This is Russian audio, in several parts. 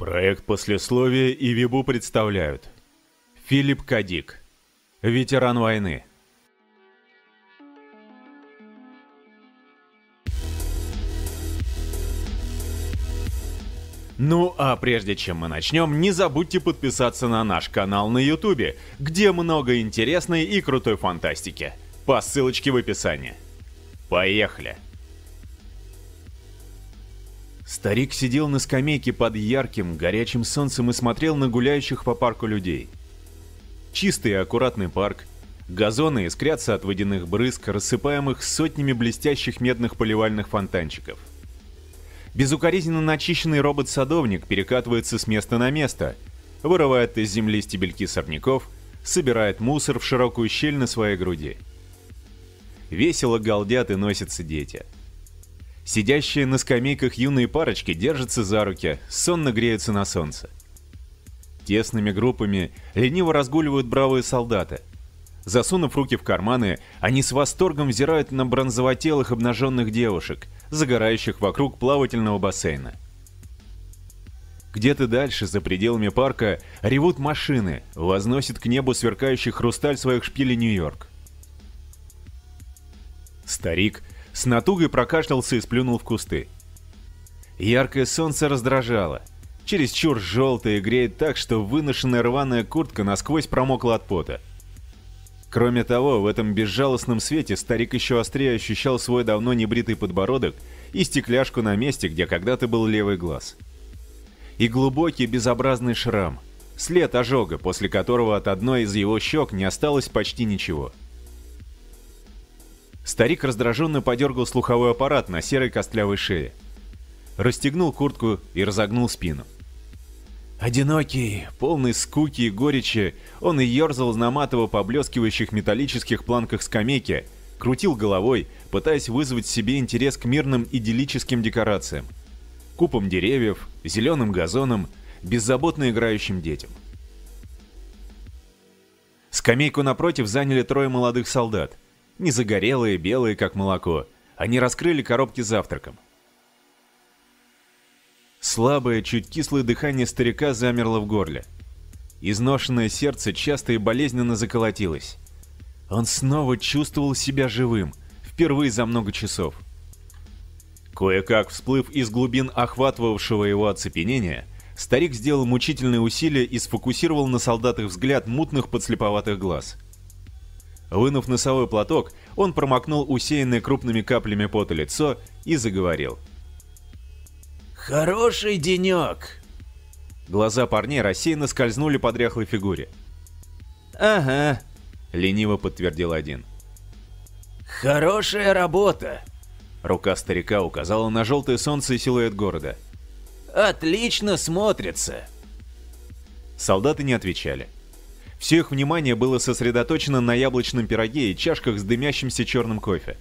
Проект послесловия и Вибу представляют Филипп Кадик, ветеран войны. Ну а прежде чем мы начнем, не забудьте подписаться на наш канал на ютубе, где много интересной и крутой фантастики. По ссылочке в описании. Поехали! Старик сидел на скамейке под ярким, горячим солнцем и смотрел на гуляющих по парку людей. Чистый и аккуратный парк, газоны искрятся от водяных брызг, рассыпаемых сотнями блестящих медных поливальных фонтанчиков. Безукоризненно начищенный робот-садовник перекатывается с места на место, вырывает из земли стебельки сорняков, собирает мусор в широкую щель на своей груди. Весело галдят и носятся дети – Сидящие на скамейках юные парочки держатся за руки, сонно греются на солнце. Тесными группами лениво разгуливают бравые солдаты. Засунув руки в карманы, они с восторгом взирают на бронзовотелых обнаженных девушек, загорающих вокруг плавательного бассейна. Где-то дальше, за пределами парка, ревут машины, возносит к небу сверкающий хрусталь своих шпилей Нью-Йорк. Старик с натугой прокашлялся и сплюнул в кусты. Яркое солнце раздражало. Чересчур желтое греет так, что выношенная рваная куртка насквозь промокла от пота. Кроме того, в этом безжалостном свете старик еще острее ощущал свой давно небритый подбородок и стекляшку на месте, где когда-то был левый глаз. И глубокий безобразный шрам, след ожога, после которого от одной из его щек не осталось почти ничего. — Старик раздраженно подергал слуховой аппарат на серой костлявой шее. Расстегнул куртку и разогнул спину. Одинокий, полный скуки и горечи, он и ерзал на матово поблескивающих металлических планках скамейки, крутил головой, пытаясь вызвать в себе интерес к мирным идиллическим декорациям. Купам деревьев, зеленым газоном, беззаботно играющим детям. Скамейку напротив заняли трое молодых солдат – не загорелые, белые, как молоко. Они раскрыли коробки завтраком. Слабое, чуть кислое дыхание старика замерло в горле. Изношенное сердце часто и болезненно заколотилось. Он снова чувствовал себя живым, впервые за много часов. Кое-как всплыв из глубин охватывавшего его оцепенения, старик сделал мучительные усилия и сфокусировал на солдатах взгляд мутных подслеповатых глаз – Вынув носовой платок, он промокнул усеянное крупными каплями пота лицо и заговорил. «Хороший денек!» Глаза парней рассеянно скользнули по дряхлой фигуре. «Ага», — лениво подтвердил один. «Хорошая работа!» Рука старика указала на желтое солнце и силуэт города. «Отлично смотрится!» Солдаты не отвечали. Все их внимание было сосредоточено на яблочном пироге и чашках с дымящимся черным кофе.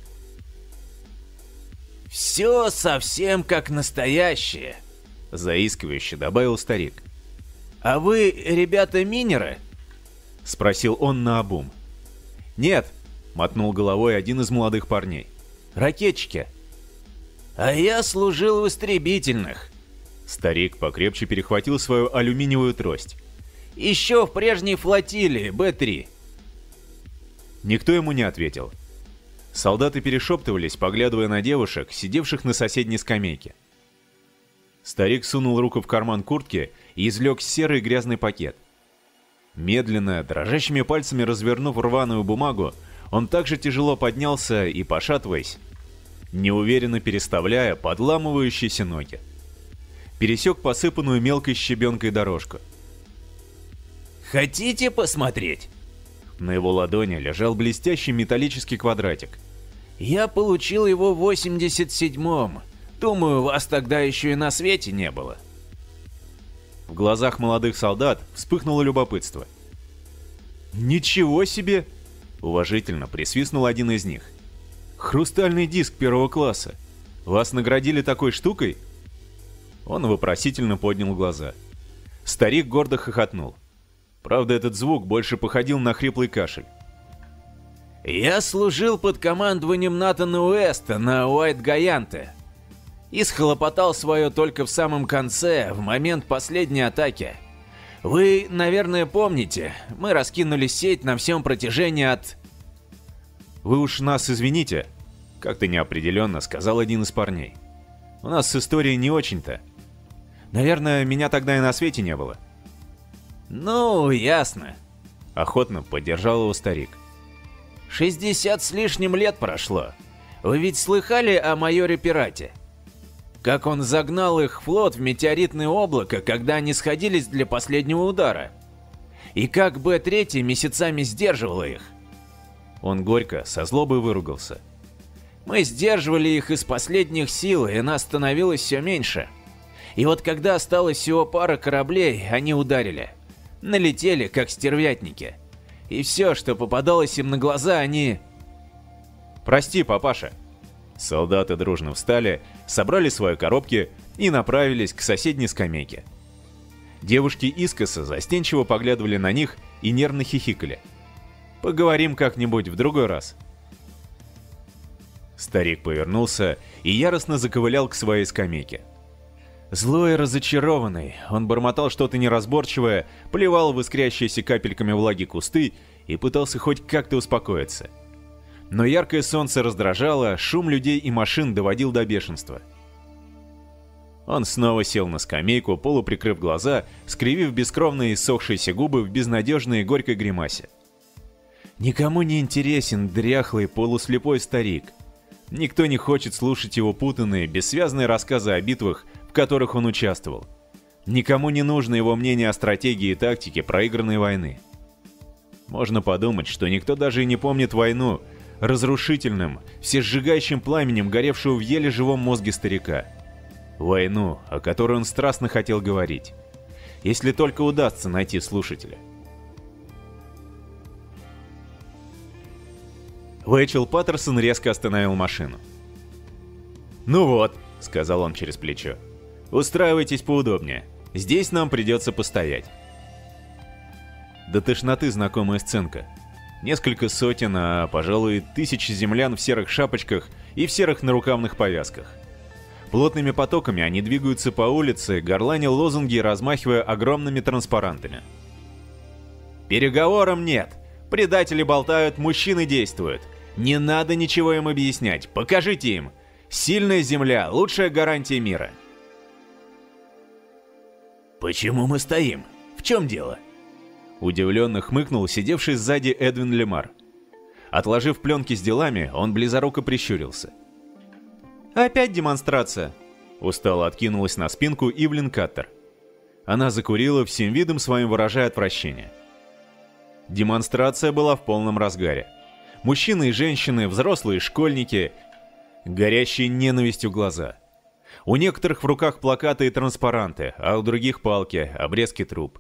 «Все совсем как настоящее», — заискивающе добавил старик. «А вы, ребята, минеры?» — спросил он наобум. «Нет», — мотнул головой один из молодых парней. «Ракетчики». «А я служил в истребительных». Старик покрепче перехватил свою алюминиевую трость. Еще в прежней флотилии, Б-3. Никто ему не ответил. Солдаты перешептывались, поглядывая на девушек, сидевших на соседней скамейке. Старик сунул руку в карман куртки и извлек серый грязный пакет. Медленно, дрожащими пальцами развернув рваную бумагу, он также тяжело поднялся и, пошатываясь, неуверенно переставляя подламывающиеся ноги, пересек посыпанную мелкой щебенкой дорожку. Хотите посмотреть?» На его ладони лежал блестящий металлический квадратик. «Я получил его в 87-м. Думаю, вас тогда еще и на свете не было». В глазах молодых солдат вспыхнуло любопытство. «Ничего себе!» — уважительно присвистнул один из них. «Хрустальный диск первого класса. Вас наградили такой штукой?» Он вопросительно поднял глаза. Старик гордо хохотнул. Правда, этот звук больше походил на хриплый кашель. «Я служил под командованием Натана Уэста на Уайт Гаянте». И схлопотал свое только в самом конце, в момент последней атаки. Вы, наверное, помните, мы раскинули сеть на всем протяжении от... «Вы уж нас извините», — как-то неопределенно сказал один из парней. «У нас с историей не очень-то. Наверное, меня тогда и на свете не было». «Ну, ясно», — охотно поддержал его старик. «60 с лишним лет прошло. Вы ведь слыхали о майоре Пирате? Как он загнал их флот в метеоритное облако, когда они сходились для последнего удара? И как Б-3 месяцами сдерживала их?» Он горько, со злобой выругался. «Мы сдерживали их из последних сил, и нас становилось все меньше. И вот когда осталось всего пара кораблей, они ударили. Налетели, как стервятники. И все, что попадалось им на глаза, они... «Прости, папаша». Солдаты дружно встали, собрали свои коробки и направились к соседней скамейке. Девушки искоса застенчиво поглядывали на них и нервно хихикали. Поговорим как-нибудь в другой раз. Старик повернулся и яростно заковылял к своей скамейке. Злой и разочарованный, он бормотал что-то неразборчивое, плевал в искрящиеся капельками влаги кусты и пытался хоть как-то успокоиться. Но яркое солнце раздражало, шум людей и машин доводил до бешенства. Он снова сел на скамейку, полуприкрыв глаза, скривив бескровные иссохшиеся губы в безнадежной горькой гримасе. Никому не интересен дряхлый полуслепой старик. Никто не хочет слушать его путанные, бессвязные рассказы о битвах, в которых он участвовал. Никому не нужно его мнение о стратегии и тактике проигранной войны. Можно подумать, что никто даже и не помнит войну, разрушительным, всесжигающим пламенем, горевшую в еле живом мозге старика. Войну, о которой он страстно хотел говорить. Если только удастся найти слушателя. Вэйчел Паттерсон резко остановил машину. «Ну вот», — сказал он через плечо, Устраивайтесь поудобнее. Здесь нам придется постоять. До тошноты знакомая сценка. Несколько сотен, а, пожалуй, тысячи землян в серых шапочках и в серых нарукавных повязках. Плотными потоками они двигаются по улице, горланя лозунги, размахивая огромными транспарантами. «Переговорам нет! Предатели болтают, мужчины действуют! Не надо ничего им объяснять, покажите им! Сильная земля – лучшая гарантия мира!» «Почему мы стоим? В чем дело?» Удивленно хмыкнул сидевший сзади Эдвин Лемар. Отложив пленки с делами, он близоруко прищурился. «Опять демонстрация!» Устало откинулась на спинку Ивлин Каттер. Она закурила, всем видом своим выражая отвращение. Демонстрация была в полном разгаре. Мужчины и женщины, взрослые школьники, горящие ненавистью глаза – у некоторых в руках плакаты и транспаранты, а у других палки, обрезки труб.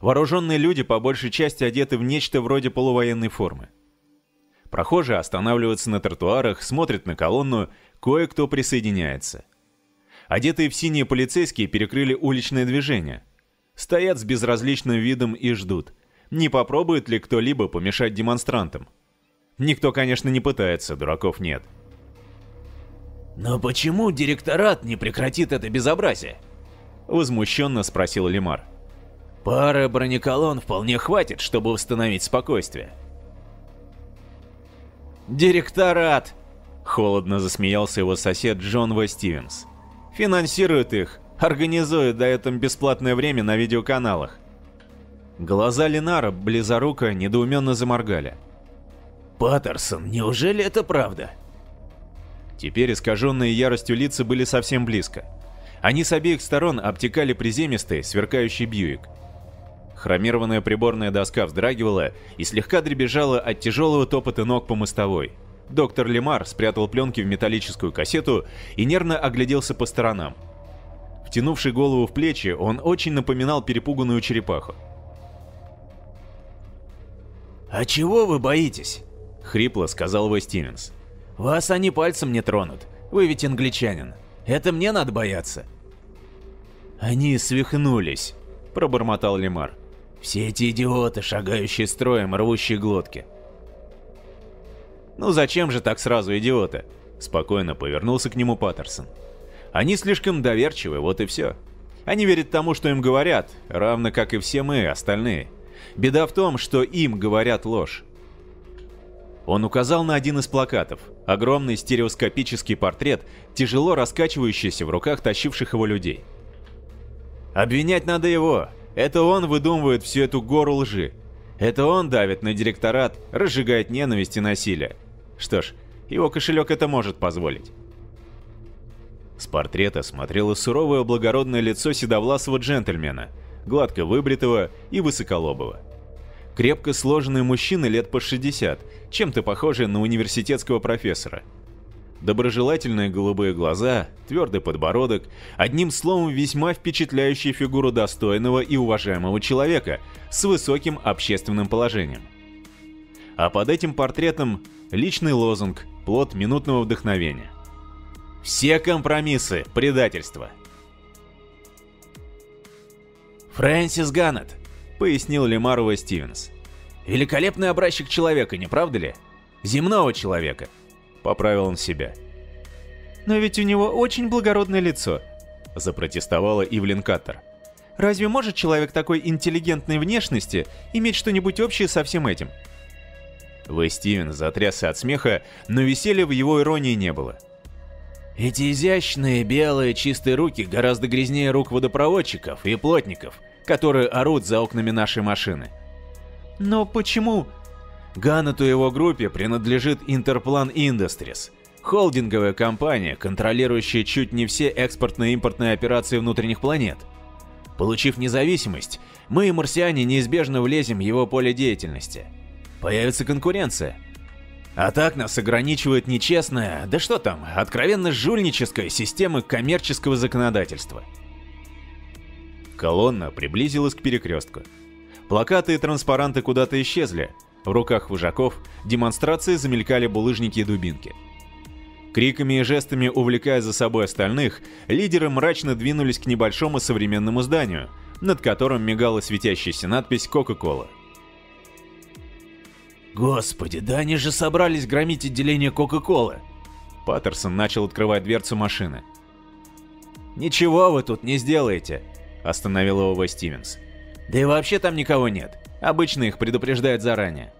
Вооруженные люди по большей части одеты в нечто вроде полувоенной формы. Прохожие останавливаются на тротуарах, смотрят на колонну, кое-кто присоединяется. Одетые в синие полицейские перекрыли уличное движение. Стоят с безразличным видом и ждут, не попробует ли кто-либо помешать демонстрантам. Никто, конечно, не пытается, дураков нет. «Но почему директорат не прекратит это безобразие?» Возмущенно спросил Лемар. «Пары бронеколон вполне хватит, чтобы установить спокойствие». «Директорат!» — холодно засмеялся его сосед Джон В. Стивенс. «Финансирует их, организует, дает им бесплатное время на видеоканалах». Глаза Ленара, близоруко, недоуменно заморгали. «Паттерсон, неужели это правда?» Теперь искаженные яростью лица были совсем близко. Они с обеих сторон обтекали приземистый, сверкающий Бьюик. Хромированная приборная доска вздрагивала и слегка дребезжала от тяжелого топота ног по мостовой. Доктор Лемар спрятал пленки в металлическую кассету и нервно огляделся по сторонам. Втянувший голову в плечи, он очень напоминал перепуганную черепаху. «А чего вы боитесь?» — хрипло сказал Вэй Стивенс. Вас они пальцем не тронут. Вы ведь англичанин. Это мне надо бояться. Они свихнулись, пробормотал Лемар. Все эти идиоты, шагающие строем, рвущие глотки. Ну зачем же так сразу идиоты? Спокойно повернулся к нему Паттерсон. Они слишком доверчивы, вот и все. Они верят тому, что им говорят, равно как и все мы, остальные. Беда в том, что им говорят ложь. Он указал на один из плакатов. Огромный стереоскопический портрет, тяжело раскачивающийся в руках тащивших его людей. Обвинять надо его. Это он выдумывает всю эту гору лжи. Это он давит на директорат, разжигает ненависть и насилие. Что ж, его кошелек это может позволить. С портрета смотрело суровое благородное лицо седовласого джентльмена, гладко выбритого и высоколобого. Крепко сложенный мужчина лет по 60, чем-то похожий на университетского профессора. Доброжелательные голубые глаза, твердый подбородок, одним словом весьма впечатляющая фигуру достойного и уважаемого человека с высоким общественным положением. А под этим портретом личный лозунг, плод минутного вдохновения. Все компромиссы – предательство. «Фрэнсис Ганнет», — пояснил Лемарова Стивенс. «Великолепный образчик человека, не правда ли? Земного человека», — поправил он себя. «Но ведь у него очень благородное лицо», — запротестовала Ивлин Каттер. «Разве может человек такой интеллигентной внешности иметь что-нибудь общее со всем этим?» Вэй Стивенс затрясся от смеха, но веселья в его иронии не было. Эти изящные, белые, чистые руки гораздо грязнее рук водопроводчиков и плотников, которые орут за окнами нашей машины. Но почему? Ганнету и его группе принадлежит Interplan Industries, холдинговая компания, контролирующая чуть не все экспортно-импортные операции внутренних планет. Получив независимость, мы и марсиане неизбежно влезем в его поле деятельности. Появится конкуренция – а так нас ограничивает нечестная, да что там, откровенно жульническая система коммерческого законодательства. Колонна приблизилась к перекрестку. Плакаты и транспаранты куда-то исчезли. В руках вожаков демонстрации замелькали булыжники и дубинки. Криками и жестами увлекая за собой остальных, лидеры мрачно двинулись к небольшому современному зданию, над которым мигала светящаяся надпись «Кока-кола». Господи, да они же собрались громить отделение Кока-Колы. Паттерсон начал открывать дверцу машины. «Ничего вы тут не сделаете», — остановил его Стивенс. «Да и вообще там никого нет. Обычно их предупреждают заранее».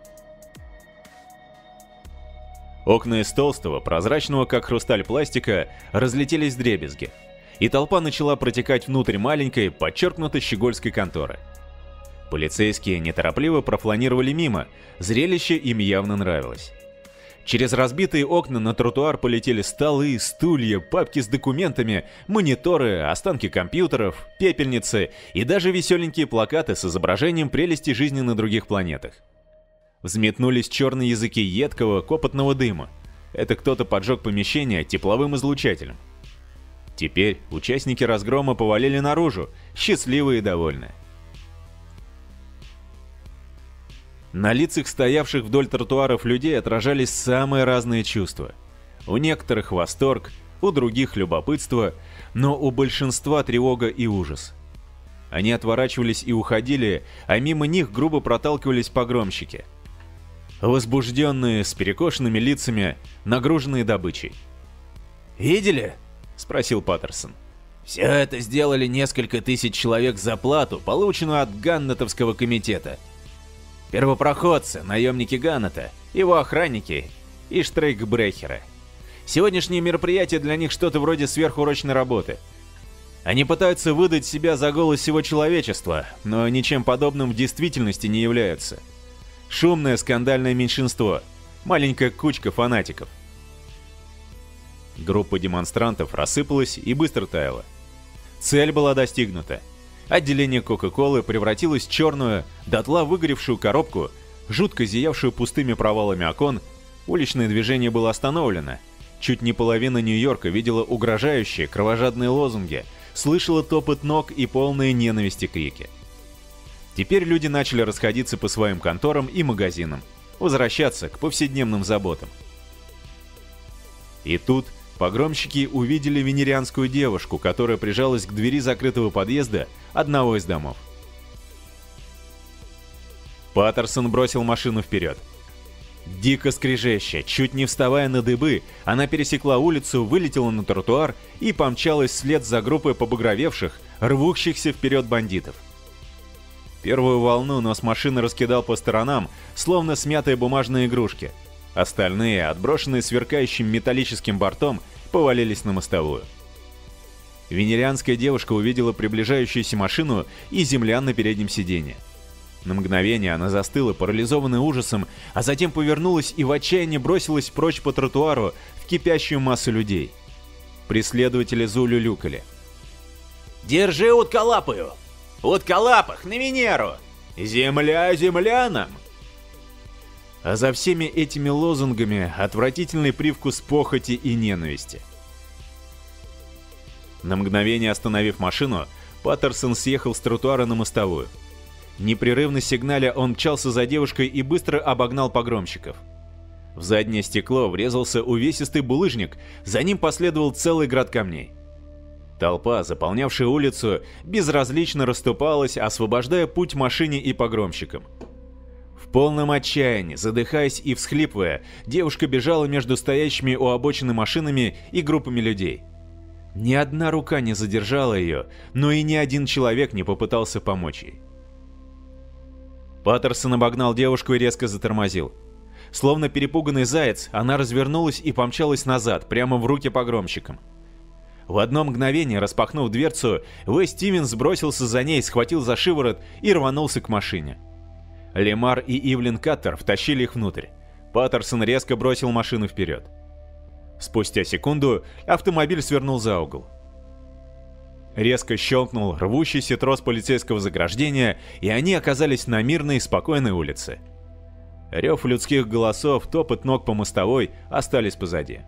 Окна из толстого, прозрачного как хрусталь пластика, разлетелись в дребезги, и толпа начала протекать внутрь маленькой, подчеркнуто щегольской конторы. Полицейские неторопливо профланировали мимо, зрелище им явно нравилось. Через разбитые окна на тротуар полетели столы, стулья, папки с документами, мониторы, останки компьютеров, пепельницы и даже веселенькие плакаты с изображением прелести жизни на других планетах. Взметнулись черные языки едкого, копотного дыма. Это кто-то поджег помещение тепловым излучателем. Теперь участники разгрома повалили наружу, счастливые и довольные. На лицах стоявших вдоль тротуаров людей отражались самые разные чувства. У некоторых восторг, у других любопытство, но у большинства тревога и ужас. Они отворачивались и уходили, а мимо них грубо проталкивались погромщики. Возбужденные, с перекошенными лицами, нагруженные добычей. «Видели?» — спросил Паттерсон. «Все это сделали несколько тысяч человек за плату, полученную от Ганнетовского комитета. Первопроходцы, наемники Ганнета, его охранники и штрейкбрехеры. Сегодняшнее мероприятие для них что-то вроде сверхурочной работы. Они пытаются выдать себя за голос всего человечества, но ничем подобным в действительности не являются. Шумное скандальное меньшинство, маленькая кучка фанатиков. Группа демонстрантов рассыпалась и быстро таяла. Цель была достигнута. Отделение Кока-Колы превратилось в черную, дотла выгоревшую коробку, жутко зиявшую пустыми провалами окон, уличное движение было остановлено. Чуть не половина Нью-Йорка видела угрожающие, кровожадные лозунги, слышала топот ног и полные ненависти крики. Теперь люди начали расходиться по своим конторам и магазинам, возвращаться к повседневным заботам. И тут Погромщики увидели венерианскую девушку, которая прижалась к двери закрытого подъезда одного из домов. Паттерсон бросил машину вперед. Дико скрежеща, чуть не вставая на дыбы, она пересекла улицу, вылетела на тротуар и помчалась вслед за группой побагровевших, рвущихся вперед бандитов. Первую волну нос машины раскидал по сторонам, словно смятые бумажные игрушки. Остальные, отброшенные сверкающим металлическим бортом, повалились на мостовую. Венерианская девушка увидела приближающуюся машину и землян на переднем сиденье. На мгновение она застыла, парализованная ужасом, а затем повернулась и в отчаянии бросилась прочь по тротуару в кипящую массу людей. Преследователи зулюлюкали. «Держи утколапую! Утколапых на Венеру! Земля землянам!» А за всеми этими лозунгами отвратительный привкус похоти и ненависти. На мгновение остановив машину, Паттерсон съехал с тротуара на мостовую. Непрерывно сигналя он мчался за девушкой и быстро обогнал погромщиков. В заднее стекло врезался увесистый булыжник, за ним последовал целый град камней. Толпа, заполнявшая улицу, безразлично расступалась, освобождая путь машине и погромщикам. В полном отчаянии, задыхаясь и всхлипывая, девушка бежала между стоящими у обочины машинами и группами людей. Ни одна рука не задержала ее, но и ни один человек не попытался помочь ей. Паттерсон обогнал девушку и резко затормозил. Словно перепуганный заяц, она развернулась и помчалась назад, прямо в руки погромщикам. В одно мгновение, распахнув дверцу, Вэй Стивенс бросился за ней, схватил за шиворот и рванулся к машине. Лемар и Ивлин Каттер втащили их внутрь. Паттерсон резко бросил машину вперед. Спустя секунду автомобиль свернул за угол. Резко щелкнул рвущийся трос полицейского заграждения, и они оказались на мирной, спокойной улице. Рев людских голосов, топот ног по мостовой остались позади.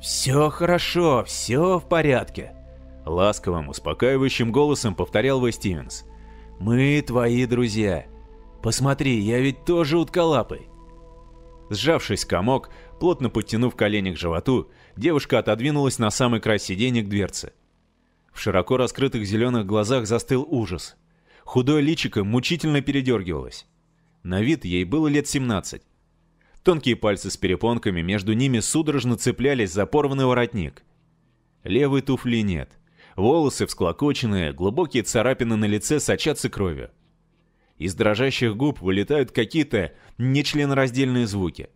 «Все хорошо, все в порядке», — ласковым, успокаивающим голосом повторял Вэй Стивенс. «Мы твои друзья. Посмотри, я ведь тоже утколапый». Сжавшись в комок, плотно подтянув колени к животу, девушка отодвинулась на самый край сиденья к дверце. В широко раскрытых зеленых глазах застыл ужас. Худое личико мучительно передергивалось. На вид ей было лет 17. Тонкие пальцы с перепонками, между ними судорожно цеплялись за порванный воротник. Левой туфли нет. Волосы всклокоченные, глубокие царапины на лице сочатся кровью. Из дрожащих губ вылетают какие-то нечленораздельные звуки.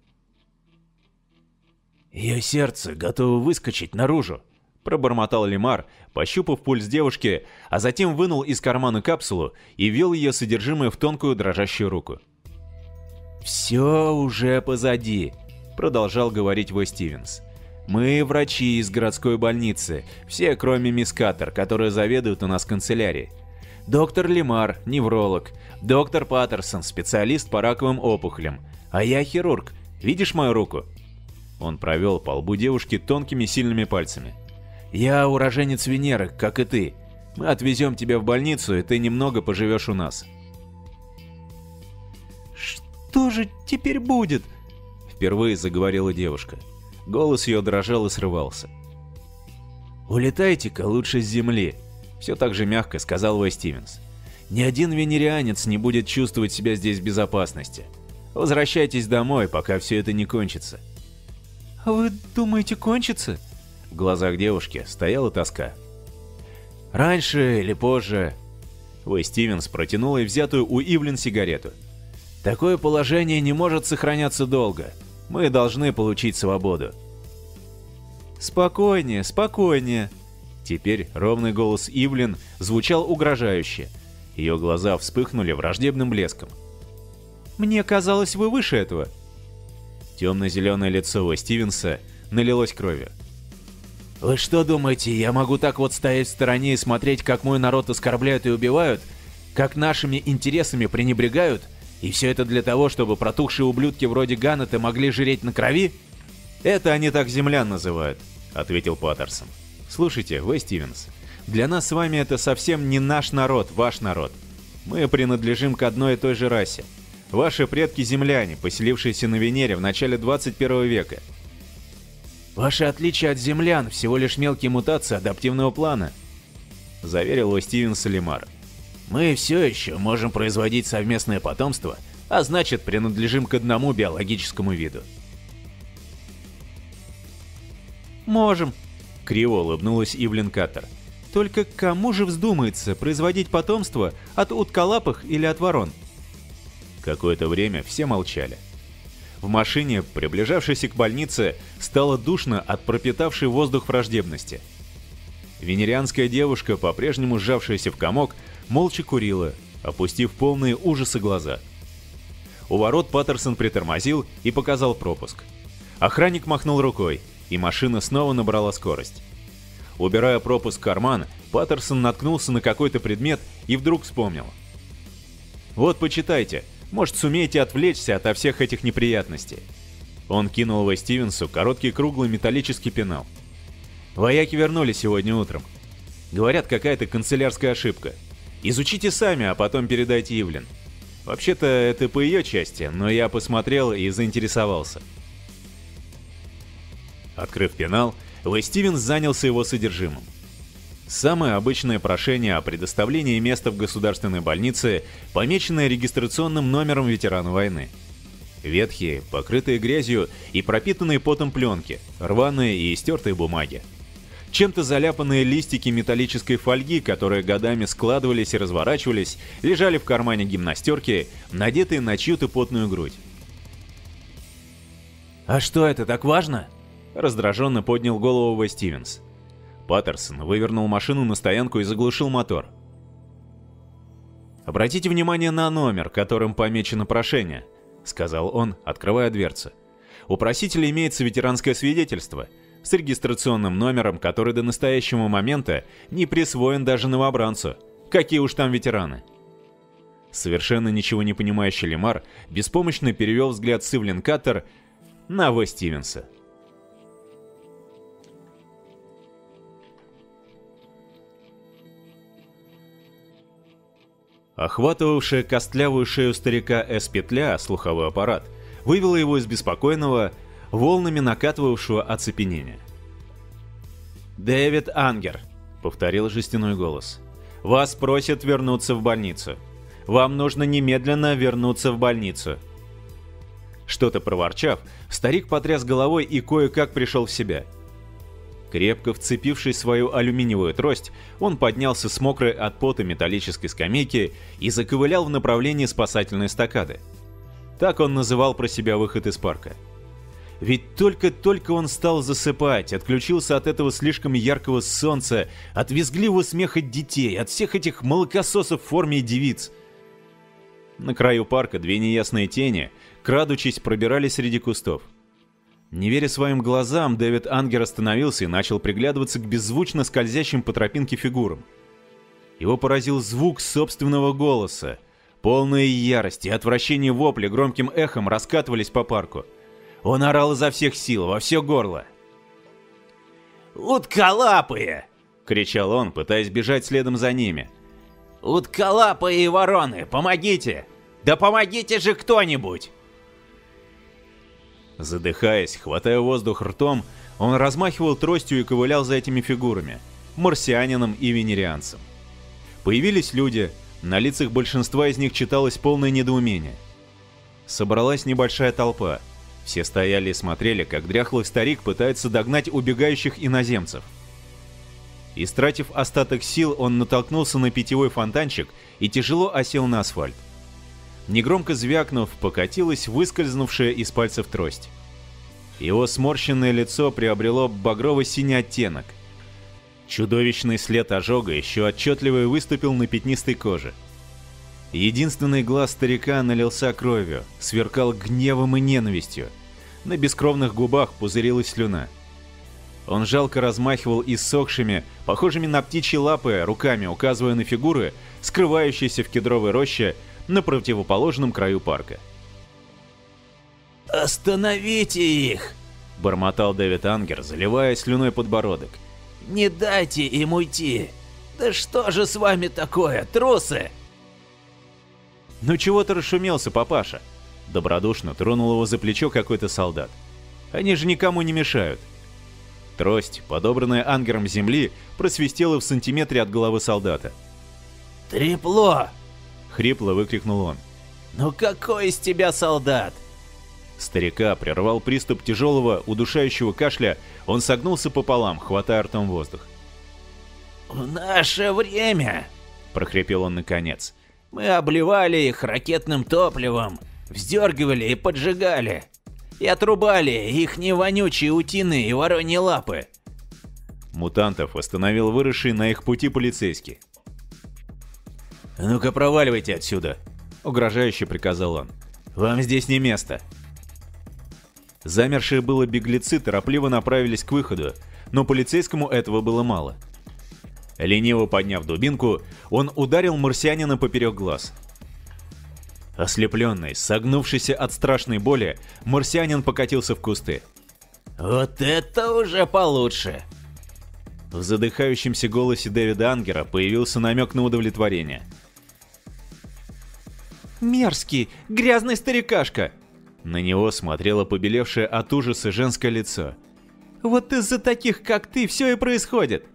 «Ее сердце готово выскочить наружу», — пробормотал Лемар, пощупав пульс девушки, а затем вынул из кармана капсулу и ввел ее содержимое в тонкую дрожащую руку. «Все уже позади», — продолжал говорить Вой Стивенс. «Мы врачи из городской больницы, все кроме мисс Каттер, которая заведует у нас канцелярией. Доктор Лемар, невролог, доктор Паттерсон, специалист по раковым опухолям, а я хирург. Видишь мою руку?» Он провел по лбу девушки тонкими сильными пальцами. «Я уроженец Венеры, как и ты. Мы отвезем тебя в больницу, и ты немного поживешь у нас». «Что же теперь будет?» Впервые заговорила девушка. Голос ее дрожал и срывался. «Улетайте-ка лучше с Земли», — все так же мягко сказал Вэй Стивенс. «Ни один венерианец не будет чувствовать себя здесь в безопасности. Возвращайтесь домой, пока все это не кончится». «Вы думаете, кончится?» В глазах девушки стояла тоска. «Раньше или позже...» Вэй Стивенс протянул ей взятую у Ивлин сигарету. «Такое положение не может сохраняться долго. Мы должны получить свободу». «Спокойнее, спокойнее!» Теперь ровный голос Ивлин звучал угрожающе. Ее глаза вспыхнули враждебным блеском. «Мне казалось, вы выше этого. Темно-зеленое лицо Стивенса налилось кровью. «Вы что думаете, я могу так вот стоять в стороне и смотреть, как мой народ оскорбляют и убивают? Как нашими интересами пренебрегают? И все это для того, чтобы протухшие ублюдки вроде Ганнета могли жреть на крови?» «Это они так землян называют», — ответил Паттерсон. «Слушайте, вы, Стивенс, для нас с вами это совсем не наш народ, ваш народ. Мы принадлежим к одной и той же расе. Ваши предки земляне, поселившиеся на Венере в начале 21 века. Ваши отличия от землян всего лишь мелкие мутации адаптивного плана, заверил его Стивен Салимар. Мы все еще можем производить совместное потомство, а значит принадлежим к одному биологическому виду. «Можем», — криво улыбнулась Ивлин Каттер. «Только кому же вздумается производить потомство от утколапых или от ворон?» Какое-то время все молчали. В машине, приближавшейся к больнице, стало душно от пропитавшей воздух враждебности. Венерианская девушка, по-прежнему сжавшаяся в комок, молча курила, опустив полные ужаса глаза. У ворот Паттерсон притормозил и показал пропуск. Охранник махнул рукой, и машина снова набрала скорость. Убирая пропуск в карман, Паттерсон наткнулся на какой-то предмет и вдруг вспомнил. «Вот, почитайте, может, сумеете отвлечься ото всех этих неприятностей». Он кинул Вэй Стивенсу короткий круглый металлический пенал. «Вояки вернулись сегодня утром. Говорят, какая-то канцелярская ошибка. Изучите сами, а потом передайте Ивлин. Вообще-то это по ее части, но я посмотрел и заинтересовался». Открыв пенал, Вэй Стивенс занялся его содержимым. Самое обычное прошение о предоставлении места в государственной больнице, помеченное регистрационным номером ветерана войны. Ветхие, покрытые грязью и пропитанные потом пленки, рваные и истертые бумаги. Чем-то заляпанные листики металлической фольги, которые годами складывались и разворачивались, лежали в кармане гимнастерки, надетые на чью-то потную грудь. «А что это, так важно?» Раздраженно поднял голову Вэй Стивенс. Паттерсон вывернул машину на стоянку и заглушил мотор. «Обратите внимание на номер, которым помечено прошение», — сказал он, открывая дверцу. «У просителя имеется ветеранское свидетельство с регистрационным номером, который до настоящего момента не присвоен даже новобранцу. Какие уж там ветераны!» Совершенно ничего не понимающий Лемар беспомощно перевел взгляд Сивлин Каттер на В. Стивенса. Охватывавшая костлявую шею старика С-петля, слуховой аппарат, вывела его из беспокойного, волнами накатывавшего оцепенения. «Дэвид Ангер», — повторил жестяной голос, — «вас просят вернуться в больницу. Вам нужно немедленно вернуться в больницу». Что-то проворчав, старик потряс головой и кое-как пришел в себя — Крепко вцепившись в свою алюминиевую трость, он поднялся с мокрой от пота металлической скамейки и заковылял в направлении спасательной стакады. Так он называл про себя выход из парка. Ведь только-только он стал засыпать, отключился от этого слишком яркого солнца, от визгливого смеха детей, от всех этих молокососов в форме девиц. На краю парка две неясные тени, крадучись, пробирались среди кустов. Не веря своим глазам, Дэвид Ангер остановился и начал приглядываться к беззвучно скользящим по тропинке фигурам. Его поразил звук собственного голоса. Полные ярости и отвращение вопли громким эхом раскатывались по парку. Он орал изо всех сил, во все горло. «Утколапые!» — кричал он, пытаясь бежать следом за ними. «Утколапые и вороны, помогите! Да помогите же кто-нибудь!» Задыхаясь, хватая воздух ртом, он размахивал тростью и ковылял за этими фигурами – марсианином и венерианцем. Появились люди, на лицах большинства из них читалось полное недоумение. Собралась небольшая толпа. Все стояли и смотрели, как дряхлый старик пытается догнать убегающих иноземцев. Истратив остаток сил, он натолкнулся на питьевой фонтанчик и тяжело осел на асфальт. Негромко звякнув, покатилась выскользнувшая из пальцев трость. Его сморщенное лицо приобрело багрово-синий оттенок. Чудовищный след ожога еще отчетливо выступил на пятнистой коже. Единственный глаз старика налился кровью, сверкал гневом и ненавистью. На бескровных губах пузырилась слюна. Он жалко размахивал иссохшими, похожими на птичьи лапы, руками указывая на фигуры, скрывающиеся в кедровой роще на противоположном краю парка. «Остановите их!» — бормотал Дэвид Ангер, заливая слюной подбородок. «Не дайте им уйти! Да что же с вами такое, трусы?» «Ну чего ты расшумелся, папаша?» Добродушно тронул его за плечо какой-то солдат. «Они же никому не мешают». Трость, подобранная ангером земли, просвистела в сантиметре от головы солдата. «Трепло!» хрипло выкрикнул он. Ну какой из тебя солдат? Старика прервал приступ тяжелого, удушающего кашля, он согнулся пополам, хватая ртом воздух. «В наше время!» – прохрипел он наконец. «Мы обливали их ракетным топливом, вздергивали и поджигали, и отрубали их невонючие утиные и вороньи лапы». Мутантов остановил выросший на их пути полицейский. «Ну-ка проваливайте отсюда!» – угрожающе приказал он. «Вам здесь не место!» Замершие было беглецы торопливо направились к выходу, но полицейскому этого было мало. Лениво подняв дубинку, он ударил марсианина поперек глаз. Ослепленный, согнувшийся от страшной боли, марсианин покатился в кусты. «Вот это уже получше!» В задыхающемся голосе Дэвида Ангера появился намек на удовлетворение. «Мерзкий, грязный старикашка!» На него смотрело побелевшее от ужаса женское лицо. «Вот из-за таких, как ты, все и происходит!»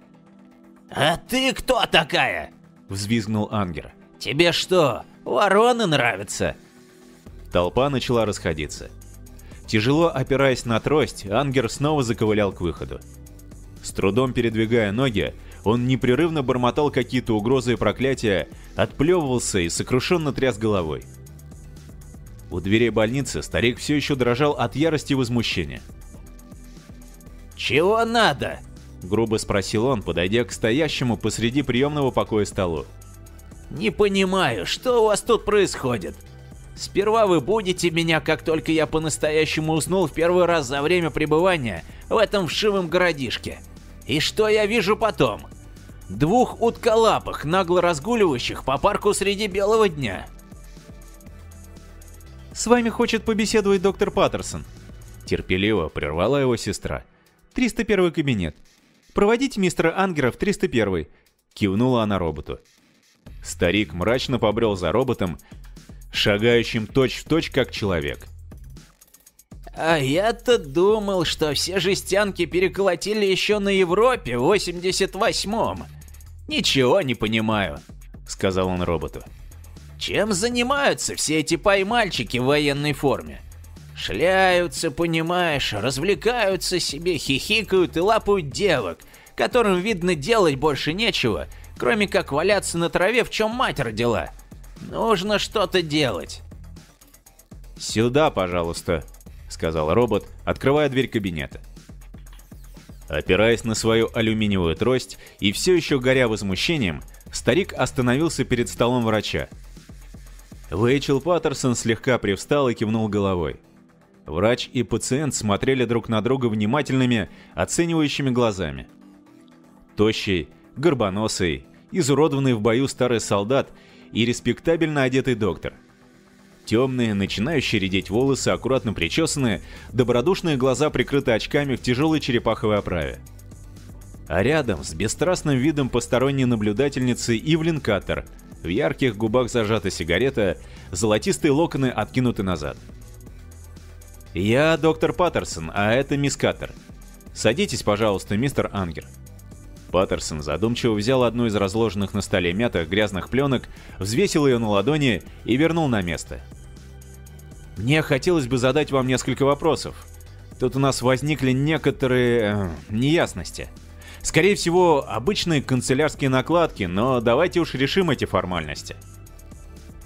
«А ты кто такая?» — взвизгнул Ангер. «Тебе что, вороны нравятся?» Толпа начала расходиться. Тяжело опираясь на трость, Ангер снова заковылял к выходу. С трудом передвигая ноги, он непрерывно бормотал какие-то угрозы и проклятия, отплевывался и сокрушенно тряс головой. У дверей больницы старик все еще дрожал от ярости и возмущения. «Чего надо?» — грубо спросил он, подойдя к стоящему посреди приемного покоя столу. «Не понимаю, что у вас тут происходит? Сперва вы будете меня, как только я по-настоящему уснул в первый раз за время пребывания в этом вшивом городишке. И что я вижу потом? Двух утколапых, нагло разгуливающих по парку среди белого дня». «С вами хочет побеседовать доктор Паттерсон», — терпеливо прервала его сестра. «301 кабинет. Проводите мистера Ангера в 301 кивнула она роботу. Старик мрачно побрел за роботом, шагающим точь-в-точь точь как человек. А я-то думал, что все жестянки переколотили еще на Европе в 88-м. Ничего не понимаю, сказал он роботу. Чем занимаются все эти поймальчики в военной форме? Шляются, понимаешь, развлекаются себе, хихикают и лапают девок, которым, видно, делать больше нечего, кроме как валяться на траве, в чем мать родила. Нужно что-то делать. «Сюда, пожалуйста», — сказал робот, открывая дверь кабинета. Опираясь на свою алюминиевую трость и все еще горя возмущением, старик остановился перед столом врача. Вэйчел Паттерсон слегка привстал и кивнул головой. Врач и пациент смотрели друг на друга внимательными, оценивающими глазами. Тощий, горбоносый, изуродованный в бою старый солдат и респектабельно одетый доктор. Темные, начинающие редеть волосы, аккуратно причесанные, добродушные глаза прикрыты очками в тяжелой черепаховой оправе. А рядом, с бесстрастным видом посторонней наблюдательницы Ивлин Каттер, в ярких губах зажата сигарета, золотистые локоны откинуты назад. «Я доктор Паттерсон, а это мисс Каттер. Садитесь, пожалуйста, мистер Ангер». Паттерсон задумчиво взял одну из разложенных на столе мятых грязных пленок, взвесил ее на ладони и вернул на место. «Мне хотелось бы задать вам несколько вопросов. Тут у нас возникли некоторые... Э, неясности. Скорее всего, обычные канцелярские накладки, но давайте уж решим эти формальности».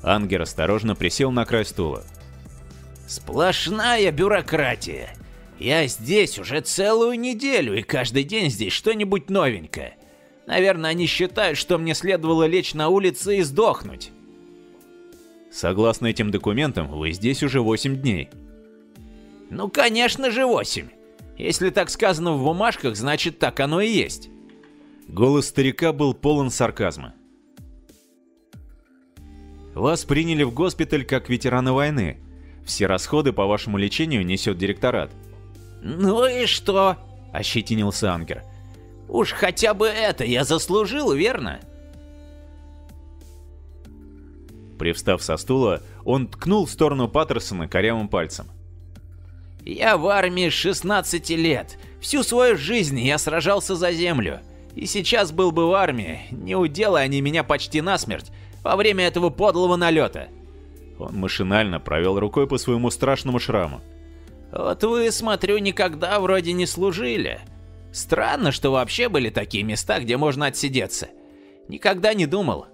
Ангер осторожно присел на край стула. Сплошная бюрократия. Я здесь уже целую неделю, и каждый день здесь что-нибудь новенькое. Наверное, они считают, что мне следовало лечь на улице и сдохнуть. Согласно этим документам, вы здесь уже 8 дней. Ну, конечно же 8. Если так сказано в бумажках, значит так оно и есть. Голос старика был полон сарказма. Вас приняли в госпиталь как ветерана войны. Все расходы по вашему лечению несет директорат. «Ну и что?» – ощетинился Ангер. «Уж хотя бы это я заслужил, верно?» Привстав со стула, он ткнул в сторону Паттерсона корявым пальцем. «Я в армии 16 лет. Всю свою жизнь я сражался за землю. И сейчас был бы в армии, не уделай они меня почти насмерть во время этого подлого налета. Он машинально провел рукой по своему страшному шраму. Вот вы, смотрю, никогда вроде не служили. Странно, что вообще были такие места, где можно отсидеться. Никогда не думал.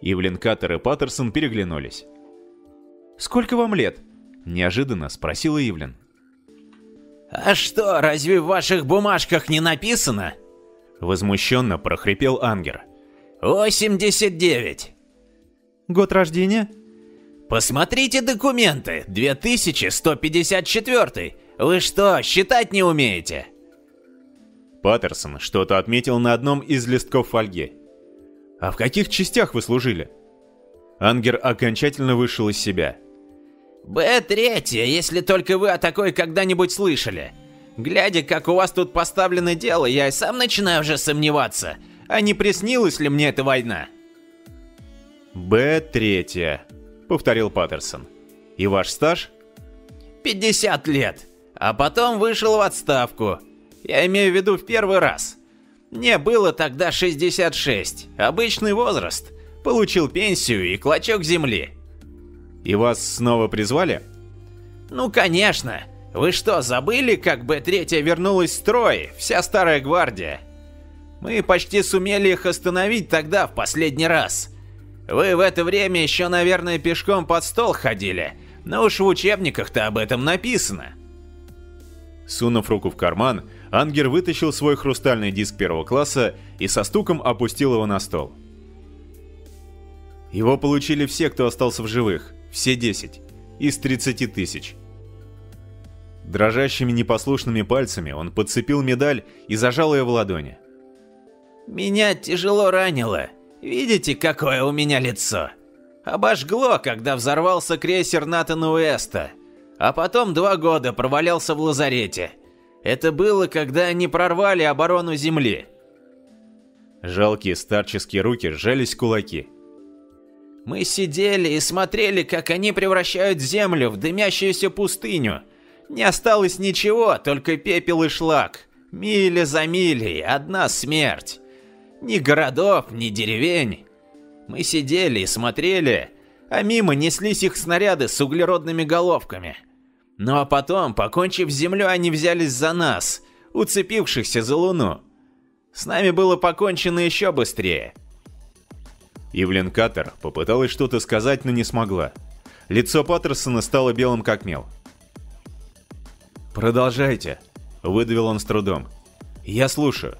Ивлин Каттер и Паттерсон переглянулись. «Сколько вам лет?» – неожиданно спросила Ивлин. «А что, разве в ваших бумажках не написано?» Возмущенно прохрипел Ангер. «89». «Год рождения?» «Посмотрите документы, 2154. Вы что, считать не умеете?» Паттерсон что-то отметил на одном из листков фольги. «А в каких частях вы служили?» Ангер окончательно вышел из себя. «Б-3, если только вы о такой когда-нибудь слышали. Глядя, как у вас тут поставлено дело, я и сам начинаю уже сомневаться, а не приснилась ли мне эта война?» «Б-3», — повторил Паттерсон. «И ваш стаж?» «50 лет, а потом вышел в отставку. Я имею в виду в первый раз. Мне было тогда 66, обычный возраст. Получил пенсию и клочок земли». «И вас снова призвали?» «Ну, конечно. Вы что, забыли, как Б-3 вернулась в строй, вся старая гвардия? Мы почти сумели их остановить тогда, в последний раз. Вы в это время еще, наверное, пешком под стол ходили, но уж в учебниках-то об этом написано». Сунув руку в карман, Ангер вытащил свой хрустальный диск первого класса и со стуком опустил его на стол. Его получили все, кто остался в живых, все 10, из 30 тысяч. Дрожащими непослушными пальцами он подцепил медаль и зажал ее в ладони. «Меня тяжело ранило. Видите, какое у меня лицо? Обожгло, когда взорвался крейсер Натана Уэста, а потом два года провалялся в лазарете. Это было, когда они прорвали оборону Земли». Жалкие старческие руки сжались в кулаки. Мы сидели и смотрели, как они превращают землю в дымящуюся пустыню. Не осталось ничего, только пепел и шлак. Миля за милей, одна смерть. Ни городов, ни деревень. Мы сидели и смотрели, а мимо неслись их снаряды с углеродными головками. Ну а потом, покончив с землей, они взялись за нас, уцепившихся за Луну. С нами было покончено еще быстрее. Ивлин Каттер попыталась что-то сказать, но не смогла. Лицо Паттерсона стало белым как мел. «Продолжайте», — выдавил он с трудом. «Я слушаю».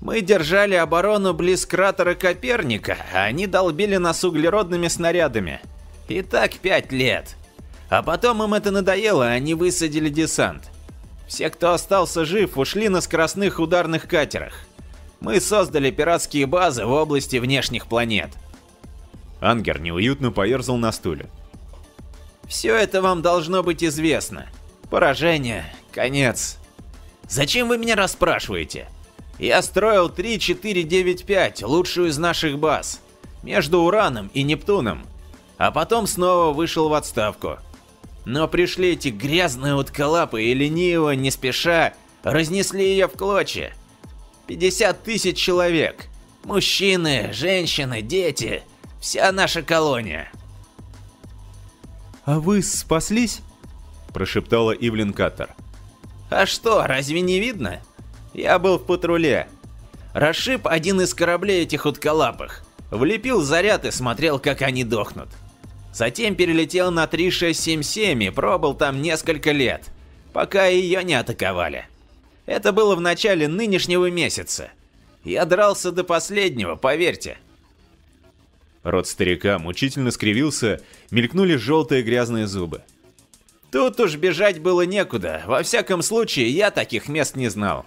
Мы держали оборону близ кратера Коперника, а они долбили нас углеродными снарядами. И так пять лет. А потом им это надоело, и они высадили десант. Все, кто остался жив, ушли на скоростных ударных катерах. Мы создали пиратские базы в области внешних планет. Ангер неуютно поерзал на стуле. Все это вам должно быть известно. Поражение, конец. Зачем вы меня расспрашиваете? Я строил 3495, лучшую из наших баз, между Ураном и Нептуном, а потом снова вышел в отставку. Но пришли эти грязные утколапы и лениво, не спеша, разнесли ее в клочья. 50 тысяч человек. Мужчины, женщины, дети. Вся наша колония. «А вы спаслись?» – прошептала Ивлин Каттер. «А что, разве не видно? Я был в патруле. Расшиб один из кораблей этих утколапых. Влепил заряд и смотрел, как они дохнут. Затем перелетел на 3677 и пробыл там несколько лет, пока ее не атаковали. Это было в начале нынешнего месяца. Я дрался до последнего, поверьте. Рот старика мучительно скривился, мелькнули желтые грязные зубы. Тут уж бежать было некуда, во всяком случае я таких мест не знал.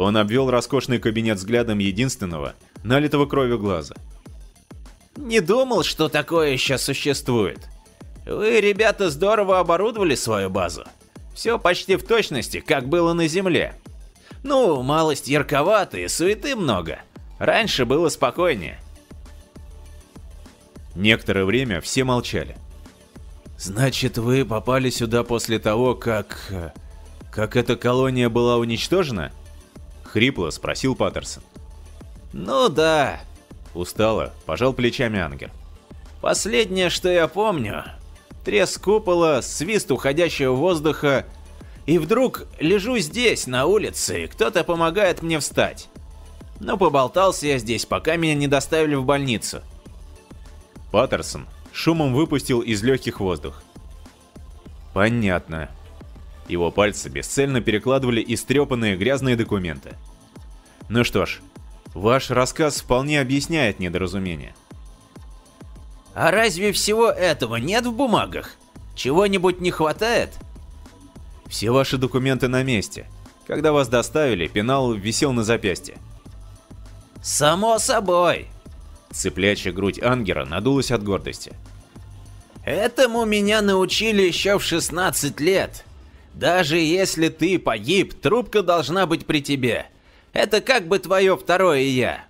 Он обвел роскошный кабинет взглядом единственного, налитого кровью глаза. Не думал, что такое еще существует. Вы, ребята, здорово оборудовали свою базу. Все почти в точности, как было на Земле. Ну, малость ярковато и суеты много. Раньше было спокойнее. Некоторое время все молчали. «Значит, вы попали сюда после того, как... как эта колония была уничтожена?» Хрипло спросил Паттерсон. «Ну да. Устало, пожал плечами Ангер. Последнее, что я помню, треск купола, свист уходящего воздуха, и вдруг лежу здесь, на улице, и кто-то помогает мне встать. Но поболтался я здесь, пока меня не доставили в больницу. Паттерсон шумом выпустил из легких воздух. Понятно. Его пальцы бесцельно перекладывали истрепанные грязные документы. Ну что ж, ваш рассказ вполне объясняет недоразумение. А разве всего этого нет в бумагах? Чего-нибудь не хватает? Все ваши документы на месте. Когда вас доставили, пенал висел на запястье. Само собой. Цыплячья грудь Ангера надулась от гордости. Этому меня научили еще в 16 лет. Даже если ты погиб, трубка должна быть при тебе. Это как бы твое второе я.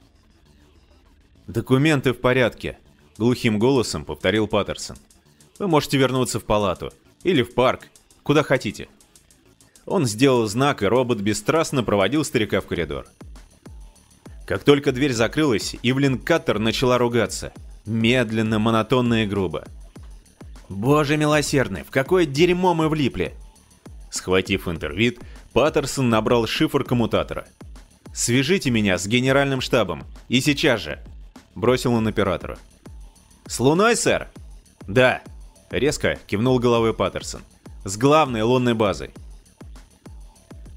Документы в порядке, глухим голосом повторил Паттерсон. Вы можете вернуться в палату или в парк, куда хотите. Он сделал знак, и робот бесстрастно проводил старика в коридор. Как только дверь закрылась, Ивлин Каттер начала ругаться. Медленно, монотонно и грубо. «Боже милосердный, в какое дерьмо мы влипли!» Схватив интервид, Паттерсон набрал шифр коммутатора. «Свяжите меня с генеральным штабом, и сейчас же!» Бросил он оператора. «С Луной, сэр?» «Да», — резко кивнул головой Паттерсон. «С главной лунной базой».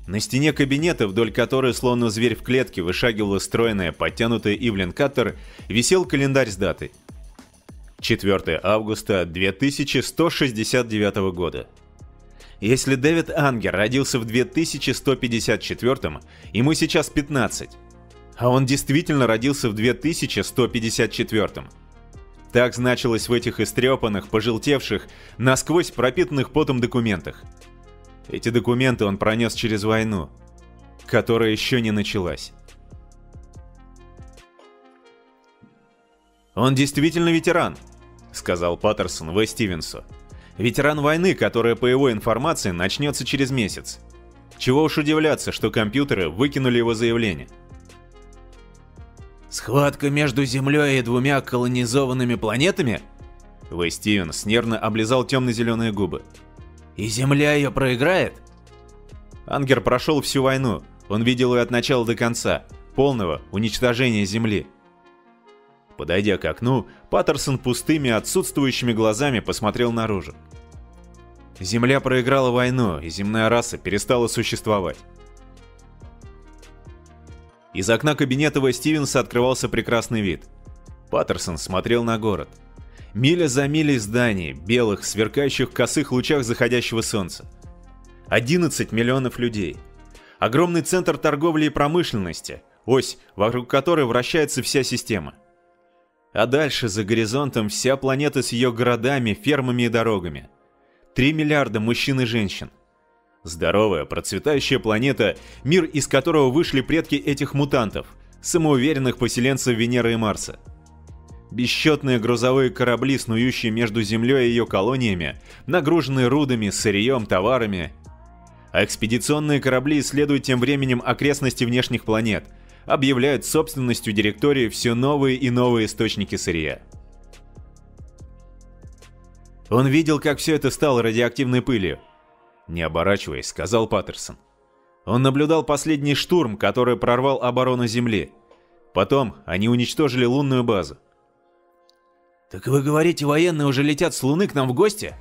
На стене кабинета, вдоль которой, словно зверь в клетке, вышагивала стройная, подтянутая Ивлен Каттер, висел календарь с датой. 4 августа 2169 года. Если Дэвид Ангер родился в 2154, ему сейчас 15. А он действительно родился в 2154. Так значилось в этих истрепанных, пожелтевших, насквозь пропитанных потом документах. Эти документы он пронес через войну, которая еще не началась. «Он действительно ветеран», — сказал Паттерсон В. Стивенсу. «Ветеран войны, которая, по его информации, начнется через месяц. Чего уж удивляться, что компьютеры выкинули его заявление». «Схватка между Землей и двумя колонизованными планетами?» В. Стивенс нервно облизал темно-зеленые губы. И Земля ее проиграет? Ангер прошел всю войну. Он видел ее от начала до конца. Полного уничтожения Земли. Подойдя к окну, Паттерсон пустыми, отсутствующими глазами посмотрел наружу. Земля проиграла войну, и земная раса перестала существовать. Из окна кабинета В. Стивенса открывался прекрасный вид. Паттерсон смотрел на город. Миля за милей зданий, белых, сверкающих в косых лучах заходящего солнца. 11 миллионов людей. Огромный центр торговли и промышленности, ось, вокруг которой вращается вся система. А дальше, за горизонтом, вся планета с ее городами, фермами и дорогами. 3 миллиарда мужчин и женщин. Здоровая, процветающая планета, мир из которого вышли предки этих мутантов, самоуверенных поселенцев Венеры и Марса – Бесчетные грузовые корабли, снующие между Землей и ее колониями, нагруженные рудами, сырьем, товарами. А экспедиционные корабли исследуют тем временем окрестности внешних планет, объявляют собственностью директории все новые и новые источники сырья. Он видел, как все это стало радиоактивной пылью. Не оборачиваясь, сказал Паттерсон. Он наблюдал последний штурм, который прорвал оборону Земли. Потом они уничтожили лунную базу. «Так вы говорите, военные уже летят с Луны к нам в гости?»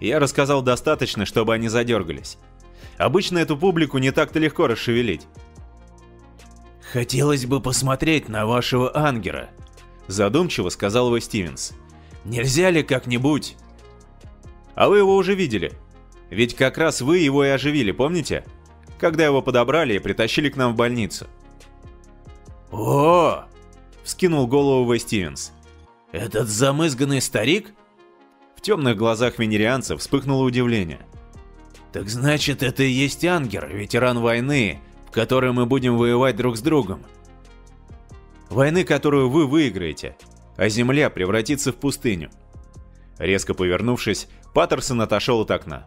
Я рассказал достаточно, чтобы они задергались. Обычно эту публику не так-то легко расшевелить. «Хотелось бы посмотреть на вашего ангера», — задумчиво сказал его Стивенс. «Нельзя ли как-нибудь?» «А вы его уже видели. Ведь как раз вы его и оживили, помните? Когда его подобрали и притащили к нам в больницу». «О!» — вскинул голову Вэй Стивенс. «Этот замызганный старик?» В темных глазах венерианца вспыхнуло удивление. «Так значит, это и есть Ангер, ветеран войны, которой мы будем воевать друг с другом?» «Войны, которую вы выиграете, а Земля превратится в пустыню». Резко повернувшись, Паттерсон отошел от окна.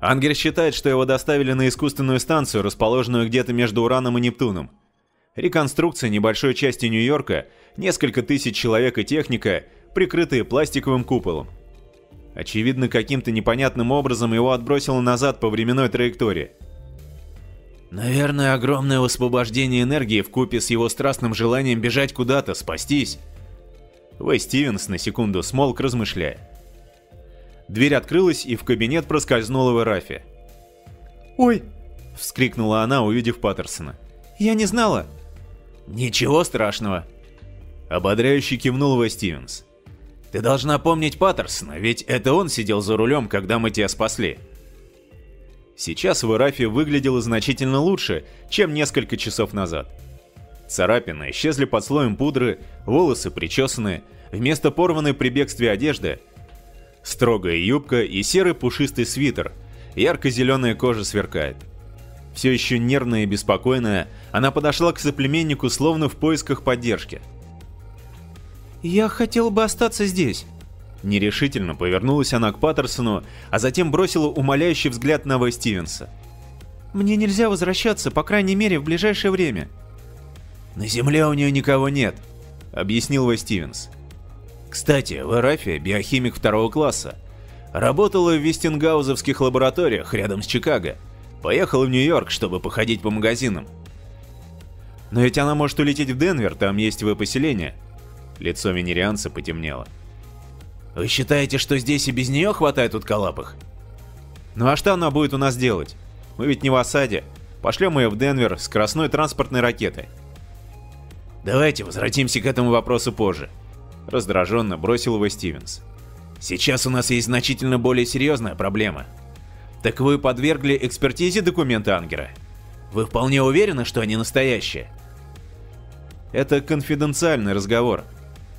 Ангер считает, что его доставили на искусственную станцию, расположенную где-то между Ураном и Нептуном. Реконструкция небольшой части Нью-Йорка, несколько тысяч человек и техника, прикрытые пластиковым куполом. Очевидно, каким-то непонятным образом его отбросило назад по временной траектории. Наверное, огромное высвобождение энергии в купе с его страстным желанием бежать куда-то, спастись. Вэй Стивенс на секунду смолк, размышляя. Дверь открылась, и в кабинет проскользнула Варафи. «Ой!» — вскрикнула она, увидев Паттерсона. «Я не знала!» «Ничего страшного!» Ободряюще кивнул Вэй Стивенс. «Ты должна помнить Паттерсона, ведь это он сидел за рулем, когда мы тебя спасли!» Сейчас Варафи выглядела значительно лучше, чем несколько часов назад. Царапины исчезли под слоем пудры, волосы причесаны, вместо порванной при бегстве одежды Строгая юбка и серый пушистый свитер, ярко-зеленая кожа сверкает. Все еще нервная и беспокойная, она подошла к соплеменнику словно в поисках поддержки. «Я хотел бы остаться здесь». Нерешительно повернулась она к Паттерсону, а затем бросила умоляющий взгляд на Вэй Стивенса. «Мне нельзя возвращаться, по крайней мере, в ближайшее время». «На земле у нее никого нет», — объяснил Вэй Стивенс. Кстати, Варафия – биохимик второго класса. Работала в Вестингаузовских лабораториях рядом с Чикаго. Поехала в Нью-Йорк, чтобы походить по магазинам. Но ведь она может улететь в Денвер, там есть поселение. Лицо венерианца потемнело. Вы считаете, что здесь и без нее хватает утколапых? Ну а что она будет у нас делать? Мы ведь не в осаде. Пошлем ее в Денвер с скоростной транспортной ракетой. Давайте возвратимся к этому вопросу позже. Раздраженно бросил его Стивенс. Сейчас у нас есть значительно более серьезная проблема. Так вы подвергли экспертизе документы Ангера? Вы вполне уверены, что они настоящие? Это конфиденциальный разговор,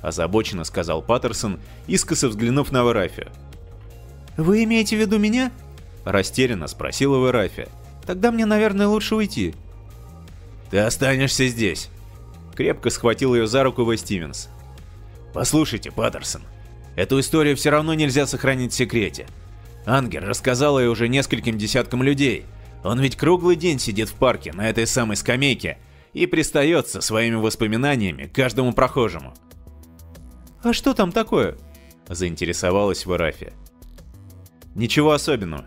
озабоченно сказал Паттерсон, искоса взглянув на Варафию. Вы имеете в виду меня? Растерянно спросила Варафия. Тогда мне, наверное, лучше уйти. Ты останешься здесь. Крепко схватил ее за руку Вэй Стивенс. Послушайте, Паттерсон, эту историю все равно нельзя сохранить в секрете. Ангер рассказал ее уже нескольким десяткам людей. Он ведь круглый день сидит в парке на этой самой скамейке и пристает со своими воспоминаниями каждому прохожему. «А что там такое?» – заинтересовалась Варафия. «Ничего особенного».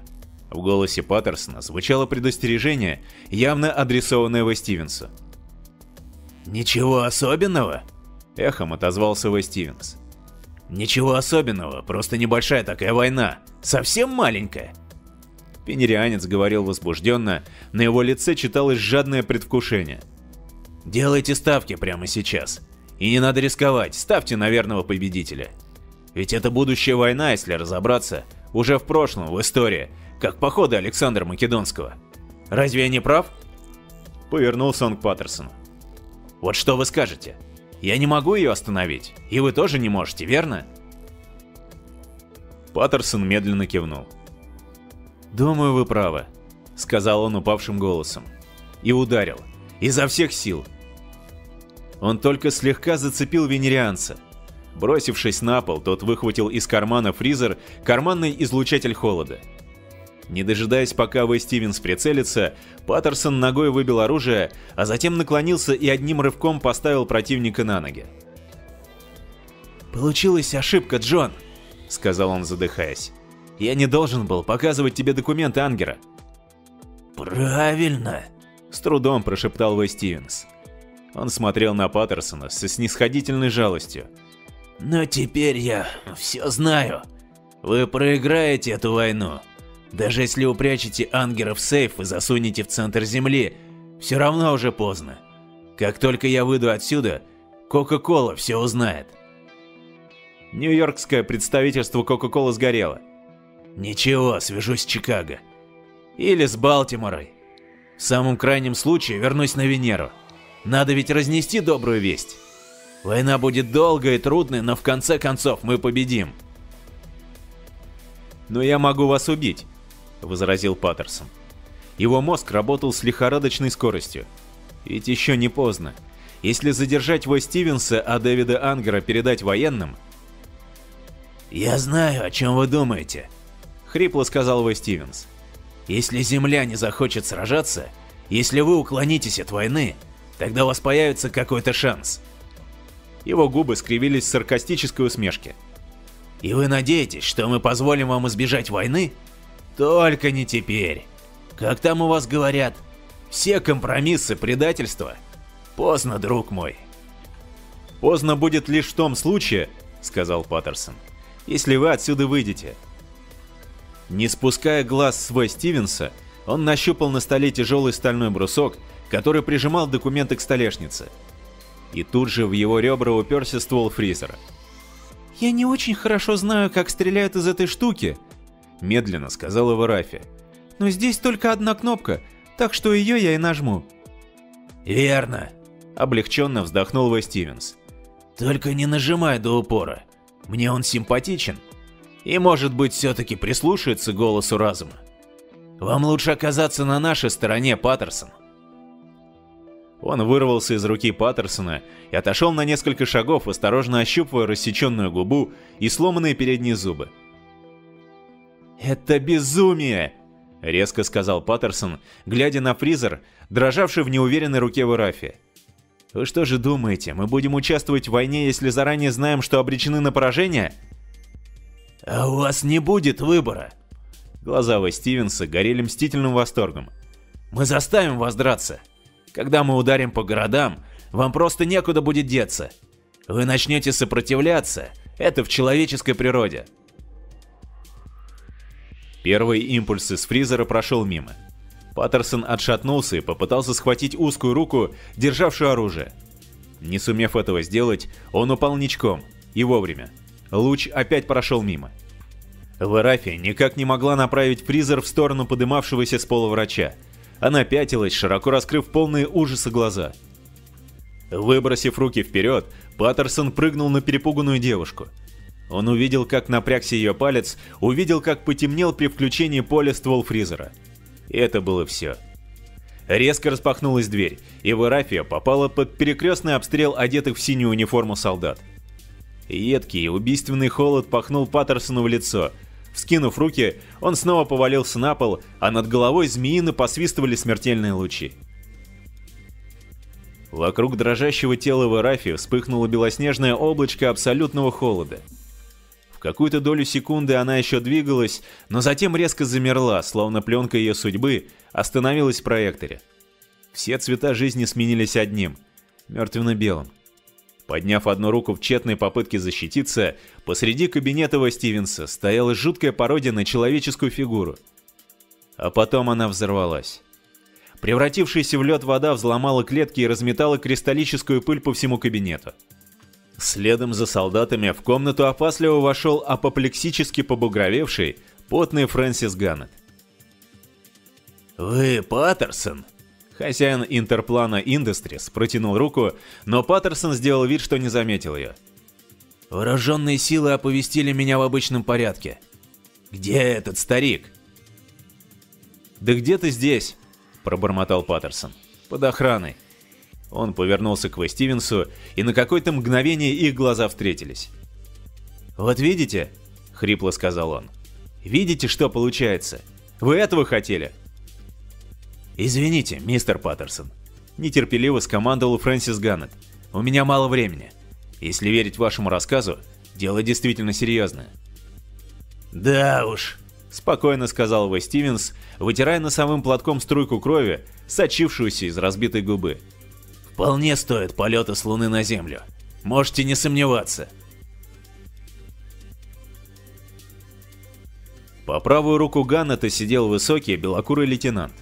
В голосе Паттерсона звучало предостережение, явно адресованное Ве Стивенсу. «Ничего особенного?» Эхом отозвался Вэй Стивенс. «Ничего особенного, просто небольшая такая война. Совсем маленькая». Пенерианец говорил возбужденно, на его лице читалось жадное предвкушение. «Делайте ставки прямо сейчас. И не надо рисковать, ставьте на верного победителя. Ведь это будущая война, если разобраться, уже в прошлом, в истории, как походы Александра Македонского. Разве я не прав?» Повернулся он к Паттерсону. «Вот что вы скажете?» Я не могу ее остановить, и вы тоже не можете, верно? Паттерсон медленно кивнул. «Думаю, вы правы», — сказал он упавшим голосом. И ударил. Изо всех сил. Он только слегка зацепил венерианца. Бросившись на пол, тот выхватил из кармана фризер карманный излучатель холода. Не дожидаясь, пока Вэй Стивенс прицелится, Паттерсон ногой выбил оружие, а затем наклонился и одним рывком поставил противника на ноги. «Получилась ошибка, Джон», — сказал он, задыхаясь. «Я не должен был показывать тебе документы Ангера». «Правильно», — с трудом прошептал Вэй Стивенс. Он смотрел на Паттерсона со снисходительной жалостью. «Но теперь я все знаю. Вы проиграете эту войну». Даже если упрячете ангера в сейф и засунете в центр земли, все равно уже поздно. Как только я выйду отсюда, Кока-Кола все узнает. Нью-Йоркское представительство Кока-Кола сгорело. Ничего, свяжусь с Чикаго. Или с Балтиморой. В самом крайнем случае вернусь на Венеру. Надо ведь разнести добрую весть. Война будет долгой и трудной, но в конце концов мы победим. Но я могу вас убить. — возразил Паттерсон. Его мозг работал с лихорадочной скоростью. Ведь еще не поздно. Если задержать Во Стивенса, а Дэвида Ангера передать военным... «Я знаю, о чем вы думаете», — хрипло сказал Во Стивенс. «Если Земля не захочет сражаться, если вы уклонитесь от войны, тогда у вас появится какой-то шанс. Его губы скривились в саркастической усмешке. И вы надеетесь, что мы позволим вам избежать войны? Только не теперь. Как там у вас говорят? Все компромиссы предательства. Поздно, друг мой. Поздно будет лишь в том случае, сказал Паттерсон, если вы отсюда выйдете. Не спуская глаз свой Стивенса, он нащупал на столе тяжелый стальной брусок, который прижимал документы к столешнице. И тут же в его ребра уперся ствол фризера. «Я не очень хорошо знаю, как стреляют из этой штуки», — медленно сказала Варафи. «Но здесь только одна кнопка, так что ее я и нажму». «Верно», — облегченно вздохнул Вэй Стивенс. «Только не нажимай до упора. Мне он симпатичен. И, может быть, все-таки прислушается голосу разума. Вам лучше оказаться на нашей стороне, Паттерсон». Он вырвался из руки Паттерсона и отошел на несколько шагов, осторожно ощупывая рассеченную губу и сломанные передние зубы. «Это безумие!» — резко сказал Паттерсон, глядя на фризер, дрожавший в неуверенной руке Варафи. «Вы что же думаете, мы будем участвовать в войне, если заранее знаем, что обречены на поражение?» «А у вас не будет выбора!» Глаза Стивенса горели мстительным восторгом. «Мы заставим вас драться!» Когда мы ударим по городам, вам просто некуда будет деться. Вы начнете сопротивляться, это в человеческой природе. Первый импульс из фризера прошел мимо. Паттерсон отшатнулся и попытался схватить узкую руку, державшую оружие. Не сумев этого сделать, он упал ничком, и вовремя. Луч опять прошел мимо. Варафия никак не могла направить фризер в сторону подымавшегося с пола врача, она пятилась, широко раскрыв полные ужаса глаза. Выбросив руки вперед, Паттерсон прыгнул на перепуганную девушку. Он увидел, как напрягся ее палец, увидел, как потемнел при включении поля ствол фризера. Это было все. Резко распахнулась дверь, и Варафия попала под перекрестный обстрел одетых в синюю униформу солдат. Едкий и убийственный холод пахнул Паттерсону в лицо, Вскинув руки, он снова повалился на пол, а над головой змеино посвистывали смертельные лучи. Вокруг дрожащего тела Варафи вспыхнуло белоснежное облачко абсолютного холода. В какую-то долю секунды она еще двигалась, но затем резко замерла, словно пленка ее судьбы остановилась в проекторе. Все цвета жизни сменились одним — мертвенно-белым. Подняв одну руку в тщетной попытке защититься, посреди кабинета Стивенса стояла жуткая пародия на человеческую фигуру. А потом она взорвалась. Превратившаяся в лед вода взломала клетки и разметала кристаллическую пыль по всему кабинету. Следом за солдатами в комнату опасливо вошел апоплексически побугровевший, потный Фрэнсис Ганнет. «Вы Паттерсон?» Хозяин Интерплана Industries протянул руку, но Паттерсон сделал вид, что не заметил ее. «Вооруженные силы оповестили меня в обычном порядке. Где этот старик?» «Да где ты здесь?» – пробормотал Паттерсон. «Под охраной». Он повернулся к Вэй Стивенсу, и на какое-то мгновение их глаза встретились. «Вот видите?» – хрипло сказал он. «Видите, что получается? Вы этого хотели?» «Извините, мистер Паттерсон», — нетерпеливо скомандовал Фрэнсис Ганнет. «У меня мало времени. Если верить вашему рассказу, дело действительно серьезное». «Да уж», — спокойно сказал Вэй Стивенс, вытирая носовым платком струйку крови, сочившуюся из разбитой губы. «Вполне стоит полета с Луны на Землю. Можете не сомневаться». По правую руку Ганнета сидел высокий белокурый лейтенант.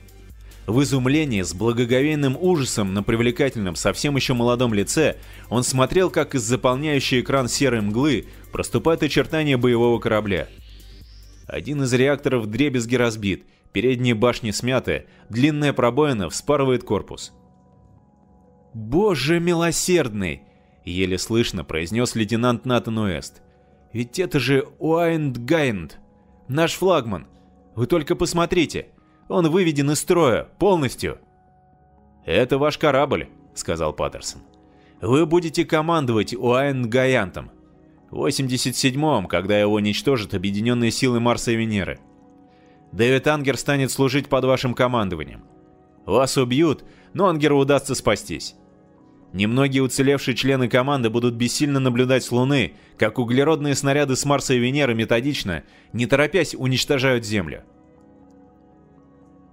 В изумлении, с благоговейным ужасом на привлекательном, совсем еще молодом лице, он смотрел, как из заполняющей экран серой мглы проступают очертания боевого корабля. Один из реакторов дребезги разбит, передние башни смяты, длинная пробоина вспарывает корпус. «Боже милосердный!» — еле слышно произнес лейтенант Натан Уэст. «Ведь это же Уайнд Гайнд, наш флагман. Вы только посмотрите!» Он выведен из строя, полностью. «Это ваш корабль», — сказал Паттерсон. «Вы будете командовать Уайн Гаянтом. В 87-м, когда его уничтожат объединенные силы Марса и Венеры. Дэвид Ангер станет служить под вашим командованием. Вас убьют, но Ангеру удастся спастись. Немногие уцелевшие члены команды будут бессильно наблюдать с Луны, как углеродные снаряды с Марса и Венеры методично, не торопясь, уничтожают Землю.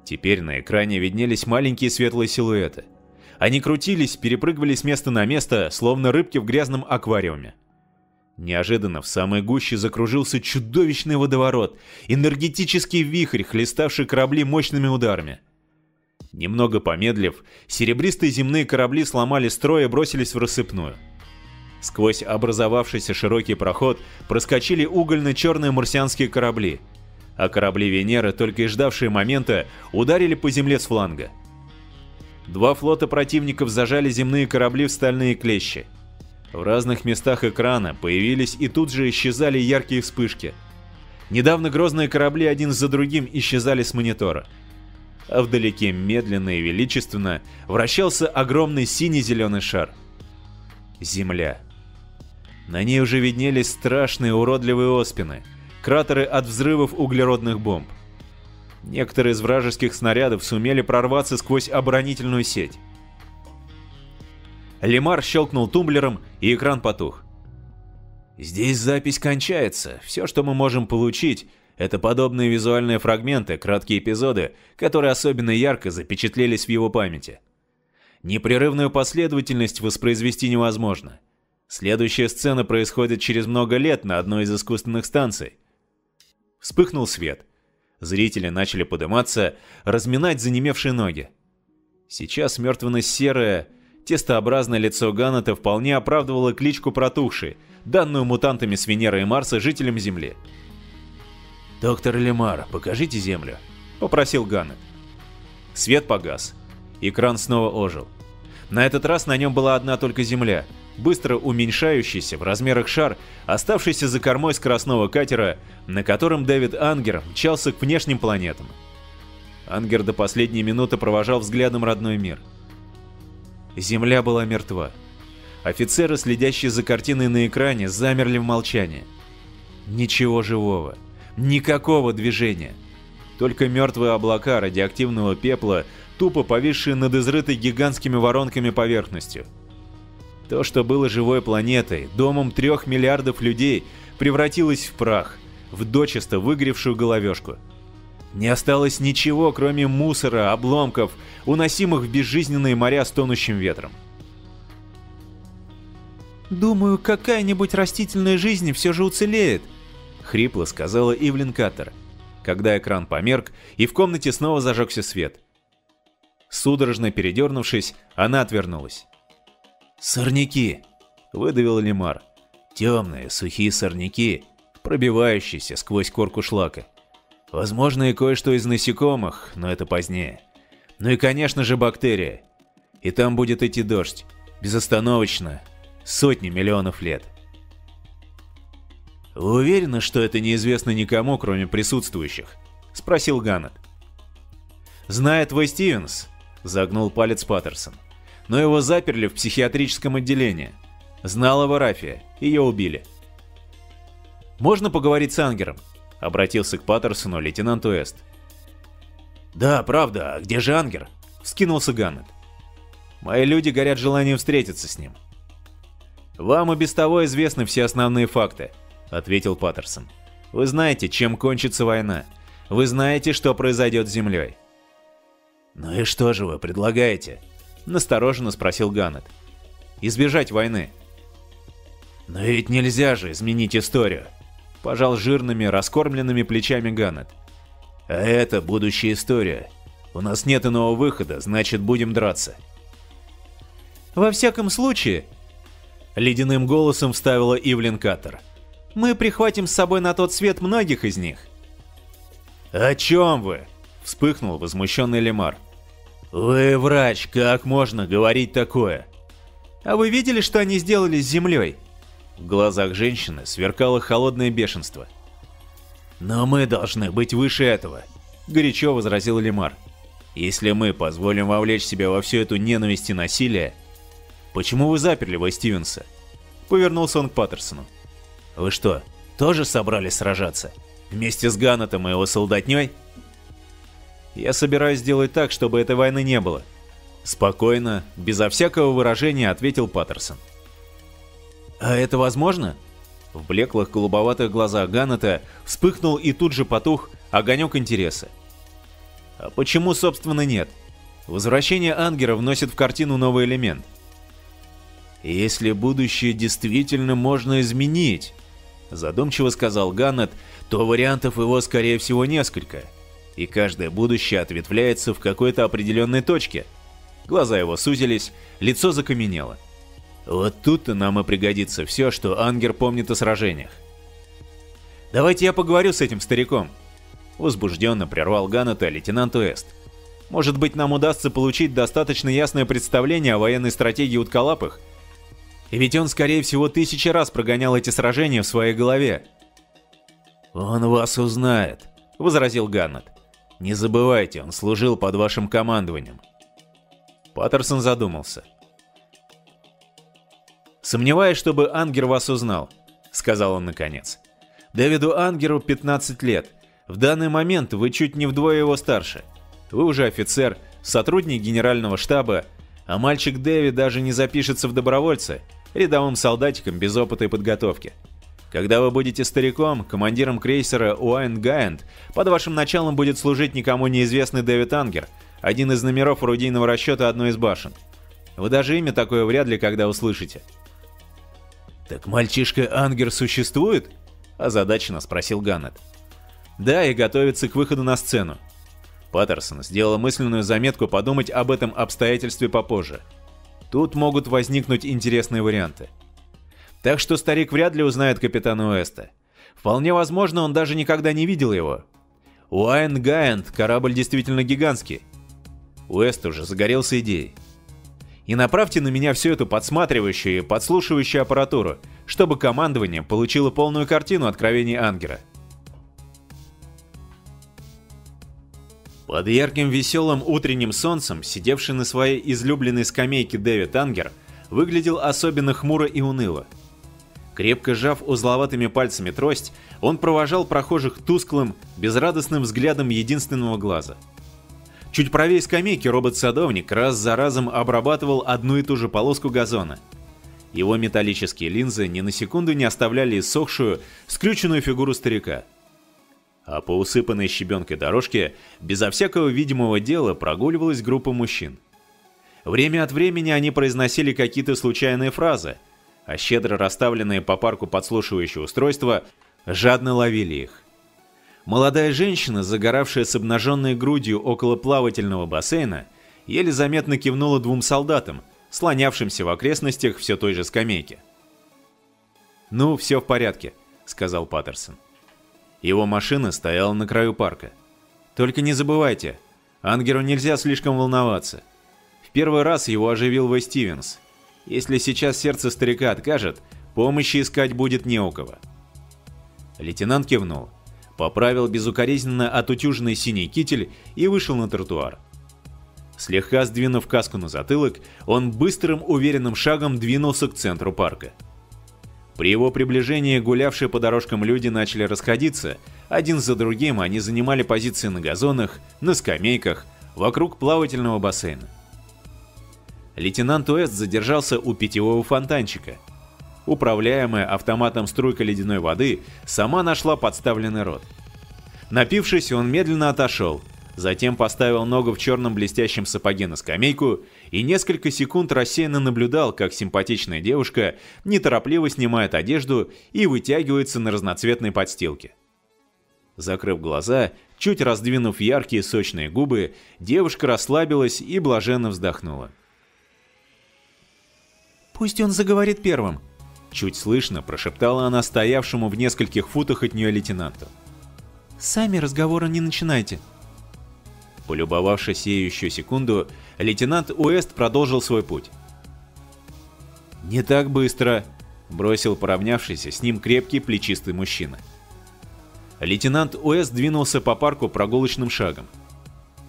Теперь на экране виднелись маленькие светлые силуэты. Они крутились, перепрыгивали с места на место, словно рыбки в грязном аквариуме. Неожиданно в самой гуще закружился чудовищный водоворот, энергетический вихрь, хлеставший корабли мощными ударами. Немного помедлив, серебристые земные корабли сломали строй и бросились в рассыпную. Сквозь образовавшийся широкий проход проскочили угольно-черные марсианские корабли, а корабли Венеры, только и ждавшие момента, ударили по земле с фланга. Два флота противников зажали земные корабли в стальные клещи. В разных местах экрана появились и тут же исчезали яркие вспышки. Недавно грозные корабли один за другим исчезали с монитора а вдалеке медленно и величественно вращался огромный синий-зеленый шар. Земля. На ней уже виднелись страшные уродливые оспины, кратеры от взрывов углеродных бомб. Некоторые из вражеских снарядов сумели прорваться сквозь оборонительную сеть. Лемар щелкнул тумблером, и экран потух. «Здесь запись кончается. Все, что мы можем получить, это подобные визуальные фрагменты, краткие эпизоды, которые особенно ярко запечатлелись в его памяти. Непрерывную последовательность воспроизвести невозможно. Следующая сцена происходит через много лет на одной из искусственных станций. Вспыхнул свет. Зрители начали подниматься, разминать занемевшие ноги. Сейчас мертвенно-серое, тестообразное лицо Ганнета вполне оправдывало кличку протухший, данную мутантами с Венеры и Марса жителям Земли. «Доктор Лемар, покажите землю», — попросил Ганнет. Свет погас. Экран снова ожил. На этот раз на нем была одна только земля, быстро уменьшающийся в размерах шар, оставшийся за кормой скоростного катера, на котором Дэвид Ангер мчался к внешним планетам. Ангер до последней минуты провожал взглядом родной мир. Земля была мертва. Офицеры, следящие за картиной на экране, замерли в молчании. Ничего живого. Никакого движения. Только мертвые облака радиоактивного пепла, тупо повисшие над изрытой гигантскими воронками поверхностью. То, что было живой планетой, домом трех миллиардов людей, превратилось в прах, в дочисто выгоревшую головешку. Не осталось ничего, кроме мусора, обломков, уносимых в безжизненные моря с тонущим ветром. «Думаю, какая-нибудь растительная жизнь все же уцелеет», хрипло сказала Ивлин Каттер, когда экран померк и в комнате снова зажегся свет. Судорожно передернувшись, она отвернулась. «Сорняки!» — выдавил Лемар. «Темные, сухие сорняки, пробивающиеся сквозь корку шлака. Возможно, и кое-что из насекомых, но это позднее. Ну и, конечно же, бактерия. И там будет идти дождь, безостановочно, сотни миллионов лет». «Вы уверены, что это неизвестно никому, кроме присутствующих?» — спросил Ганнет. «Знает твой Стивенс», — загнул палец Паттерсон. «Но его заперли в психиатрическом отделении. Знала Варафия, ее убили». «Можно поговорить с Ангером?» — обратился к Паттерсону лейтенант Уэст. «Да, правда, а где же Ангер?» — вскинулся Ганнет. «Мои люди горят желанием встретиться с ним». «Вам и без того известны все основные факты», — ответил Паттерсон. «Вы знаете, чем кончится война. Вы знаете, что произойдет с Землей». «Ну и что же вы предлагаете?» — настороженно спросил Ганнет. «Избежать войны». «Но ведь нельзя же изменить историю», — пожал жирными, раскормленными плечами Ганнет. «А это будущая история. У нас нет иного выхода, значит, будем драться». «Во всяком случае», — ледяным голосом вставила Ивлин Каттер, — мы прихватим с собой на тот свет многих из них. «О чем вы?» — вспыхнул возмущенный Лемар. «Вы врач, как можно говорить такое?» «А вы видели, что они сделали с землей?» В глазах женщины сверкало холодное бешенство. «Но мы должны быть выше этого», — горячо возразил Лемар. «Если мы позволим вовлечь себя во всю эту ненависть и насилие...» «Почему вы заперли Вай Стивенса?» Повернулся он к Паттерсону. Вы что, тоже собрались сражаться? Вместе с Ганнетом и его солдатней? Я собираюсь сделать так, чтобы этой войны не было. Спокойно, безо всякого выражения ответил Паттерсон. «А это возможно?» В блеклых голубоватых глазах Ганнета вспыхнул и тут же потух огонек интереса. А почему, собственно, нет? Возвращение Ангера вносит в картину новый элемент. «Если будущее действительно можно изменить», — задумчиво сказал Ганнет, то вариантов его, скорее всего, несколько, и каждое будущее ответвляется в какой-то определенной точке. Глаза его сузились, лицо закаменело. Вот тут-то нам и пригодится все, что Ангер помнит о сражениях. «Давайте я поговорю с этим стариком», — возбужденно прервал Ганнета лейтенант Уэст. «Может быть, нам удастся получить достаточно ясное представление о военной стратегии Уткалапых? И ведь он, скорее всего, тысячи раз прогонял эти сражения в своей голове». «Он вас узнает», — возразил Ганнет. «Не забывайте, он служил под вашим командованием». Паттерсон задумался. «Сомневаюсь, чтобы Ангер вас узнал», — сказал он наконец. «Дэвиду Ангеру 15 лет. В данный момент вы чуть не вдвое его старше. Вы уже офицер, сотрудник генерального штаба, а мальчик Дэви даже не запишется в добровольцы, рядовым солдатиком без опыта и подготовки. Когда вы будете стариком, командиром крейсера Уайн Гайент, под вашим началом будет служить никому неизвестный Дэвид Ангер, один из номеров орудийного расчета одной из башен. Вы даже имя такое вряд ли когда услышите. «Так мальчишка Ангер существует?» – озадаченно спросил Ганнет. «Да, и готовится к выходу на сцену». Паттерсон сделал мысленную заметку подумать об этом обстоятельстве попозже. Тут могут возникнуть интересные варианты. Так что старик вряд ли узнает капитана Уэста. Вполне возможно, он даже никогда не видел его. Уайн Гайент корабль действительно гигантский. Уэст уже загорелся идеей и направьте на меня всю эту подсматривающую и подслушивающую аппаратуру, чтобы командование получило полную картину откровений Ангера. Под ярким веселым утренним солнцем, сидевший на своей излюбленной скамейке Дэвид Ангер, выглядел особенно хмуро и уныло. Крепко сжав узловатыми пальцами трость, он провожал прохожих тусклым, безрадостным взглядом единственного глаза – Чуть правее скамейки робот-садовник раз за разом обрабатывал одну и ту же полоску газона. Его металлические линзы ни на секунду не оставляли иссохшую, скрюченную фигуру старика. А по усыпанной щебенкой дорожке, безо всякого видимого дела, прогуливалась группа мужчин. Время от времени они произносили какие-то случайные фразы, а щедро расставленные по парку подслушивающие устройства жадно ловили их. Молодая женщина, загоравшая с обнаженной грудью около плавательного бассейна, еле заметно кивнула двум солдатам, слонявшимся в окрестностях все той же скамейки. «Ну, все в порядке», — сказал Паттерсон. Его машина стояла на краю парка. «Только не забывайте, Ангеру нельзя слишком волноваться. В первый раз его оживил Вэй Стивенс. Если сейчас сердце старика откажет, помощи искать будет не у кого». Лейтенант кивнул поправил безукоризненно отутюженный синий китель и вышел на тротуар. Слегка сдвинув каску на затылок, он быстрым уверенным шагом двинулся к центру парка. При его приближении гулявшие по дорожкам люди начали расходиться, один за другим они занимали позиции на газонах, на скамейках, вокруг плавательного бассейна. Лейтенант Уэст задержался у питьевого фонтанчика – управляемая автоматом струйка ледяной воды, сама нашла подставленный рот. Напившись, он медленно отошел, затем поставил ногу в черном блестящем сапоге на скамейку и несколько секунд рассеянно наблюдал, как симпатичная девушка неторопливо снимает одежду и вытягивается на разноцветной подстилке. Закрыв глаза, чуть раздвинув яркие сочные губы, девушка расслабилась и блаженно вздохнула. «Пусть он заговорит первым», Чуть слышно прошептала она стоявшему в нескольких футах от нее лейтенанту. «Сами разговора не начинайте». Полюбовавшись ей еще секунду, лейтенант Уэст продолжил свой путь. «Не так быстро», — бросил поравнявшийся с ним крепкий плечистый мужчина. Лейтенант Уэст двинулся по парку прогулочным шагом.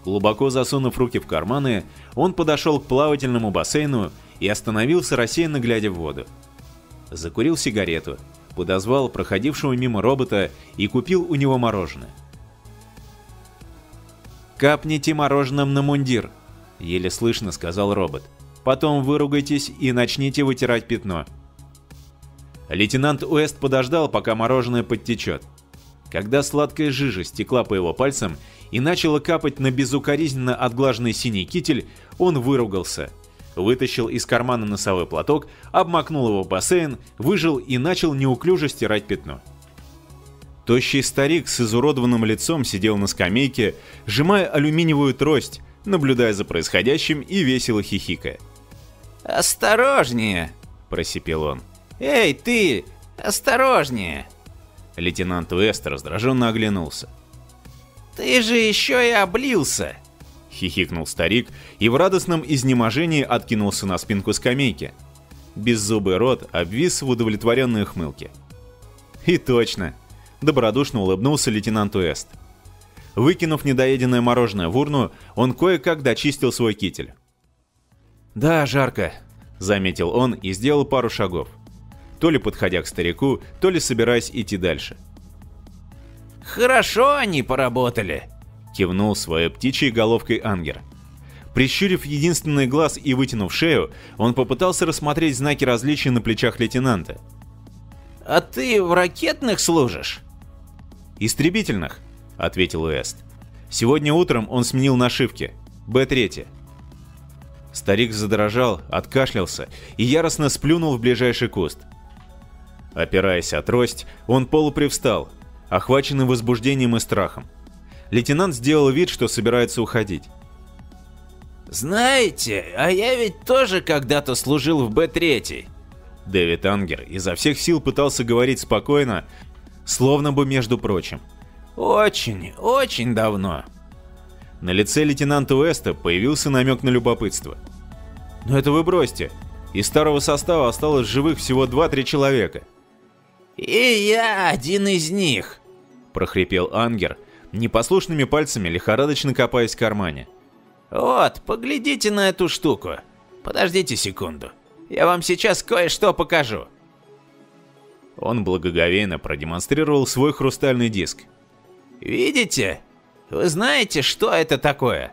Глубоко засунув руки в карманы, он подошел к плавательному бассейну и остановился, рассеянно глядя в воду закурил сигарету, подозвал проходившего мимо робота и купил у него мороженое. «Капните мороженым на мундир», — еле слышно сказал робот. «Потом выругайтесь и начните вытирать пятно». Лейтенант Уэст подождал, пока мороженое подтечет. Когда сладкая жижа стекла по его пальцам и начала капать на безукоризненно отглаженный синий китель, он выругался. Вытащил из кармана носовой платок, обмакнул его в бассейн, выжил и начал неуклюже стирать пятно. Тощий старик с изуродованным лицом сидел на скамейке, сжимая алюминиевую трость, наблюдая за происходящим и весело хихикая. «Осторожнее!» – просипел он. «Эй, ты! Осторожнее!» Лейтенант Уэст раздраженно оглянулся. «Ты же еще и облился!» — хихикнул старик и в радостном изнеможении откинулся на спинку скамейки. Беззубый рот обвис в удовлетворенной ухмылке. «И точно!» добродушно улыбнулся лейтенант Уэст. Выкинув недоеденное мороженое в урну, он кое-как дочистил свой китель. «Да, жарко», — заметил он и сделал пару шагов. То ли подходя к старику, то ли собираясь идти дальше. «Хорошо они поработали», — кивнул своей птичьей головкой Ангер. Прищурив единственный глаз и вытянув шею, он попытался рассмотреть знаки различия на плечах лейтенанта. «А ты в ракетных служишь?» «Истребительных», — ответил Уэст. «Сегодня утром он сменил нашивки. Б-3». Старик задрожал, откашлялся и яростно сплюнул в ближайший куст. Опираясь о трость, он полупривстал, охваченный возбуждением и страхом. Лейтенант сделал вид, что собирается уходить. «Знаете, а я ведь тоже когда-то служил в Б-3», Дэвид Ангер изо всех сил пытался говорить спокойно, словно бы между прочим. «Очень, очень давно». На лице лейтенанта Уэста появился намек на любопытство. «Но это вы бросьте. Из старого состава осталось живых всего 2-3 человека». «И я один из них», – прохрипел Ангер, непослушными пальцами лихорадочно копаясь в кармане. «Вот, поглядите на эту штуку. Подождите секунду. Я вам сейчас кое-что покажу». Он благоговейно продемонстрировал свой хрустальный диск. «Видите? Вы знаете, что это такое?»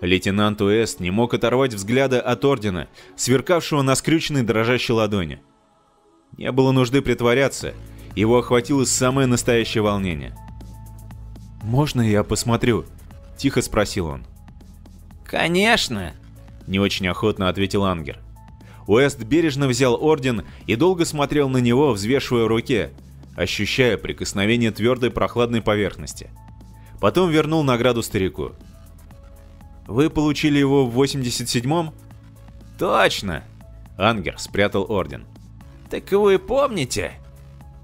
Лейтенант Уэст не мог оторвать взгляда от ордена, сверкавшего на скрюченной дрожащей ладони. Не было нужды притворяться, его охватило самое настоящее волнение. «Можно я посмотрю?» – тихо спросил он. «Конечно!» – не очень охотно ответил Ангер. Уэст бережно взял орден и долго смотрел на него, взвешивая в руке, ощущая прикосновение твердой прохладной поверхности. Потом вернул награду старику. «Вы получили его в 87-м?» «Точно!» Ангер спрятал орден. «Так вы помните?»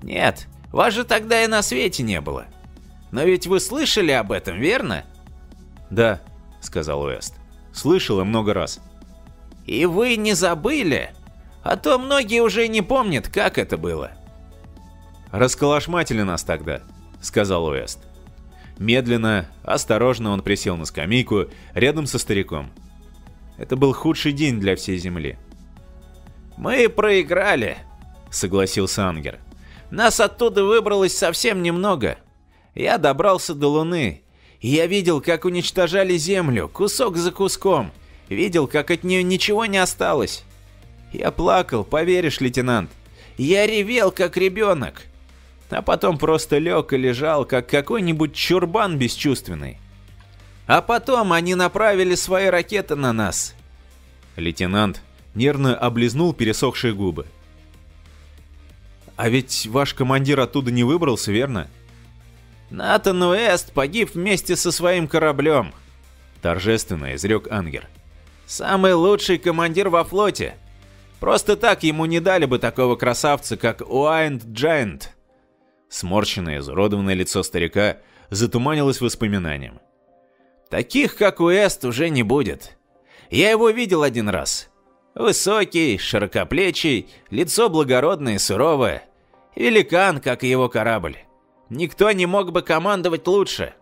«Нет, вас же тогда и на свете не было. Но ведь вы слышали об этом, верно?» «Да», — сказал Уэст. «Слышал и много раз». И вы не забыли? А то многие уже не помнят, как это было. «Расколошматили нас тогда», — сказал Уэст. Медленно, осторожно он присел на скамейку рядом со стариком. Это был худший день для всей Земли. «Мы проиграли», — согласился Ангер. «Нас оттуда выбралось совсем немного. Я добрался до Луны, и я видел, как уничтожали Землю, кусок за куском. Видел, как от нее ничего не осталось. Я плакал, поверишь, лейтенант. Я ревел, как ребенок. А потом просто лег и лежал, как какой-нибудь чурбан бесчувственный. А потом они направили свои ракеты на нас. Лейтенант нервно облизнул пересохшие губы. «А ведь ваш командир оттуда не выбрался, верно?» «Натан Уэст погиб вместе со своим кораблем», — торжественно изрек Ангер. Самый лучший командир во флоте. Просто так ему не дали бы такого красавца, как Уайнд Джайант. Сморщенное, изуродованное лицо старика затуманилось воспоминанием. Таких, как Уэст, уже не будет. Я его видел один раз. Высокий, широкоплечий, лицо благородное и суровое. Великан, как и его корабль. Никто не мог бы командовать лучше.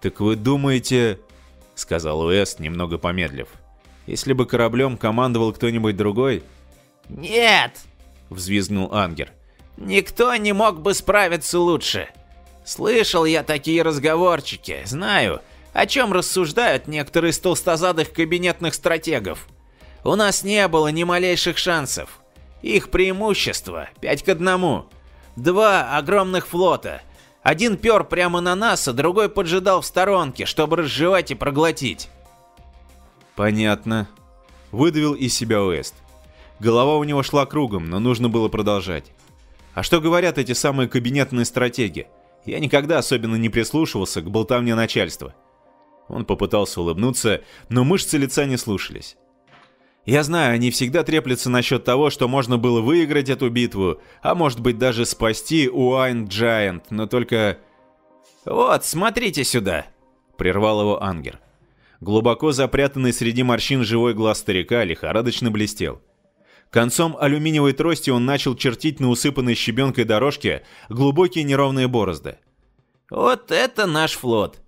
«Так вы думаете, — сказал Уэст, немного помедлив. «Если бы кораблем командовал кто-нибудь другой...» «Нет!» — взвизгнул Ангер. «Никто не мог бы справиться лучше. Слышал я такие разговорчики, знаю. О чем рассуждают некоторые из толстозадых кабинетных стратегов? У нас не было ни малейших шансов. Их преимущество 5 к 1. Два огромных флота. Один пер прямо на нас, а другой поджидал в сторонке, чтобы разжевать и проглотить. Понятно. Выдавил из себя Уэст. Голова у него шла кругом, но нужно было продолжать. А что говорят эти самые кабинетные стратеги? Я никогда особенно не прислушивался к болтовне начальства. Он попытался улыбнуться, но мышцы лица не слушались. Я знаю, они всегда треплются насчет того, что можно было выиграть эту битву, а может быть даже спасти Уайн Джайант, но только... «Вот, смотрите сюда!» — прервал его Ангер. Глубоко запрятанный среди морщин живой глаз старика лихорадочно блестел. Концом алюминиевой трости он начал чертить на усыпанной щебенкой дорожке глубокие неровные борозды. «Вот это наш флот!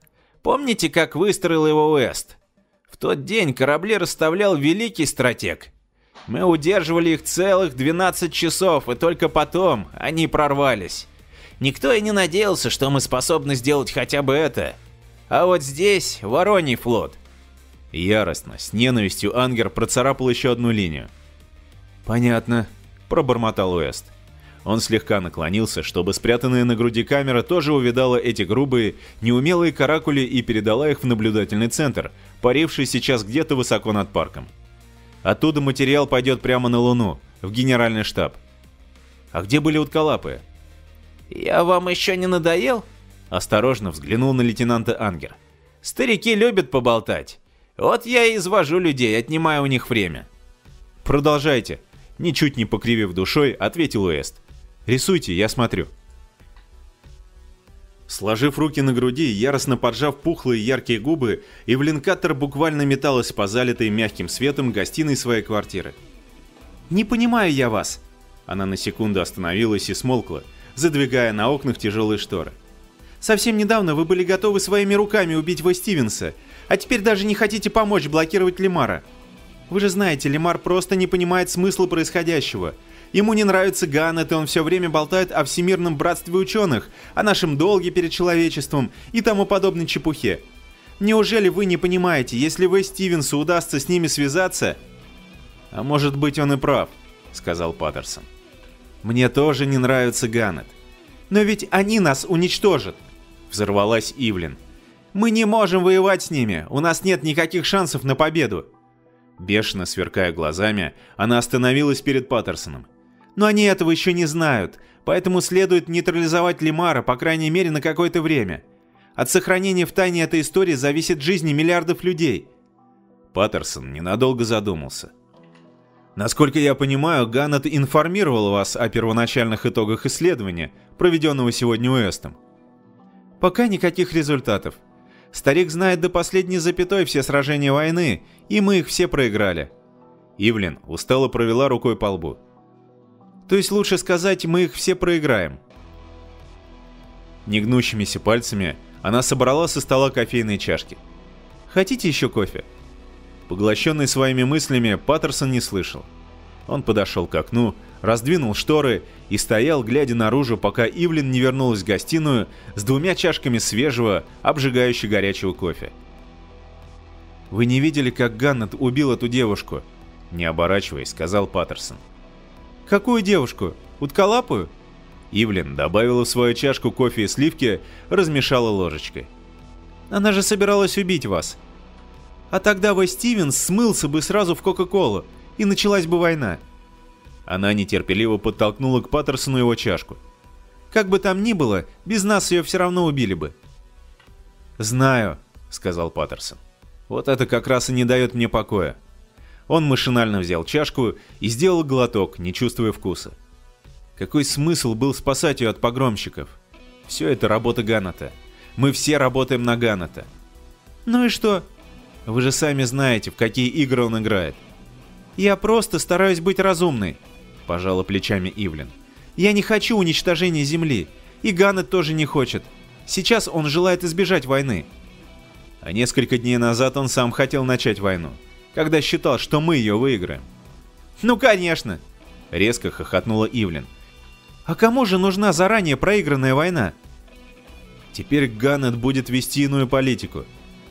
Помните, как выстроил его Уэст? В тот день корабли расставлял великий стратег. Мы удерживали их целых 12 часов, и только потом они прорвались. Никто и не надеялся, что мы способны сделать хотя бы это. А вот здесь Вороний флот». Яростно, с ненавистью Ангер процарапал еще одну линию. «Понятно», — пробормотал Уэст. Он слегка наклонился, чтобы спрятанная на груди камера тоже увидала эти грубые, неумелые каракули и передала их в наблюдательный центр, паривший сейчас где-то высоко над парком. Оттуда материал пойдет прямо на Луну, в генеральный штаб. А где были утколапы? «Я вам еще не надоел?» Осторожно взглянул на лейтенанта Ангер. «Старики любят поболтать. Вот я и извожу людей, отнимая у них время». «Продолжайте», Ничуть не покривив душой, ответил Уэст. «Рисуйте, я смотрю». Сложив руки на груди, яростно поджав пухлые яркие губы, Эвелин Каттер буквально металась по залитой мягким светом гостиной своей квартиры. «Не понимаю я вас!» Она на секунду остановилась и смолкла, задвигая на окнах тяжелые шторы. «Совсем недавно вы были готовы своими руками убить Вой Стивенса, а теперь даже не хотите помочь блокировать Лемара. Вы же знаете, Лемар просто не понимает смысла происходящего. Ему не нравится Ганнет, и он все время болтает о всемирном братстве ученых, о нашем долге перед человечеством и тому подобной чепухе. Неужели вы не понимаете, если вы Стивенсу удастся с ними связаться... А может быть он и прав, сказал Паттерсон. Мне тоже не нравится Ганнет. Но ведь они нас уничтожат, взорвалась Ивлин. Мы не можем воевать с ними, у нас нет никаких шансов на победу. Бешено сверкая глазами, она остановилась перед Паттерсоном. «Но они этого еще не знают, поэтому следует нейтрализовать Лимара, по крайней мере, на какое-то время. От сохранения в тайне этой истории зависит жизни миллиардов людей». Паттерсон ненадолго задумался. Насколько я понимаю, Ганнет информировал вас о первоначальных итогах исследования, проведенного сегодня Уэстом. Пока никаких результатов. Старик знает до последней запятой все сражения войны, и мы их все проиграли. Ивлин устало провела рукой по лбу. То есть лучше сказать, мы их все проиграем. Негнущимися пальцами она собрала со стола кофейные чашки. «Хотите еще кофе?» Поглощенный своими мыслями, Паттерсон не слышал. Он подошел к окну, раздвинул шторы и стоял, глядя наружу, пока Ивлин не вернулась в гостиную с двумя чашками свежего, обжигающе горячего кофе. «Вы не видели, как Ганнет убил эту девушку?» Не оборачиваясь, сказал Паттерсон. «Какую девушку? Утколапую?» Ивлин добавила в свою чашку кофе и сливки, размешала ложечкой. «Она же собиралась убить вас. А тогда Вой Стивенс смылся бы сразу в Кока-Колу, и началась бы война». Она нетерпеливо подтолкнула к Паттерсону его чашку. «Как бы там ни было, без нас ее все равно убили бы». «Знаю», — сказал Паттерсон. «Вот это как раз и не дает мне покоя». Он машинально взял чашку и сделал глоток, не чувствуя вкуса. Какой смысл был спасать ее от погромщиков? Все это работа Ганата. Мы все работаем на Ганата. Ну и что? Вы же сами знаете, в какие игры он играет. Я просто стараюсь быть разумной пожала плечами Ивлин. «Я не хочу уничтожения Земли, и Ганнет тоже не хочет. Сейчас он желает избежать войны». А несколько дней назад он сам хотел начать войну, когда считал, что мы ее выиграем. «Ну, конечно!» — резко хохотнула Ивлин. «А кому же нужна заранее проигранная война?» Теперь Ганнет будет вести иную политику.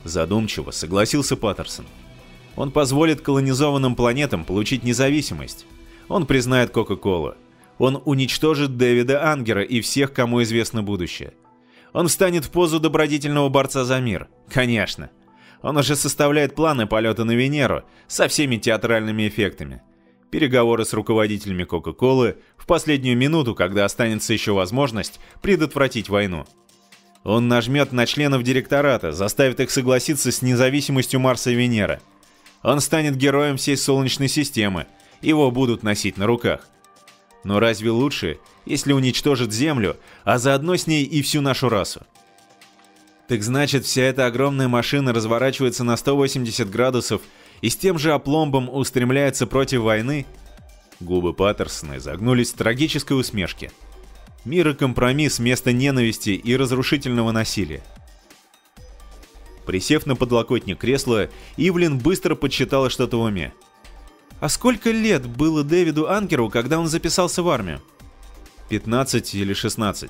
Задумчиво согласился Паттерсон. Он позволит колонизованным планетам получить независимость. Он признает Кока-Колу. Он уничтожит Дэвида Ангера и всех, кому известно будущее. Он встанет в позу добродетельного борца за мир. Конечно. Он уже составляет планы полета на Венеру со всеми театральными эффектами. Переговоры с руководителями Кока-Колы в последнюю минуту, когда останется еще возможность предотвратить войну. Он нажмет на членов директората, заставит их согласиться с независимостью Марса и Венеры. Он станет героем всей Солнечной системы, его будут носить на руках. Но разве лучше, если уничтожит Землю, а заодно с ней и всю нашу расу? Так значит, вся эта огромная машина разворачивается на 180 градусов и с тем же опломбом устремляется против войны? Губы Паттерсона загнулись в трагической усмешке. Мир и компромисс вместо ненависти и разрушительного насилия. Присев на подлокотник кресла, Ивлин быстро подсчитала что-то в уме. А сколько лет было Дэвиду Ангеру, когда он записался в армию? 15 или 16.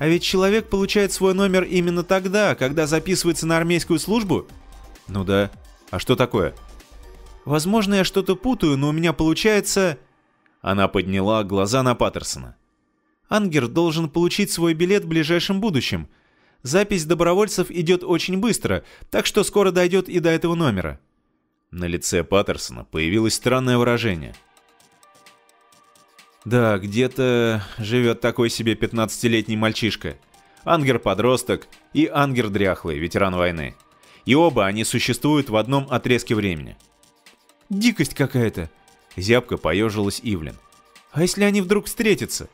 А ведь человек получает свой номер именно тогда, когда записывается на армейскую службу? Ну да. А что такое? Возможно, я что-то путаю, но у меня получается... Она подняла глаза на Паттерсона. Ангер должен получить свой билет в ближайшем будущем. Запись добровольцев идет очень быстро, так что скоро дойдет и до этого номера. На лице Паттерсона появилось странное выражение. Да, где-то живет такой себе 15-летний мальчишка. Ангер-подросток и Ангер-дряхлый, ветеран войны. И оба они существуют в одном отрезке времени. Дикость какая-то. Зябко поежилась Ивлин. А если они вдруг встретятся?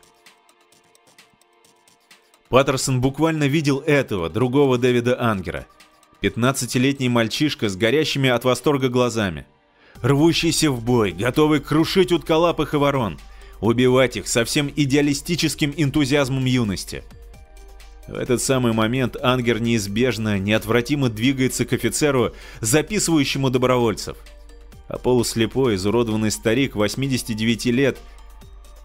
Паттерсон буквально видел этого, другого Дэвида Ангера. 15-летний мальчишка с горящими от восторга глазами. Рвущийся в бой, готовый крушить утколапых и ворон. Убивать их со всем идеалистическим энтузиазмом юности. В этот самый момент Ангер неизбежно, неотвратимо двигается к офицеру, записывающему добровольцев. А полуслепой, изуродованный старик 89 лет,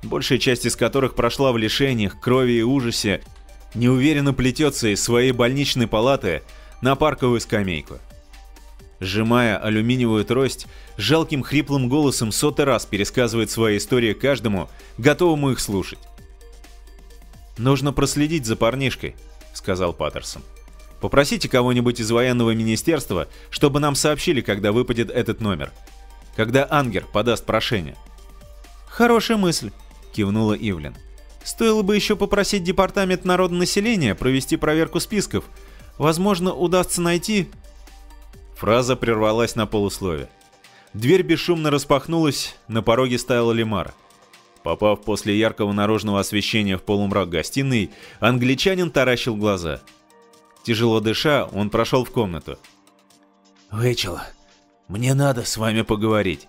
большая часть из которых прошла в лишениях, крови и ужасе, неуверенно плетется из своей больничной палаты на парковую скамейку. Сжимая алюминиевую трость, жалким хриплым голосом сотый раз пересказывает свои истории каждому, готовому их слушать. «Нужно проследить за парнишкой», — сказал Паттерсон. «Попросите кого-нибудь из военного министерства, чтобы нам сообщили, когда выпадет этот номер. Когда Ангер подаст прошение». «Хорошая мысль», — кивнула Ивлин. Стоило бы еще попросить Департамент народонаселения провести проверку списков. Возможно, удастся найти... Фраза прервалась на полуслове. Дверь бесшумно распахнулась, на пороге стоял Лемар. Попав после яркого наружного освещения в полумрак гостиной, англичанин таращил глаза. Тяжело дыша, он прошел в комнату. «Рэйчел, мне надо с вами поговорить».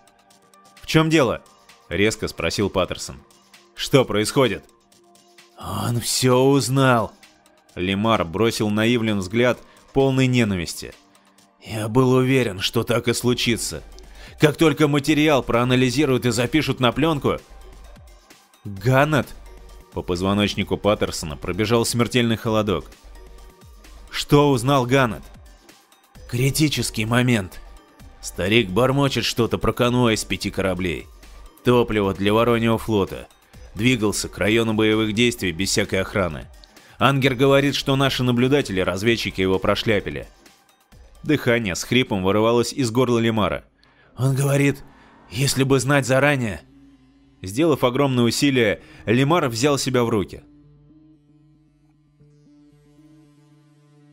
«В чем дело?» — резко спросил Паттерсон. «Что происходит?» «Он все узнал!» Лемар бросил наивлен взгляд, полный ненависти. «Я был уверен, что так и случится. Как только материал проанализируют и запишут на пленку...» «Ганнет!» По позвоночнику Паттерсона пробежал смертельный холодок. «Что узнал Ганнет?» «Критический момент. Старик бормочет что-то про каноэ из пяти кораблей. Топливо для Вороньего флота двигался к району боевых действий без всякой охраны. Ангер говорит, что наши наблюдатели-разведчики его прошляпили. Дыхание с хрипом вырывалось из горла Лемара. Он говорит, если бы знать заранее... Сделав огромное усилие, Лемар взял себя в руки.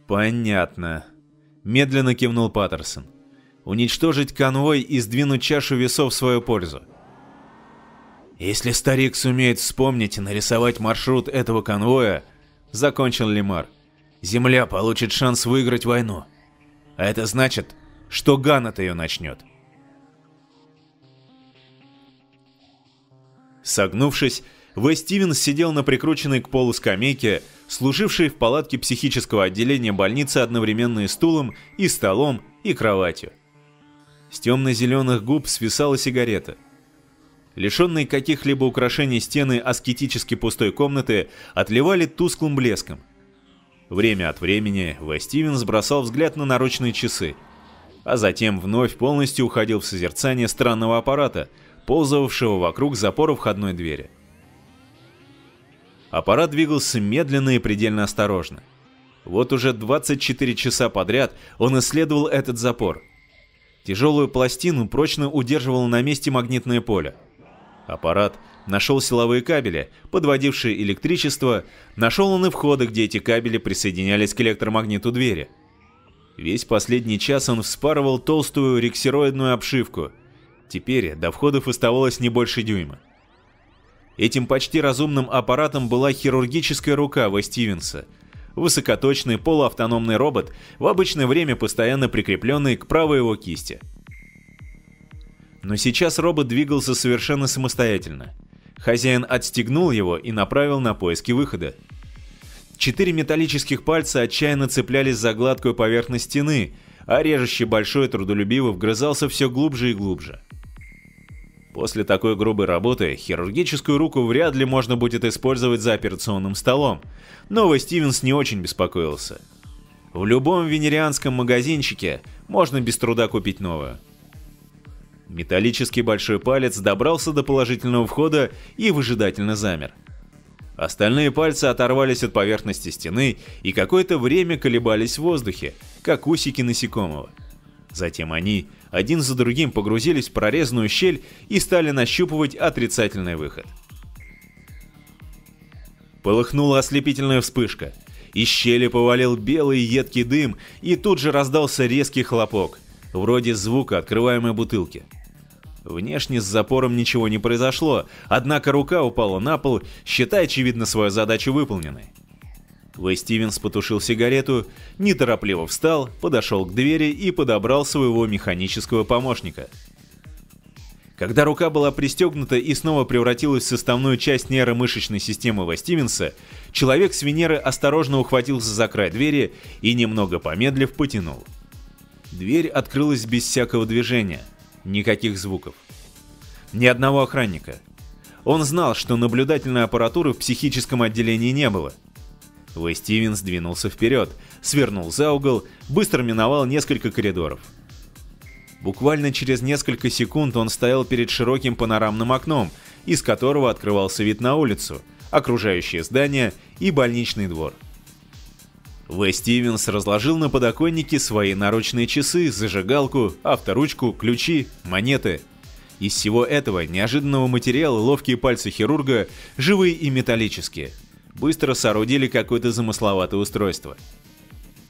«Понятно», — медленно кивнул Паттерсон. «Уничтожить конвой и сдвинуть чашу весов в свою пользу. «Если старик сумеет вспомнить и нарисовать маршрут этого конвоя», — закончил Лемар, — «Земля получит шанс выиграть войну. А это значит, что Ганнет ее начнет». Согнувшись, В. Стивенс сидел на прикрученной к полу скамейке, служившей в палатке психического отделения больницы одновременно и стулом, и столом, и кроватью. С темно-зеленых губ свисала сигарета — Лишенные каких-либо украшений стены аскетически пустой комнаты отливали тусклым блеском. Время от времени Ве Стивенс бросал взгляд на наручные часы, а затем вновь полностью уходил в созерцание странного аппарата, ползавшего вокруг запора входной двери. Аппарат двигался медленно и предельно осторожно. Вот уже 24 часа подряд он исследовал этот запор. Тяжелую пластину прочно удерживало на месте магнитное поле. Аппарат нашел силовые кабели, подводившие электричество, нашел он и входы, где эти кабели присоединялись к электромагниту двери. Весь последний час он вспарывал толстую рексероидную обшивку. Теперь до входов оставалось не больше дюйма. Этим почти разумным аппаратом была хирургическая рука Вэ Стивенса, высокоточный полуавтономный робот, в обычное время постоянно прикрепленный к правой его кисти. Но сейчас робот двигался совершенно самостоятельно. Хозяин отстегнул его и направил на поиски выхода. Четыре металлических пальца отчаянно цеплялись за гладкую поверхность стены, а режущий большой трудолюбиво вгрызался все глубже и глубже. После такой грубой работы хирургическую руку вряд ли можно будет использовать за операционным столом, но Стивенс не очень беспокоился. В любом венерианском магазинчике можно без труда купить новую. Металлический большой палец добрался до положительного входа и выжидательно замер. Остальные пальцы оторвались от поверхности стены и какое-то время колебались в воздухе, как усики насекомого. Затем они один за другим погрузились в прорезанную щель и стали нащупывать отрицательный выход. Полыхнула ослепительная вспышка. Из щели повалил белый едкий дым, и тут же раздался резкий хлопок, вроде звука открываемой бутылки. Внешне с запором ничего не произошло, однако рука упала на пол, считая, очевидно, свою задачу выполненной. Вэй Стивенс потушил сигарету, неторопливо встал, подошел к двери и подобрал своего механического помощника. Когда рука была пристегнута и снова превратилась в составную часть нейромышечной системы Вэй Стивенса, человек с Венеры осторожно ухватился за край двери и, немного помедлив, потянул. Дверь открылась без всякого движения – Никаких звуков. Ни одного охранника. Он знал, что наблюдательной аппаратуры в психическом отделении не было. Вэй Стивенс двинулся вперед, свернул за угол, быстро миновал несколько коридоров. Буквально через несколько секунд он стоял перед широким панорамным окном, из которого открывался вид на улицу, окружающее здание и больничный двор. В. Стивенс разложил на подоконнике свои наручные часы, зажигалку, авторучку, ключи, монеты. Из всего этого неожиданного материала ловкие пальцы хирурга, живые и металлические, быстро соорудили какое-то замысловатое устройство.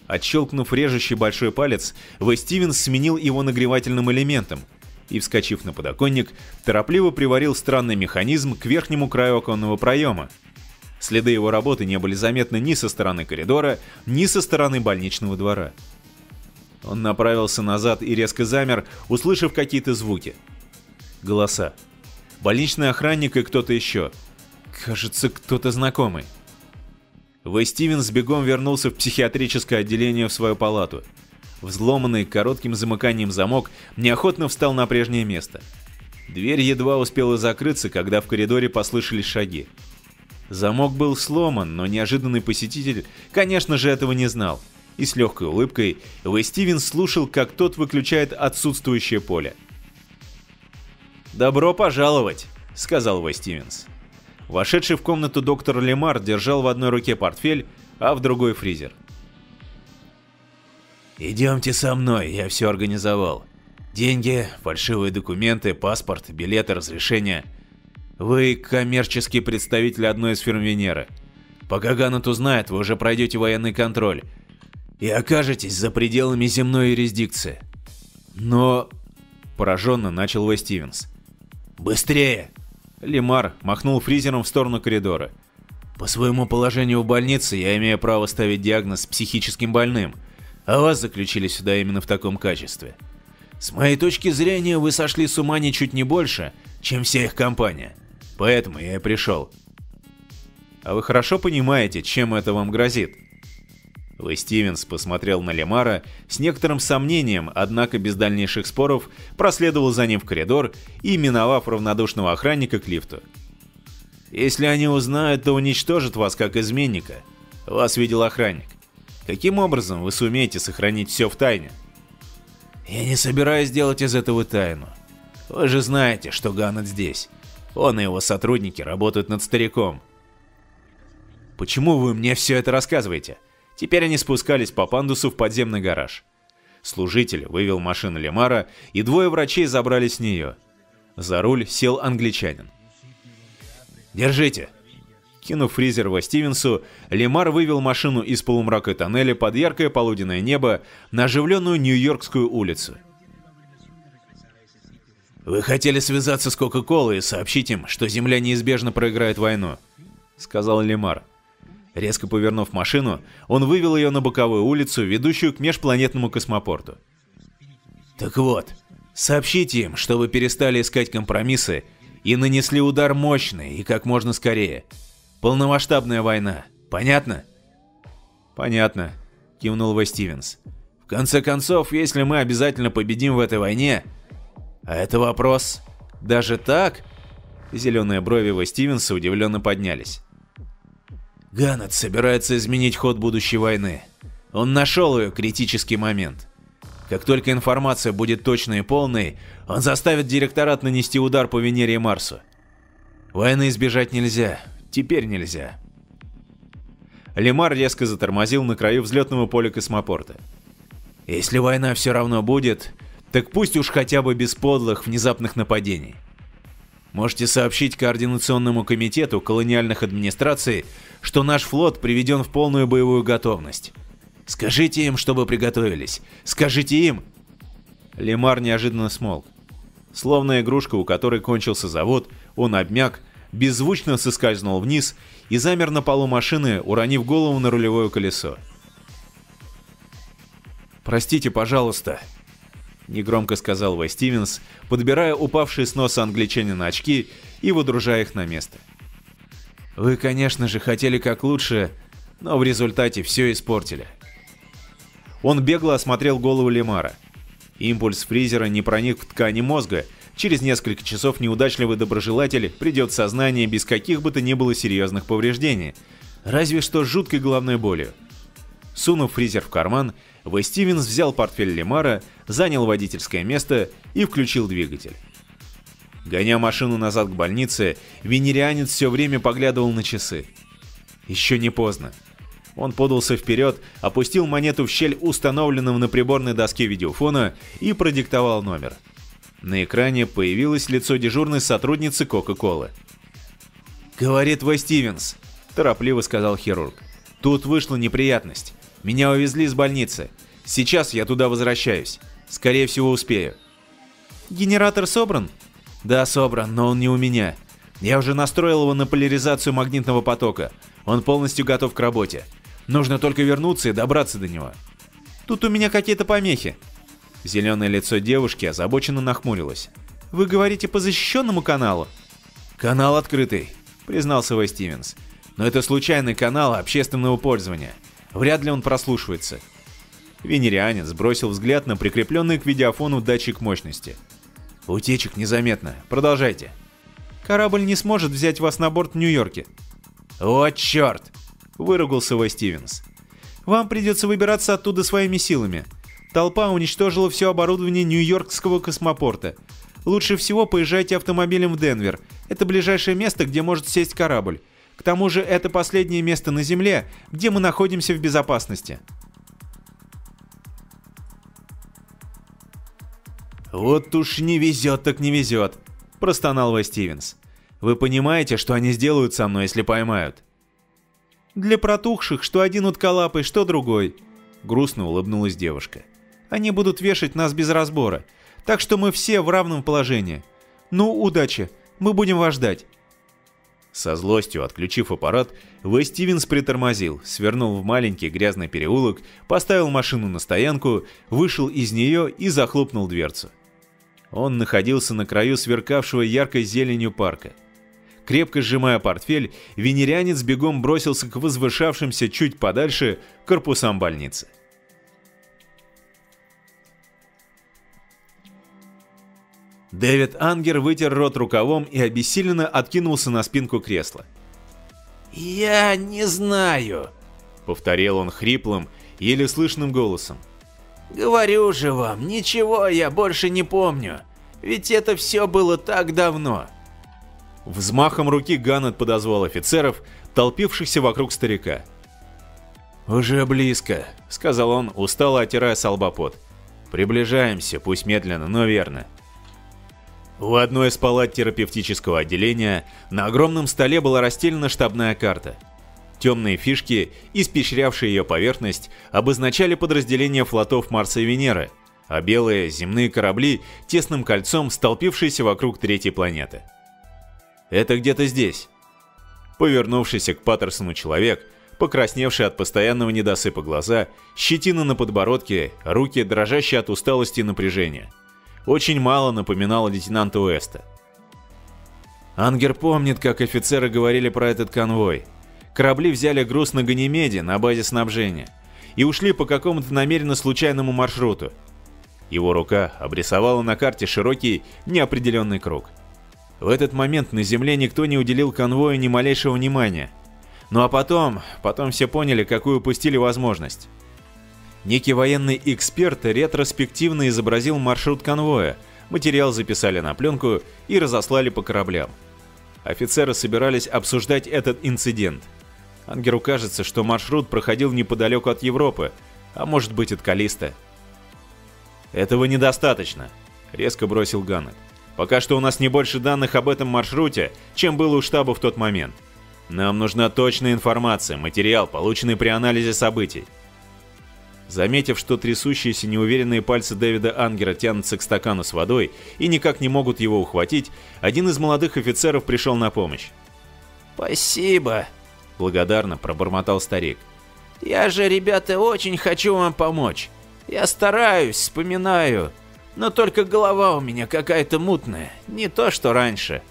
Отщелкнув режущий большой палец, В. Стивенс сменил его нагревательным элементом и, вскочив на подоконник, торопливо приварил странный механизм к верхнему краю оконного проема, Следы его работы не были заметны ни со стороны коридора, ни со стороны больничного двора. Он направился назад и резко замер, услышав какие-то звуки. Голоса. Больничный охранник и кто-то еще. Кажется, кто-то знакомый. Вэй Стивенс бегом вернулся в психиатрическое отделение в свою палату. Взломанный коротким замыканием замок неохотно встал на прежнее место. Дверь едва успела закрыться, когда в коридоре послышались шаги. Замок был сломан, но неожиданный посетитель, конечно же, этого не знал. И с легкой улыбкой Вэй Стивенс слушал, как тот выключает отсутствующее поле. «Добро пожаловать», — сказал Вэй Стивенс. Вошедший в комнату доктор Лемар держал в одной руке портфель, а в другой фризер. «Идемте со мной, я все организовал. Деньги, фальшивые документы, паспорт, билеты, разрешения — вы коммерческий представитель одной из фирм Венеры. Пока Ганнет узнает, вы уже пройдете военный контроль и окажетесь за пределами земной юрисдикции. Но... Пораженно начал Вэй Стивенс. «Быстрее!» Лемар махнул фризером в сторону коридора. «По своему положению в больнице я имею право ставить диагноз психическим больным, а вас заключили сюда именно в таком качестве. С моей точки зрения, вы сошли с ума ничуть не больше, чем вся их компания. Поэтому я и пришел. А вы хорошо понимаете, чем это вам грозит? Вы Стивенс посмотрел на Лемара с некоторым сомнением, однако без дальнейших споров проследовал за ним в коридор и, миновав равнодушного охранника к лифту. «Если они узнают, то уничтожат вас как изменника. Вас видел охранник. Каким образом вы сумеете сохранить все в тайне? Я не собираюсь делать из этого тайну. Вы же знаете, что Ганнет здесь. Он и его сотрудники работают над стариком. Почему вы мне все это рассказываете? Теперь они спускались по пандусу в подземный гараж. Служитель вывел машину Лемара, и двое врачей забрали с нее. За руль сел англичанин. «Держите!» Кинув фризер во Стивенсу, Лемар вывел машину из полумрака тоннеля под яркое полуденное небо на оживленную Нью-Йоркскую улицу. «Вы хотели связаться с Кока-Колой и сообщить им, что Земля неизбежно проиграет войну», — сказал Лемар. Резко повернув машину, он вывел ее на боковую улицу, ведущую к межпланетному космопорту. «Так вот, сообщите им, чтобы перестали искать компромиссы и нанесли удар мощный и как можно скорее. Полномасштабная война. Понятно?» «Понятно», — кивнул Вэй Стивенс. «В конце концов, если мы обязательно победим в этой войне...» «А это вопрос...» «Даже так?» Зеленые брови Вэй Стивенса удивленно поднялись. Ганнет собирается изменить ход будущей войны. Он нашел ее критический момент. Как только информация будет точной и полной, он заставит директорат нанести удар по Венере и Марсу. Войны избежать нельзя. Теперь нельзя. Лемар резко затормозил на краю взлетного поля космопорта. Если война все равно будет, так пусть уж хотя бы без подлых внезапных нападений. Можете сообщить Координационному комитету колониальных администраций, что наш флот приведен в полную боевую готовность. Скажите им, чтобы приготовились. Скажите им!» Лемар неожиданно смолк. Словно игрушка, у которой кончился завод, он обмяк, беззвучно соскользнул вниз и замер на полу машины, уронив голову на рулевое колесо. «Простите, пожалуйста», — негромко сказал Вэй Стивенс, подбирая упавшие с носа англичанина очки и выдружая их на место. Вы, конечно же, хотели как лучше, но в результате все испортили. Он бегло осмотрел голову Лемара. Импульс фризера не проник в ткани мозга. Через несколько часов неудачливый доброжелатель придет в сознание без каких бы то ни было серьезных повреждений. Разве что с жуткой головной болью. Сунув фризер в карман, В. Стивенс взял портфель Лемара, занял водительское место и включил двигатель. Гоня машину назад к больнице, венерианец все время поглядывал на часы. Еще не поздно. Он подался вперед, опустил монету в щель установленного на приборной доске видеофона и продиктовал номер. На экране появилось лицо дежурной сотрудницы Кока-Колы. «Говорит Вэй Стивенс», – торопливо сказал хирург. «Тут вышла неприятность. Меня увезли из больницы. Сейчас я туда возвращаюсь. Скорее всего, успею». «Генератор собран?» Да, собран, но он не у меня. Я уже настроил его на поляризацию магнитного потока. Он полностью готов к работе. Нужно только вернуться и добраться до него. Тут у меня какие-то помехи. Зеленое лицо девушки озабоченно нахмурилось. Вы говорите по защищенному каналу? Канал открытый, признался Вэй Стивенс. Но это случайный канал общественного пользования. Вряд ли он прослушивается. Венерианец бросил взгляд на прикрепленный к видеофону датчик мощности. Утечек незаметно. Продолжайте. Корабль не сможет взять вас на борт в Нью-Йорке. О, черт! Выругался Вэй Стивенс. Вам придется выбираться оттуда своими силами. Толпа уничтожила все оборудование Нью-Йоркского космопорта. Лучше всего поезжайте автомобилем в Денвер. Это ближайшее место, где может сесть корабль. К тому же это последнее место на Земле, где мы находимся в безопасности. «Вот уж не везет так не везет», – простонал Вэй Стивенс. «Вы понимаете, что они сделают со мной, если поймают?» «Для протухших, что один утколапый, что другой», – грустно улыбнулась девушка. «Они будут вешать нас без разбора, так что мы все в равном положении. Ну, удачи, мы будем вас ждать». Со злостью отключив аппарат, Вэй Стивенс притормозил, свернул в маленький грязный переулок, поставил машину на стоянку, вышел из нее и захлопнул дверцу. Он находился на краю сверкавшего яркой зеленью парка. Крепко сжимая портфель, венерянец бегом бросился к возвышавшимся чуть подальше корпусам больницы. Дэвид Ангер вытер рот рукавом и обессиленно откинулся на спинку кресла. «Я не знаю», — повторил он хриплым еле слышным голосом. «Говорю же вам, ничего я больше не помню, ведь это все было так давно». Взмахом руки Ганнет подозвал офицеров, толпившихся вокруг старика. «Уже близко», — сказал он, устало отирая с «Приближаемся, пусть медленно, но верно». В одной из палат терапевтического отделения на огромном столе была расстелена штабная карта. Темные фишки, испещрявшие ее поверхность, обозначали подразделения флотов Марса и Венеры, а белые земные корабли тесным кольцом столпившиеся вокруг третьей планеты. «Это где-то здесь». Повернувшийся к Паттерсону человек, покрасневший от постоянного недосыпа глаза, щетина на подбородке, руки, дрожащие от усталости и напряжения – очень мало напоминал лейтенанта Уэста. Ангер помнит, как офицеры говорили про этот конвой. Корабли взяли груз на Ганимеде на базе снабжения и ушли по какому-то намеренно случайному маршруту. Его рука обрисовала на карте широкий, неопределенный круг. В этот момент на Земле никто не уделил конвою ни малейшего внимания. Ну а потом, потом все поняли, какую упустили возможность. Некий военный эксперт ретроспективно изобразил маршрут конвоя, материал записали на пленку и разослали по кораблям. Офицеры собирались обсуждать этот инцидент. Ангеру кажется, что маршрут проходил неподалеку от Европы, а может быть от Калиста. «Этого недостаточно», — резко бросил Ганнет. «Пока что у нас не больше данных об этом маршруте, чем было у штаба в тот момент. Нам нужна точная информация, материал, полученный при анализе событий. Заметив, что трясущиеся неуверенные пальцы Дэвида Ангера тянутся к стакану с водой и никак не могут его ухватить, один из молодых офицеров пришел на помощь. «Спасибо», — благодарно пробормотал старик. «Я же, ребята, очень хочу вам помочь. Я стараюсь, вспоминаю, но только голова у меня какая-то мутная, не то что раньше».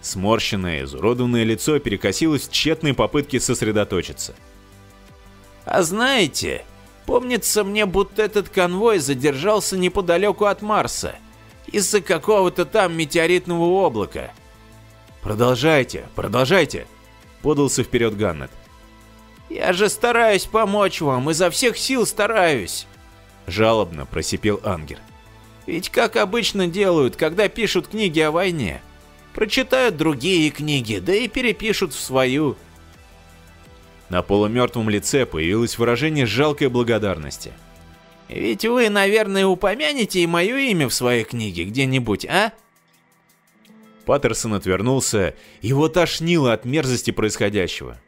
Сморщенное, изуродованное лицо перекосилось в тщетной попытке сосредоточиться. «А знаете, Помнится мне, будто этот конвой задержался неподалеку от Марса, из-за какого-то там метеоритного облака. «Продолжайте, продолжайте!» — подался вперед Ганнет. «Я же стараюсь помочь вам, изо всех сил стараюсь!» Жалобно просипел Ангер. «Ведь как обычно делают, когда пишут книги о войне. Прочитают другие книги, да и перепишут в свою. На полумертвом лице появилось выражение жалкой благодарности. «Ведь вы, наверное, упомянете и мое имя в своей книге где-нибудь, а?» Паттерсон отвернулся, его тошнило от мерзости происходящего.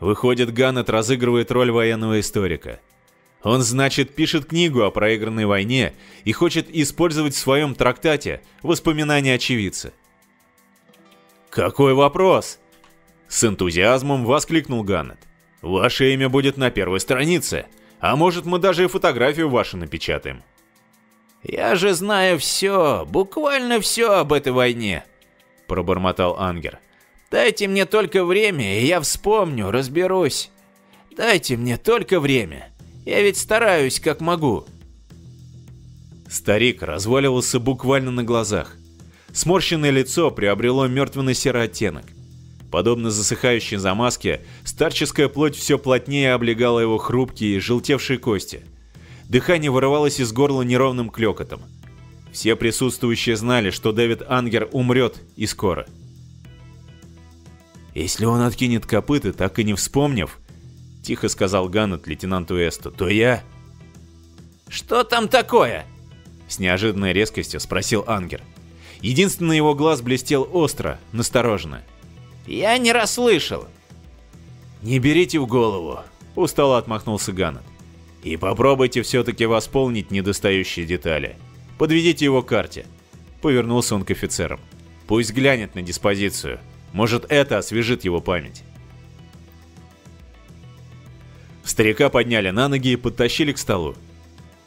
Выходит, Ганнет разыгрывает роль военного историка. Он, значит, пишет книгу о проигранной войне и хочет использовать в своем трактате воспоминания очевидца. «Какой вопрос?» С энтузиазмом воскликнул Ганнет. «Ваше имя будет на первой странице, а может мы даже и фотографию вашу напечатаем». «Я же знаю все, буквально все об этой войне», — пробормотал Ангер. «Дайте мне только время, и я вспомню, разберусь. Дайте мне только время. Я ведь стараюсь, как могу». Старик разваливался буквально на глазах. Сморщенное лицо приобрело мертвенно-серый оттенок. Подобно засыхающей замазке, старческая плоть все плотнее облегала его хрупкие, желтевшие кости. Дыхание вырывалось из горла неровным клёкотом. Все присутствующие знали, что Дэвид Ангер умрет и скоро. «Если он откинет копыты, так и не вспомнив», — тихо сказал Ганнет лейтенанту Эсту, — «то я...» «Что там такое?» — с неожиданной резкостью спросил Ангер. Единственный его глаз блестел остро, настороженно. Я не расслышал. Не берите в голову, устало отмахнулся Ганнет. И попробуйте все-таки восполнить недостающие детали. Подведите его к карте. Повернулся он к офицерам. Пусть глянет на диспозицию. Может, это освежит его память. Старика подняли на ноги и подтащили к столу.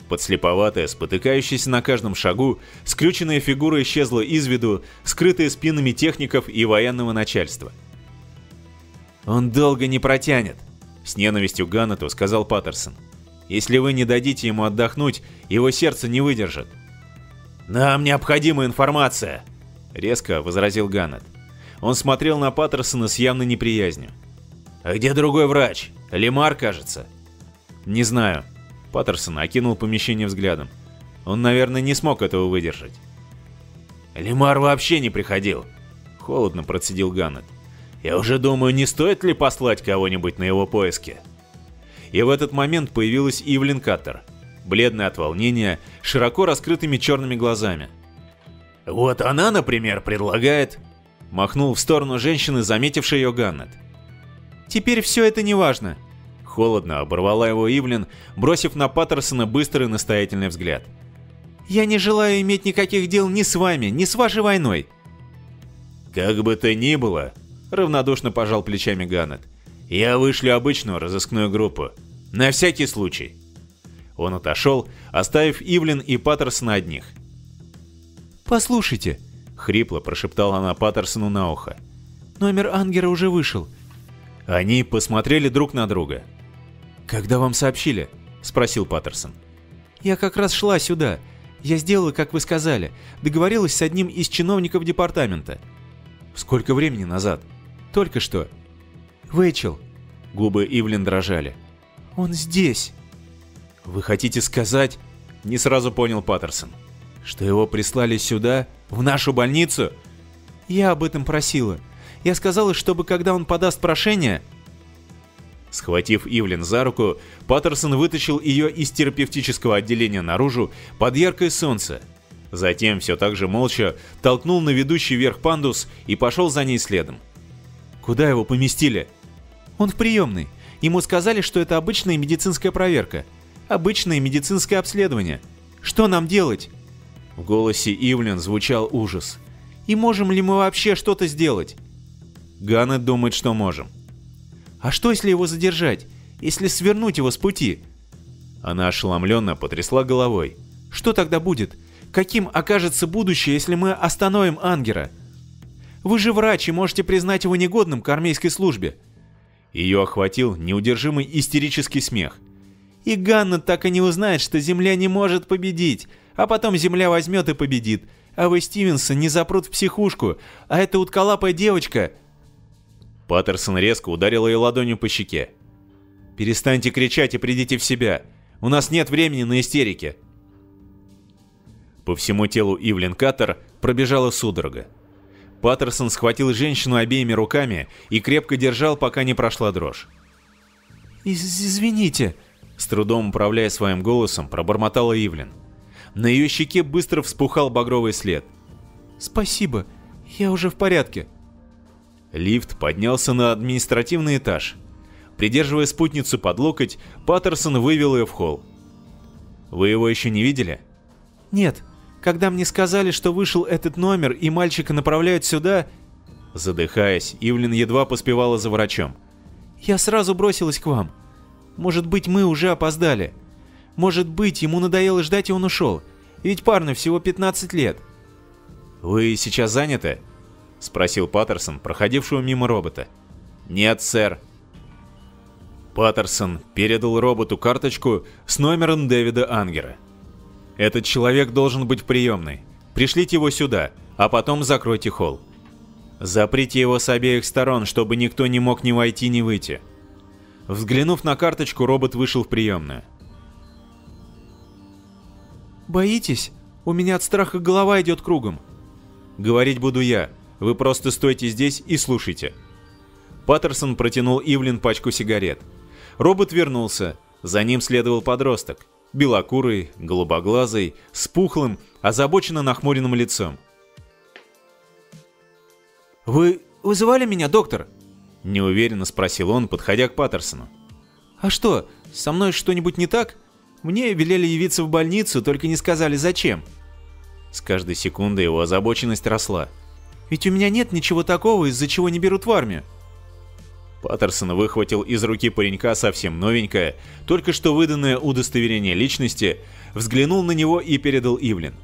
Подслеповатая, спотыкающаяся на каждом шагу, скрюченная фигура исчезла из виду, скрытая спинами техников и военного начальства. «Он долго не протянет», — с ненавистью Ганнету сказал Паттерсон. «Если вы не дадите ему отдохнуть, его сердце не выдержит». «Нам необходима информация», — резко возразил Ганнет. Он смотрел на Паттерсона с явной неприязнью. «А где другой врач? Лемар, кажется. Не знаю. Паттерсон окинул помещение взглядом. Он, наверное, не смог этого выдержать. Лемар вообще не приходил. Холодно процедил Ганнет. Я уже думаю, не стоит ли послать кого-нибудь на его поиски. И в этот момент появилась Ивлин Каттер, бледная от волнения, широко раскрытыми черными глазами. Вот она, например, предлагает... Махнул в сторону женщины, заметившей ее Ганнет. «Теперь все это не важно», — холодно оборвала его Ивлин, бросив на Паттерсона быстрый настоятельный взгляд. «Я не желаю иметь никаких дел ни с вами, ни с вашей войной». «Как бы то ни было», — равнодушно пожал плечами Ганнет, — «я вышлю обычную разыскную группу. На всякий случай». Он отошел, оставив Ивлин и Паттерсона одних. «Послушайте», — хрипло прошептала она Паттерсону на ухо. «Номер Ангера уже вышел». Они посмотрели друг на друга. «Когда вам сообщили?» — спросил Паттерсон. «Я как раз шла сюда. Я сделала, как вы сказали. Договорилась с одним из чиновников департамента». «Сколько времени назад?» «Только что». «Вэйчел». Губы Ивлин дрожали. «Он здесь». «Вы хотите сказать...» — не сразу понял Паттерсон. Что его прислали сюда, в нашу больницу? Я об этом просила. Я сказала, чтобы когда он подаст прошение... Схватив Ивлин за руку, Паттерсон вытащил ее из терапевтического отделения наружу под яркое солнце. Затем, все так же молча, толкнул на ведущий вверх пандус и пошел за ней следом. «Куда его поместили?» «Он в приемной. Ему сказали, что это обычная медицинская проверка. Обычное медицинское обследование. Что нам делать?» В голосе Ивлин звучал ужас. «И можем ли мы вообще что-то сделать?» Ганнет думает, что можем. «А что, если его задержать? Если свернуть его с пути?» Она ошеломленно потрясла головой. «Что тогда будет? Каким окажется будущее, если мы остановим Ангера? Вы же врач и можете признать его негодным к армейской службе». Ее охватил неудержимый истерический смех. «И Ганна так и не узнает, что Земля не может победить а потом земля возьмет и победит. А вы Стивенса не запрут в психушку, а эта утколапая девочка...» Паттерсон резко ударил ее ладонью по щеке. «Перестаньте кричать и придите в себя. У нас нет времени на истерики». По всему телу Ивлин Каттер пробежала судорога. Паттерсон схватил женщину обеими руками и крепко держал, пока не прошла дрожь. «Извините», — с трудом управляя своим голосом, пробормотала Ивлин. На ее щеке быстро вспухал багровый след. «Спасибо, я уже в порядке». Лифт поднялся на административный этаж. Придерживая спутницу под локоть, Паттерсон вывел ее в холл. «Вы его еще не видели?» «Нет. Когда мне сказали, что вышел этот номер и мальчика направляют сюда...» Задыхаясь, Ивлин едва поспевала за врачом. «Я сразу бросилась к вам. Может быть, мы уже опоздали. Может быть, ему надоело ждать и он ушел. Ведь парню всего 15 лет. «Вы сейчас заняты?» — спросил Паттерсон, проходившего мимо робота. «Нет, сэр». Паттерсон передал роботу карточку с номером Дэвида Ангера. «Этот человек должен быть в приемной. Пришлите его сюда, а потом закройте холл. Заприте его с обеих сторон, чтобы никто не мог ни войти, ни выйти». Взглянув на карточку, робот вышел в приемную. «Боитесь? У меня от страха голова идет кругом». «Говорить буду я. Вы просто стойте здесь и слушайте». Паттерсон протянул Ивлин пачку сигарет. Робот вернулся. За ним следовал подросток. Белокурый, голубоглазый, с пухлым, озабоченно нахмуренным лицом. «Вы вызывали меня, доктор?» Неуверенно спросил он, подходя к Паттерсону. «А что, со мной что-нибудь не так?» Мне велели явиться в больницу, только не сказали зачем. С каждой секундой его озабоченность росла. Ведь у меня нет ничего такого, из-за чего не берут в армию. Паттерсон выхватил из руки паренька совсем новенькое, только что выданное удостоверение личности, взглянул на него и передал Ивлин.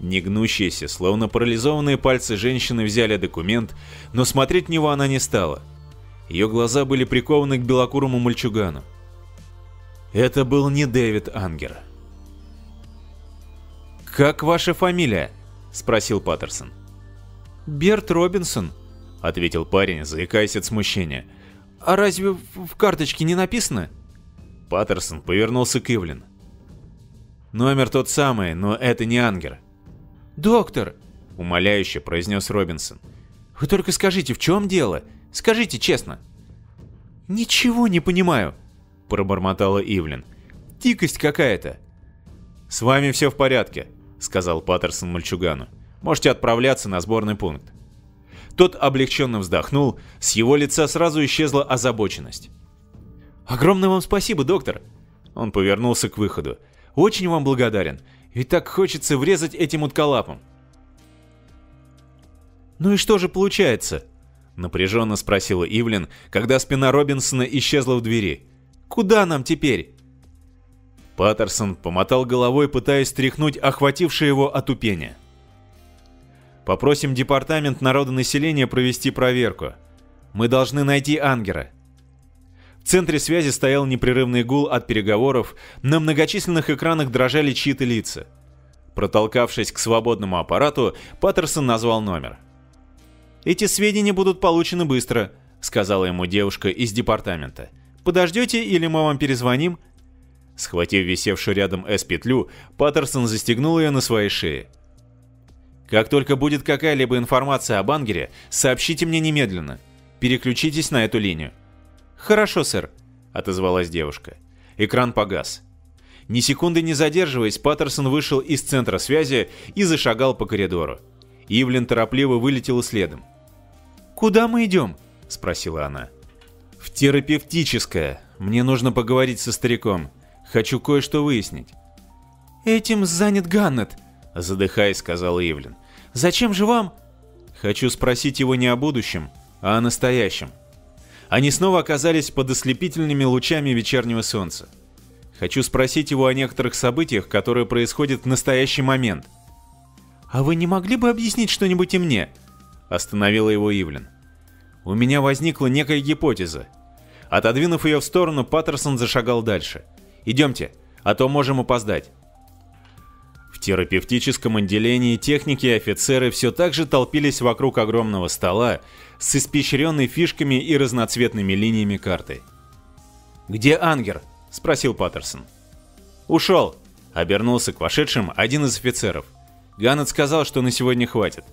Негнущиеся, словно парализованные пальцы женщины взяли документ, но смотреть в него она не стала. Ее глаза были прикованы к белокурому мальчугану. Это был не Дэвид Ангер. «Как ваша фамилия?» – спросил Паттерсон. «Берт Робинсон», – ответил парень, заикаясь от смущения. А разве в карточке не написано? Паттерсон повернулся к Ивлин. Номер тот самый, но это не Ангер. Доктор, умоляюще произнес Робинсон. Вы только скажите, в чем дело? Скажите честно. Ничего не понимаю, пробормотала Ивлин. Дикость какая-то. С вами все в порядке, сказал Паттерсон мальчугану. Можете отправляться на сборный пункт. Тот облегченно вздохнул, с его лица сразу исчезла озабоченность. «Огромное вам спасибо, доктор!» Он повернулся к выходу. «Очень вам благодарен, ведь так хочется врезать этим утколапом». «Ну и что же получается?» Напряженно спросила Ивлин, когда спина Робинсона исчезла в двери. «Куда нам теперь?» Паттерсон помотал головой, пытаясь стряхнуть охватившее его отупение. Попросим департамент народонаселения провести проверку. Мы должны найти Ангера. В центре связи стоял непрерывный гул от переговоров, на многочисленных экранах дрожали чьи-то лица. Протолкавшись к свободному аппарату, Паттерсон назвал номер. «Эти сведения будут получены быстро», — сказала ему девушка из департамента. «Подождете или мы вам перезвоним?» Схватив висевшую рядом С-петлю, Паттерсон застегнул ее на своей шее. Как только будет какая-либо информация об Ангере, сообщите мне немедленно. Переключитесь на эту линию. Хорошо, сэр, отозвалась девушка. Экран погас. Ни секунды не задерживаясь, Паттерсон вышел из центра связи и зашагал по коридору. Ивлин торопливо вылетела следом. «Куда мы идем?» – спросила она. «В терапевтическое. Мне нужно поговорить со стариком. Хочу кое-что выяснить». «Этим занят Ганнет», — задыхаясь, сказал Ивлин. Зачем же вам? Хочу спросить его не о будущем, а о настоящем. Они снова оказались под ослепительными лучами вечернего солнца. Хочу спросить его о некоторых событиях, которые происходят в настоящий момент. «А вы не могли бы объяснить что-нибудь и мне?» Остановила его Ивлин. У меня возникла некая гипотеза. Отодвинув ее в сторону, Паттерсон зашагал дальше. «Идемте, а то можем опоздать» терапевтическом отделении техники и офицеры все так же толпились вокруг огромного стола с испещренной фишками и разноцветными линиями карты. «Где Ангер?» – спросил Паттерсон. «Ушел», – обернулся к вошедшим один из офицеров. Ганнет сказал, что на сегодня хватит.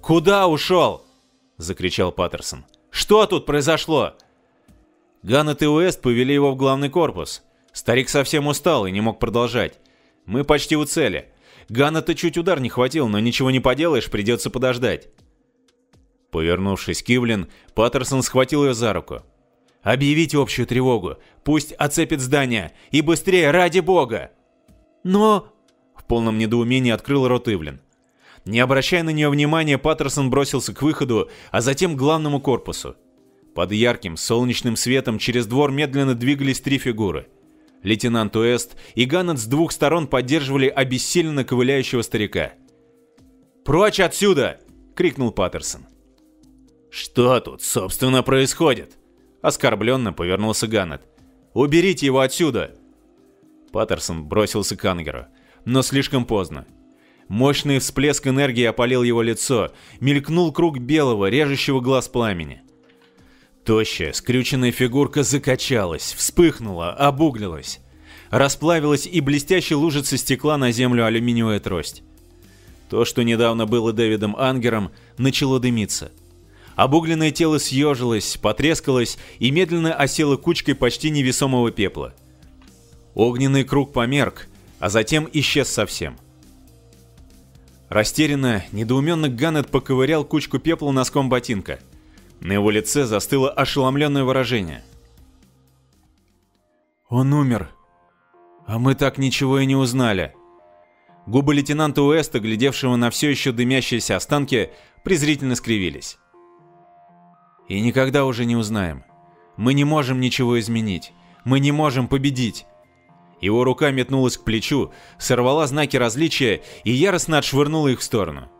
«Куда ушел?» – закричал Паттерсон. «Что тут произошло?» Ганнет и Уэст повели его в главный корпус. Старик совсем устал и не мог продолжать. Мы почти у цели. Ганна-то чуть удар не хватил, но ничего не поделаешь, придется подождать. Повернувшись к Ивлин, Паттерсон схватил ее за руку. «Объявите общую тревогу. Пусть оцепит здание. И быстрее, ради бога!» «Но...» В полном недоумении открыл рот Ивлин. Не обращая на нее внимания, Паттерсон бросился к выходу, а затем к главному корпусу. Под ярким солнечным светом через двор медленно двигались три фигуры – Лейтенант Уэст и Ганнет с двух сторон поддерживали обессиленно ковыляющего старика. «Прочь отсюда!» — крикнул Паттерсон. «Что тут, собственно, происходит?» Оскорбленно повернулся Ганнет. «Уберите его отсюда!» Паттерсон бросился к Ангеру, но слишком поздно. Мощный всплеск энергии опалил его лицо, мелькнул круг белого, режущего глаз пламени. Тощая, скрюченная фигурка закачалась, вспыхнула, обуглилась. Расплавилась и блестящей лужица стекла на землю алюминиевая трость. То, что недавно было Дэвидом Ангером, начало дымиться. Обугленное тело съежилось, потрескалось и медленно осело кучкой почти невесомого пепла. Огненный круг померк, а затем исчез совсем. Растерянно, недоуменно Ганнет поковырял кучку пепла носком ботинка – на его лице застыло ошеломленное выражение. «Он умер. А мы так ничего и не узнали». Губы лейтенанта Уэста, глядевшего на все еще дымящиеся останки, презрительно скривились. «И никогда уже не узнаем. Мы не можем ничего изменить. Мы не можем победить». Его рука метнулась к плечу, сорвала знаки различия и яростно отшвырнула их в сторону.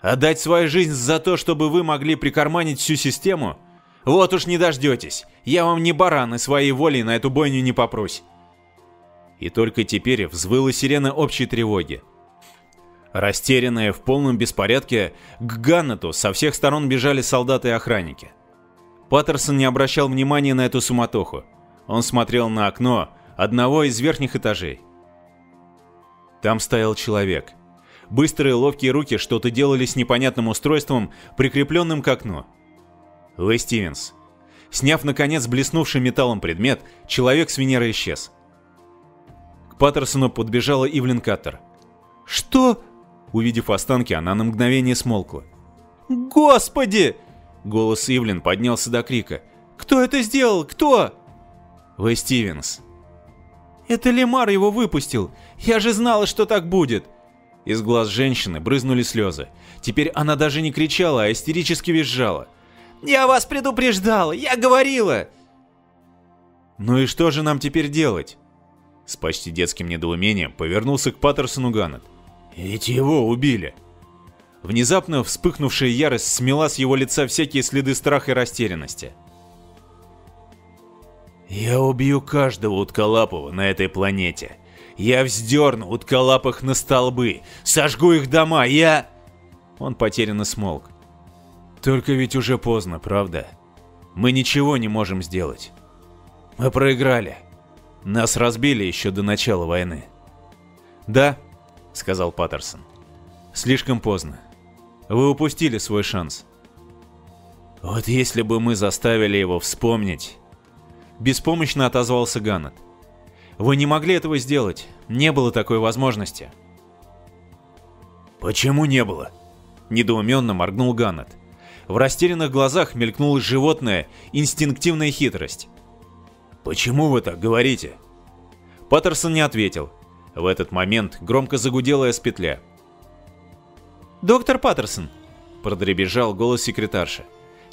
Отдать свою жизнь за то, чтобы вы могли прикарманить всю систему? Вот уж не дождетесь. Я вам не баран и своей волей на эту бойню не попрусь. И только теперь взвыла сирена общей тревоги. Растерянные в полном беспорядке, к Ганнету со всех сторон бежали солдаты и охранники. Паттерсон не обращал внимания на эту суматоху. Он смотрел на окно одного из верхних этажей. Там стоял человек. Быстрые ловкие руки что-то делали с непонятным устройством, прикрепленным к окну. Лэй Стивенс. Сняв, наконец, блеснувший металлом предмет, человек с Венеры исчез. К Паттерсону подбежала Ивлин Каттер. «Что?» Увидев останки, она на мгновение смолкла. «Господи!» Голос Ивлин поднялся до крика. «Кто это сделал? Кто?» «Вы Стивенс». «Это Лемар его выпустил! Я же знала, что так будет!» Из глаз женщины брызнули слезы. Теперь она даже не кричала, а истерически визжала. «Я вас предупреждала! Я говорила!» «Ну и что же нам теперь делать?» С почти детским недоумением повернулся к Паттерсону Ганнет. «Ведь его убили!» Внезапно вспыхнувшая ярость смела с его лица всякие следы страха и растерянности. «Я убью каждого утколапого на этой планете. Я вздерну утколапых на столбы, сожгу их дома, я...» Он потерянно смолк. «Только ведь уже поздно, правда? Мы ничего не можем сделать. Мы проиграли. Нас разбили еще до начала войны». «Да», — сказал Паттерсон. «Слишком поздно. Вы упустили свой шанс. Вот если бы мы заставили его вспомнить... Беспомощно отозвался Ганнет. Вы не могли этого сделать. Не было такой возможности. Почему не было? Недоуменно моргнул Ганнет. В растерянных глазах мелькнула животная, инстинктивная хитрость. «Почему вы так говорите?» Паттерсон не ответил. В этот момент громко загудела петля. «Доктор Паттерсон!» – продребежал голос секретарши.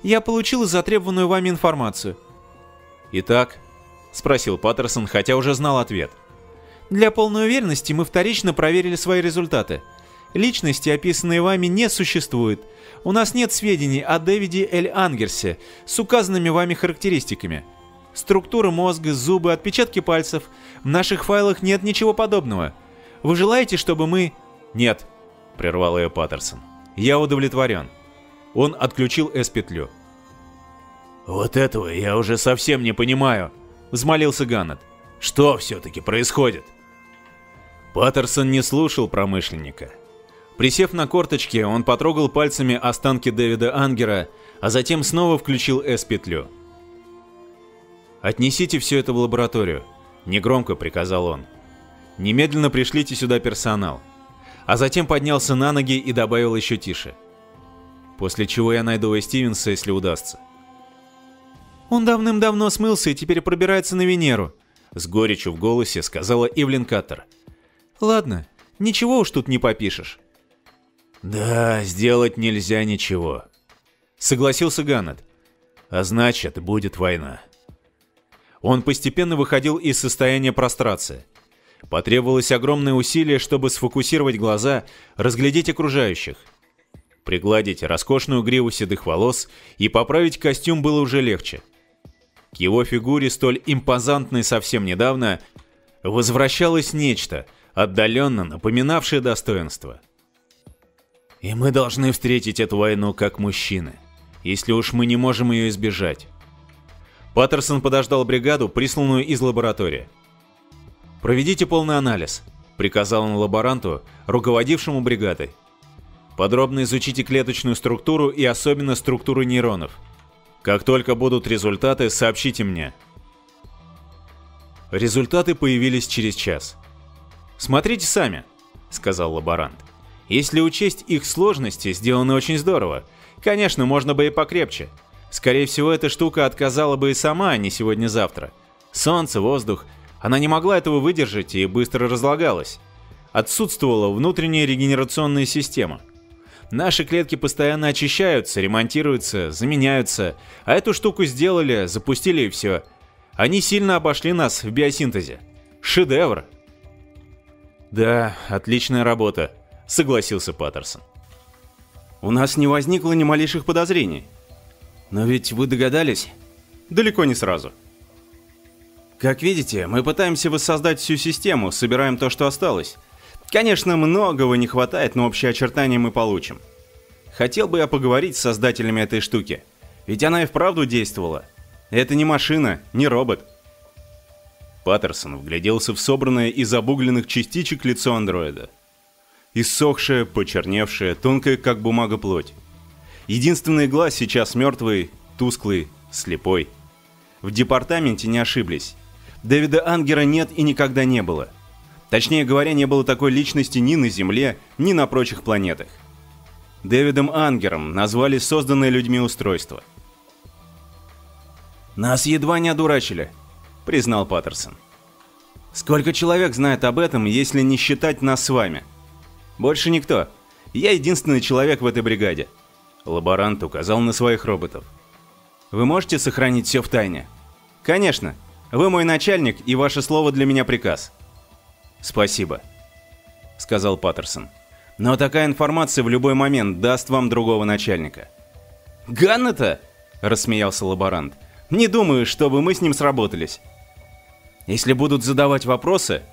«Я получил затребованную вами информацию». «Итак?» – спросил Паттерсон, хотя уже знал ответ. «Для полной уверенности мы вторично проверили свои результаты. Личности, описанные вами, не существует. У нас нет сведений о Дэвиде Эль Ангерсе с указанными вами характеристиками. Структура мозга, зубы, отпечатки пальцев. В наших файлах нет ничего подобного. Вы желаете, чтобы мы...» «Нет», — прервал ее Паттерсон. «Я удовлетворен». Он отключил S-петлю. «Вот этого я уже совсем не понимаю», — взмолился Ганнет. «Что все-таки происходит?» Паттерсон не слушал промышленника. Присев на корточки, он потрогал пальцами останки Дэвида Ангера, а затем снова включил S-петлю. «Отнесите все это в лабораторию», — негромко приказал он. «Немедленно пришлите сюда персонал» а затем поднялся на ноги и добавил еще тише. После чего я найду Стивенса, если удастся. «Он давным-давно смылся и теперь пробирается на Венеру», — с горечью в голосе сказала Ивлин Каттер. «Ладно, ничего уж тут не попишешь». «Да, сделать нельзя ничего», — согласился Ганнет. «А значит, будет война». Он постепенно выходил из состояния прострации. Потребовалось огромное усилие, чтобы сфокусировать глаза, разглядеть окружающих. Пригладить роскошную гриву седых волос и поправить костюм было уже легче. К его фигуре, столь импозантной совсем недавно, возвращалось нечто, отдаленно напоминавшее достоинство. И мы должны встретить эту войну как мужчины, если уж мы не можем ее избежать. Паттерсон подождал бригаду, присланную из лаборатории. «Проведите полный анализ», — приказал он лаборанту, руководившему бригадой. «Подробно изучите клеточную структуру и особенно структуру нейронов. Как только будут результаты, сообщите мне». Результаты появились через час. «Смотрите сами», — сказал лаборант. «Если учесть их сложности, сделано очень здорово. Конечно, можно бы и покрепче. Скорее всего, эта штука отказала бы и сама, а не сегодня-завтра. Солнце, воздух — она не могла этого выдержать и быстро разлагалась. Отсутствовала внутренняя регенерационная система. Наши клетки постоянно очищаются, ремонтируются, заменяются, а эту штуку сделали, запустили и все. Они сильно обошли нас в биосинтезе. Шедевр! Да, отличная работа, согласился Паттерсон. У нас не возникло ни малейших подозрений. Но ведь вы догадались? Далеко не сразу. Как видите, мы пытаемся воссоздать всю систему, собираем то, что осталось. Конечно, многого не хватает, но общие очертания мы получим. Хотел бы я поговорить с создателями этой штуки. Ведь она и вправду действовала. Это не машина, не робот. Паттерсон вгляделся в собранное из обугленных частичек лицо андроида. Иссохшая, почерневшая, тонкая, как бумага плоть. Единственный глаз сейчас мертвый, тусклый, слепой. В департаменте не ошиблись. Дэвида Ангера нет и никогда не было. Точнее говоря, не было такой личности ни на Земле, ни на прочих планетах. Дэвидом Ангером назвали созданное людьми устройство. «Нас едва не одурачили», — признал Паттерсон. «Сколько человек знает об этом, если не считать нас с вами?» «Больше никто. Я единственный человек в этой бригаде». Лаборант указал на своих роботов. «Вы можете сохранить все в тайне?» «Конечно. Вы мой начальник, и ваше слово для меня приказ». «Спасибо», — сказал Паттерсон. «Но такая информация в любой момент даст вам другого начальника». «Ганнета?» — рассмеялся лаборант. «Не думаю, чтобы мы с ним сработались». «Если будут задавать вопросы...»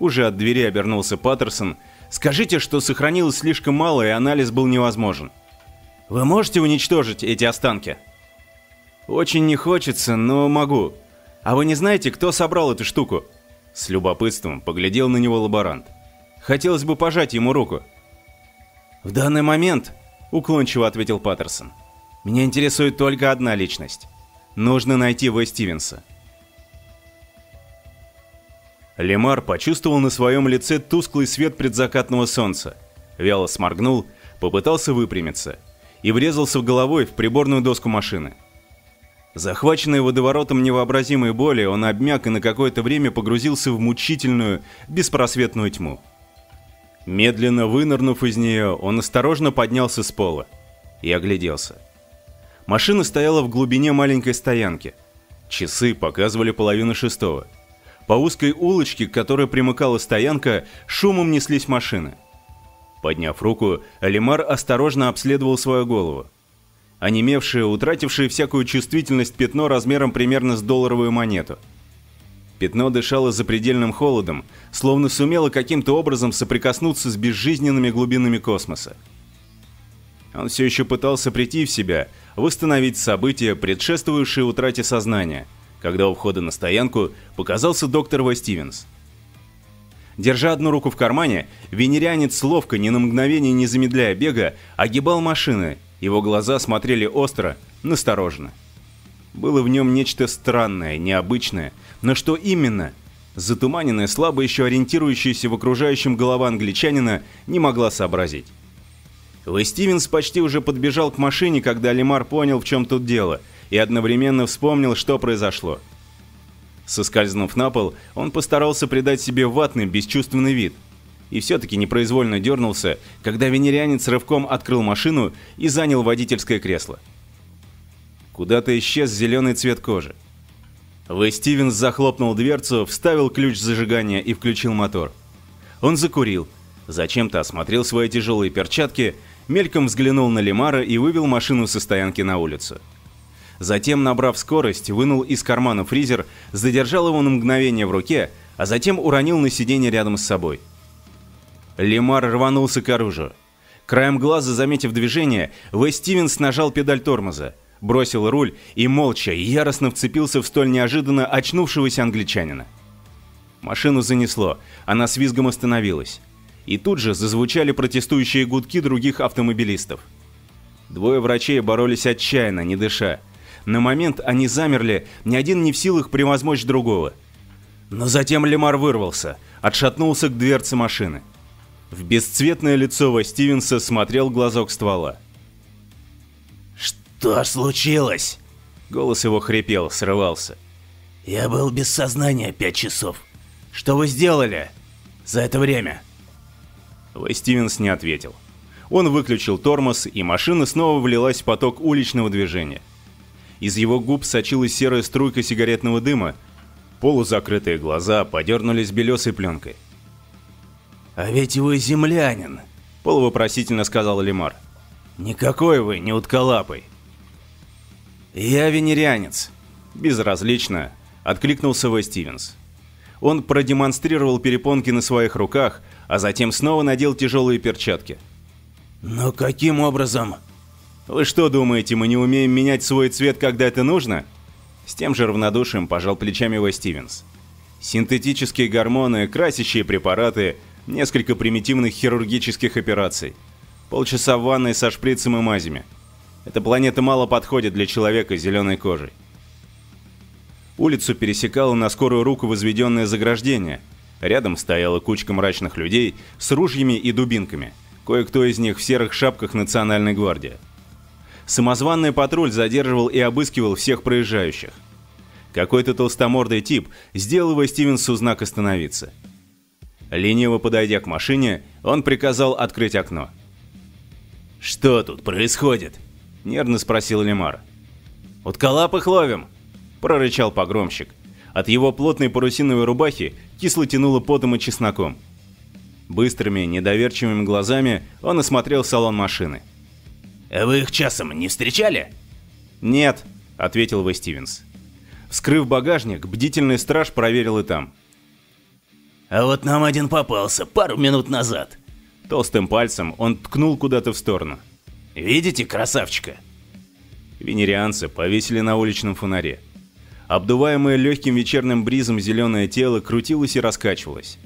Уже от двери обернулся Паттерсон. «Скажите, что сохранилось слишком мало, и анализ был невозможен. Вы можете уничтожить эти останки?» «Очень не хочется, но могу. А вы не знаете, кто собрал эту штуку?» С любопытством поглядел на него лаборант. «Хотелось бы пожать ему руку». «В данный момент», — уклончиво ответил Паттерсон, — «меня интересует только одна личность. Нужно найти Вэй Стивенса». Лемар почувствовал на своем лице тусклый свет предзакатного солнца, вяло сморгнул, попытался выпрямиться и врезался головой в приборную доску машины. Захваченный водоворотом невообразимой боли, он обмяк и на какое-то время погрузился в мучительную, беспросветную тьму. Медленно вынырнув из нее, он осторожно поднялся с пола и огляделся. Машина стояла в глубине маленькой стоянки. Часы показывали половину шестого. По узкой улочке, к которой примыкала стоянка, шумом неслись машины. Подняв руку, Алимар осторожно обследовал свою голову. Онемевшее, утратившее всякую чувствительность пятно размером примерно с долларовую монету. Пятно дышало запредельным холодом, словно сумело каким-то образом соприкоснуться с безжизненными глубинами космоса. Он все еще пытался прийти в себя, восстановить события, предшествующие утрате сознания, когда у входа на стоянку показался доктор Вай Стивенс. Держа одну руку в кармане, венерянец ловко, ни на мгновение не замедляя бега, огибал машины его глаза смотрели остро, настороженно. Было в нем нечто странное, необычное, но что именно? Затуманенная, слабо еще ориентирующаяся в окружающем голова англичанина не могла сообразить. Лэй Стивенс почти уже подбежал к машине, когда Лемар понял, в чем тут дело, и одновременно вспомнил, что произошло. Соскользнув на пол, он постарался придать себе ватный, бесчувственный вид – и все-таки непроизвольно дернулся, когда венерианец рывком открыл машину и занял водительское кресло. Куда-то исчез зеленый цвет кожи. Вэй Стивенс захлопнул дверцу, вставил ключ зажигания и включил мотор. Он закурил, зачем-то осмотрел свои тяжелые перчатки, мельком взглянул на Лемара и вывел машину со стоянки на улицу. Затем, набрав скорость, вынул из кармана фризер, задержал его на мгновение в руке, а затем уронил на сиденье рядом с собой – Лемар рванулся к оружию. Краем глаза, заметив движение, Вэй Стивенс нажал педаль тормоза, бросил руль и молча, яростно вцепился в столь неожиданно очнувшегося англичанина. Машину занесло, она с визгом остановилась. И тут же зазвучали протестующие гудки других автомобилистов. Двое врачей боролись отчаянно, не дыша. На момент они замерли, ни один не в силах превозмочь другого. Но затем Лемар вырвался, отшатнулся к дверце машины. В бесцветное лицо Ва Стивенса смотрел глазок ствола. «Что случилось?» Голос его хрипел, срывался. «Я был без сознания пять часов. Что вы сделали за это время?» Ва Стивенс не ответил. Он выключил тормоз, и машина снова влилась в поток уличного движения. Из его губ сочилась серая струйка сигаретного дыма, полузакрытые глаза подернулись белесой пленкой. «А ведь вы землянин», — полувопросительно сказал Лемар. «Никакой вы не утколапый». «Я венерианец», — безразлично откликнулся Вэй Стивенс. Он продемонстрировал перепонки на своих руках, а затем снова надел тяжелые перчатки. «Но каким образом?» Вы что думаете, мы не умеем менять свой цвет, когда это нужно? С тем же равнодушием пожал плечами Вой Стивенс. Синтетические гормоны, красящие препараты, несколько примитивных хирургических операций. Полчаса в ванной со шприцем и мазями. Эта планета мало подходит для человека с зеленой кожей. Улицу пересекало на скорую руку возведенное заграждение. Рядом стояла кучка мрачных людей с ружьями и дубинками. Кое-кто из них в серых шапках Национальной гвардии. Самозванный патруль задерживал и обыскивал всех проезжающих. Какой-то толстомордый тип сделал его Стивенсу знак остановиться. Лениво подойдя к машине, он приказал открыть окно. «Что тут происходит?» – нервно спросил Лемар. «Утколапых ловим!» – прорычал погромщик. От его плотной парусиновой рубахи кисло тянуло потом и чесноком. Быстрыми, недоверчивыми глазами он осмотрел салон машины. «А вы их часом не встречали?» «Нет», — ответил Вэй Стивенс. Вскрыв багажник, бдительный страж проверил и там. «А вот нам один попался пару минут назад». Толстым пальцем он ткнул куда-то в сторону. «Видите красавчика?» Венерианцы повесили на уличном фонаре. Обдуваемое легким вечерним бризом зеленое тело крутилось и раскачивалось.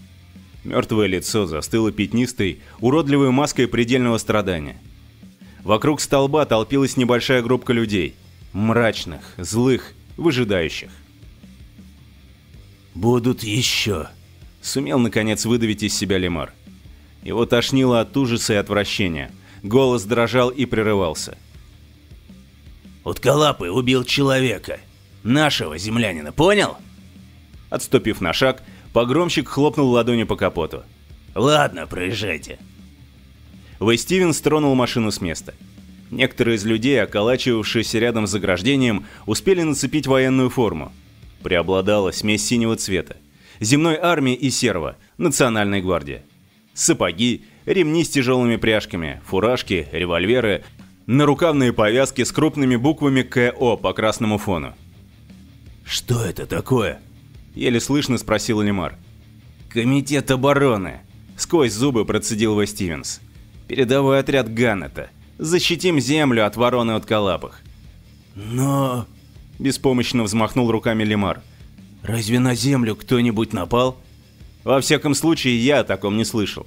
Мертвое лицо застыло пятнистой, уродливой маской предельного страдания. Вокруг столба толпилась небольшая группа людей. Мрачных, злых, выжидающих. «Будут еще», — сумел наконец выдавить из себя Лемар. Его тошнило от ужаса и отвращения. Голос дрожал и прерывался. «Утколапый убил человека. Нашего землянина, понял?» Отступив на шаг, погромщик хлопнул ладонью по капоту. «Ладно, проезжайте». Вэй Стивенс тронул машину с места. Некоторые из людей, околачивавшиеся рядом с заграждением, успели нацепить военную форму. Преобладала смесь синего цвета. Земной армии и серва, национальной гвардии. Сапоги, ремни с тяжелыми пряжками, фуражки, револьверы, нарукавные повязки с крупными буквами КО по красному фону. «Что это такое?» — еле слышно спросил Лемар. «Комитет обороны», — сквозь зубы процедил Во Стивенс. «Передовой отряд Ганнета. Защитим землю от ворон и от колапых. Но... Беспомощно взмахнул руками Лемар. Разве на землю кто-нибудь напал? Во всяком случае, я о таком не слышал.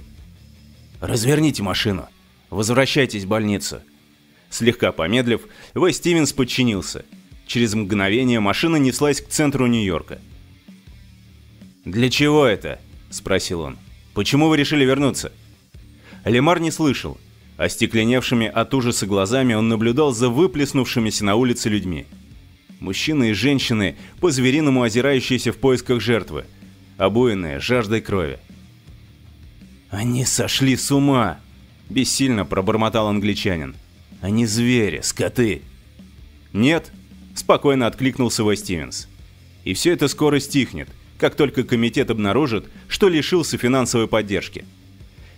Разверните машину. Возвращайтесь в больницу. Слегка помедлив, Вэй Стивенс подчинился. Через мгновение машина неслась к центру Нью-Йорка. «Для чего это?» – спросил он. «Почему вы решили вернуться?» Лемар не слышал, Остекленевшими от ужаса глазами он наблюдал за выплеснувшимися на улице людьми. Мужчины и женщины, по-звериному озирающиеся в поисках жертвы, обуянные жаждой крови. «Они сошли с ума!» – бессильно пробормотал англичанин. «Они звери, скоты!» «Нет!» – спокойно откликнулся Вой Стивенс. «И все это скоро стихнет, как только комитет обнаружит, что лишился финансовой поддержки».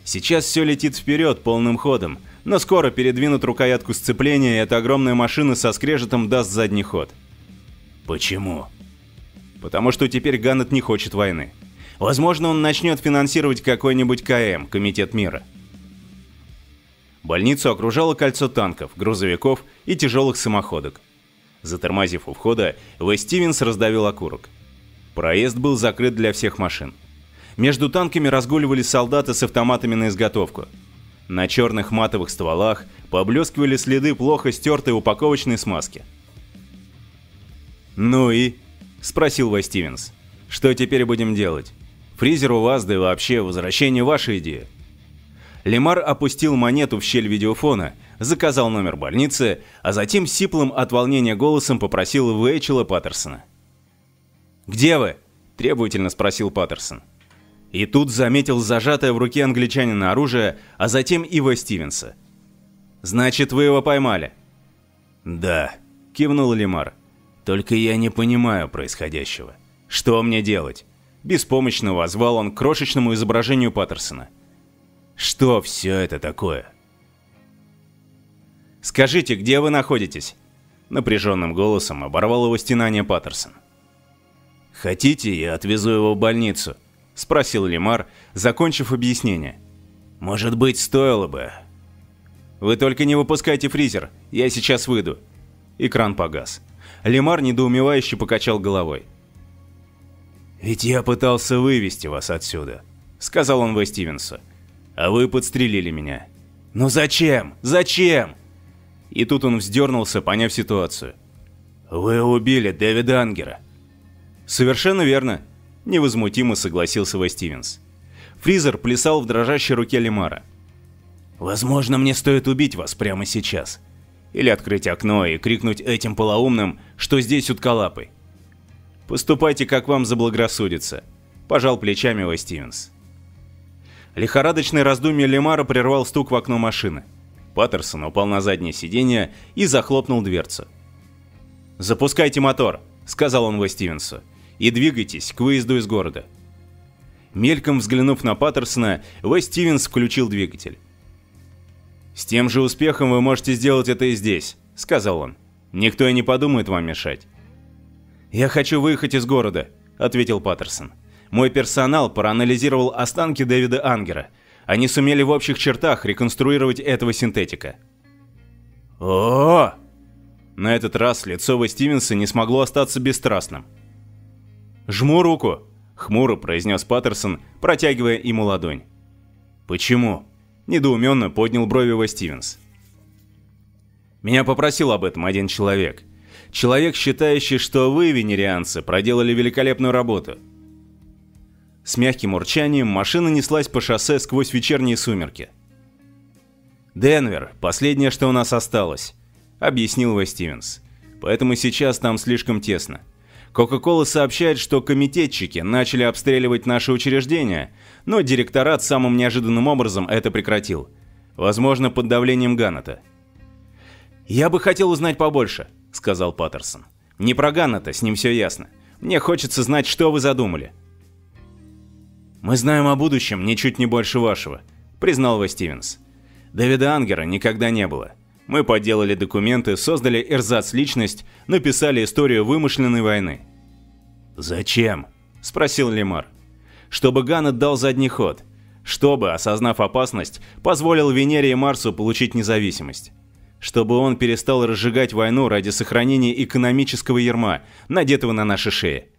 Сейчас все летит вперед полным ходом, но скоро передвинут рукоятку сцепления, и эта огромная машина со скрежетом даст задний ход. Почему? Потому что теперь Ганнет не хочет войны. Возможно, он начнет финансировать какой-нибудь КМ, Комитет мира. Больницу окружало кольцо танков, грузовиков и тяжелых самоходок. Затормозив у входа, Вэй Стивенс раздавил окурок. Проезд был закрыт для всех машин. Между танками разгуливали солдаты с автоматами на изготовку. На черных матовых стволах поблескивали следы плохо стертой упаковочной смазки. «Ну и?» – спросил Вай Стивенс. «Что теперь будем делать? Фризер у вас, да и вообще, возвращение ваша идея». Лемар опустил монету в щель видеофона, заказал номер больницы, а затем сиплым от волнения голосом попросил Вейчела Паттерсона. «Где вы?» – требовательно спросил Паттерсон. И тут заметил зажатое в руке англичанина оружие, а затем Ива Стивенса. «Значит, вы его поймали?» «Да», — кивнул Лемар. «Только я не понимаю происходящего. Что мне делать?» Беспомощно возвал он к крошечному изображению Паттерсона. «Что все это такое?» «Скажите, где вы находитесь?» Напряженным голосом оборвал его стенание Паттерсон. «Хотите, я отвезу его в больницу?» — спросил Лемар, закончив объяснение. «Может быть, стоило бы». Вы только не выпускайте фризер, я сейчас выйду. Экран погас. Лемар недоумевающе покачал головой. «Ведь я пытался вывести вас отсюда», — сказал он Вэй Стивенсу. «А вы подстрелили меня». «Ну зачем? Зачем?» И тут он вздернулся, поняв ситуацию. «Вы убили Дэвида Ангера». «Совершенно верно», — невозмутимо согласился Вэй Стивенс. Фризер плясал в дрожащей руке Лемара. «Возможно, мне стоит убить вас прямо сейчас. Или открыть окно и крикнуть этим полоумным, что здесь утколапый. Поступайте, как вам заблагорассудится», – пожал плечами Вэй Стивенс. Лихорадочное раздумье Лемара прервал стук в окно машины. Паттерсон упал на заднее сиденье и захлопнул дверцу. «Запускайте мотор», — сказал он Вэй Стивенсу, — «и двигайтесь к выезду из города». Мельком взглянув на Паттерсона, Вэй Стивенс включил двигатель. «С тем же успехом вы можете сделать это и здесь», — сказал он. «Никто и не подумает вам мешать». «Я хочу выехать из города», — ответил Паттерсон. «Мой персонал проанализировал останки Дэвида Ангера. Они сумели в общих чертах реконструировать этого синтетика». О, -о, -о, На этот раз лицо Вэй Стивенса не смогло остаться бесстрастным. «Жму руку», — хмуро произнес Паттерсон, протягивая ему ладонь. «Почему?» Недоуменно поднял брови Во Стивенс. Меня попросил об этом один человек. Человек, считающий, что вы, венерианцы, проделали великолепную работу. С мягким урчанием машина неслась по шоссе сквозь вечерние сумерки. «Денвер – последнее, что у нас осталось», – объяснил Вэй Стивенс. «Поэтому сейчас там слишком тесно. Кока-кола сообщает, что комитетчики начали обстреливать наши учреждения, но директорат самым неожиданным образом это прекратил. Возможно, под давлением Ганнета. «Я бы хотел узнать побольше», — сказал Паттерсон. «Не про Ганнета, с ним все ясно. Мне хочется знать, что вы задумали». «Мы знаем о будущем ничуть не больше вашего», — признал Вэй Стивенс. «Дэвида Ангера никогда не было. Мы подделали документы, создали эрзац-личность, написали историю вымышленной войны». «Зачем?» – спросил Лемар чтобы Ганнет дал задний ход, чтобы, осознав опасность, позволил Венере и Марсу получить независимость. Чтобы он перестал разжигать войну ради сохранения экономического ярма, надетого на наши шеи.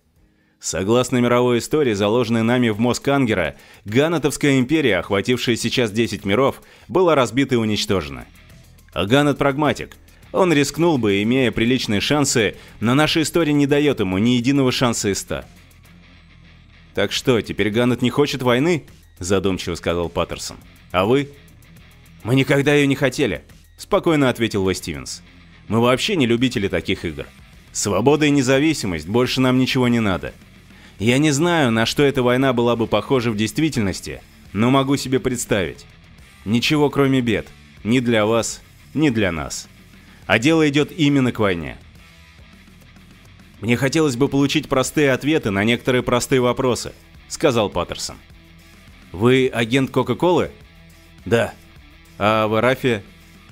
Согласно мировой истории, заложенной нами в мозг Ангера, Ганнетовская империя, охватившая сейчас 10 миров, была разбита и уничтожена. А Ганнет прагматик. Он рискнул бы, имея приличные шансы, но наша история не дает ему ни единого шанса из ста. «Так что, теперь Ганнет не хочет войны?» – задумчиво сказал Паттерсон. «А вы?» «Мы никогда ее не хотели», – спокойно ответил Вэй Стивенс. «Мы вообще не любители таких игр. Свобода и независимость, больше нам ничего не надо. Я не знаю, на что эта война была бы похожа в действительности, но могу себе представить. Ничего кроме бед. Ни для вас, ни для нас. А дело идет именно к войне. «Мне хотелось бы получить простые ответы на некоторые простые вопросы», — сказал Паттерсон. «Вы агент Кока-Колы?» «Да». «А в Арафе?»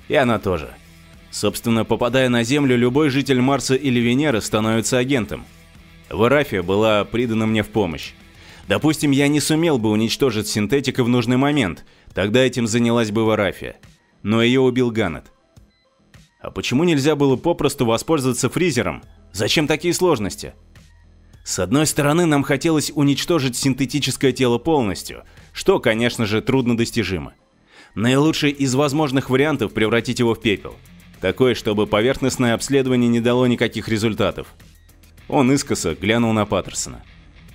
«И она тоже». Собственно, попадая на Землю, любой житель Марса или Венеры становится агентом. Варафия была придана мне в помощь. Допустим, я не сумел бы уничтожить синтетика в нужный момент, тогда этим занялась бы Варафия. Но ее убил Ганнет. А почему нельзя было попросту воспользоваться фризером, Зачем такие сложности? С одной стороны, нам хотелось уничтожить синтетическое тело полностью, что, конечно же, труднодостижимо. Наилучший из возможных вариантов превратить его в пепел. Такое, чтобы поверхностное обследование не дало никаких результатов. Он искоса глянул на Паттерсона.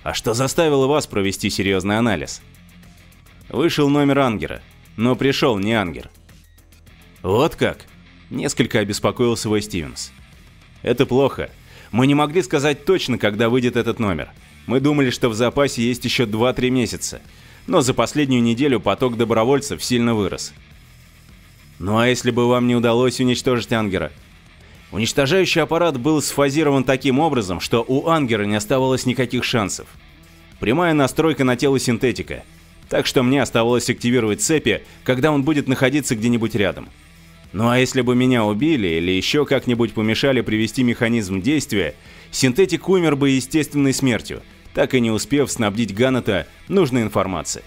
«А что заставило вас провести серьезный анализ?» Вышел номер Ангера, но пришел не Ангер. «Вот как?» – несколько обеспокоился Вэй Стивенс. «Это плохо. Мы не могли сказать точно, когда выйдет этот номер. Мы думали, что в запасе есть еще 2-3 месяца. Но за последнюю неделю поток добровольцев сильно вырос. Ну а если бы вам не удалось уничтожить Ангера? Уничтожающий аппарат был сфазирован таким образом, что у Ангера не оставалось никаких шансов. Прямая настройка на тело синтетика. Так что мне оставалось активировать цепи, когда он будет находиться где-нибудь рядом. Ну а если бы меня убили или еще как-нибудь помешали привести механизм действия, синтетик умер бы естественной смертью, так и не успев снабдить Ганнета нужной информацией.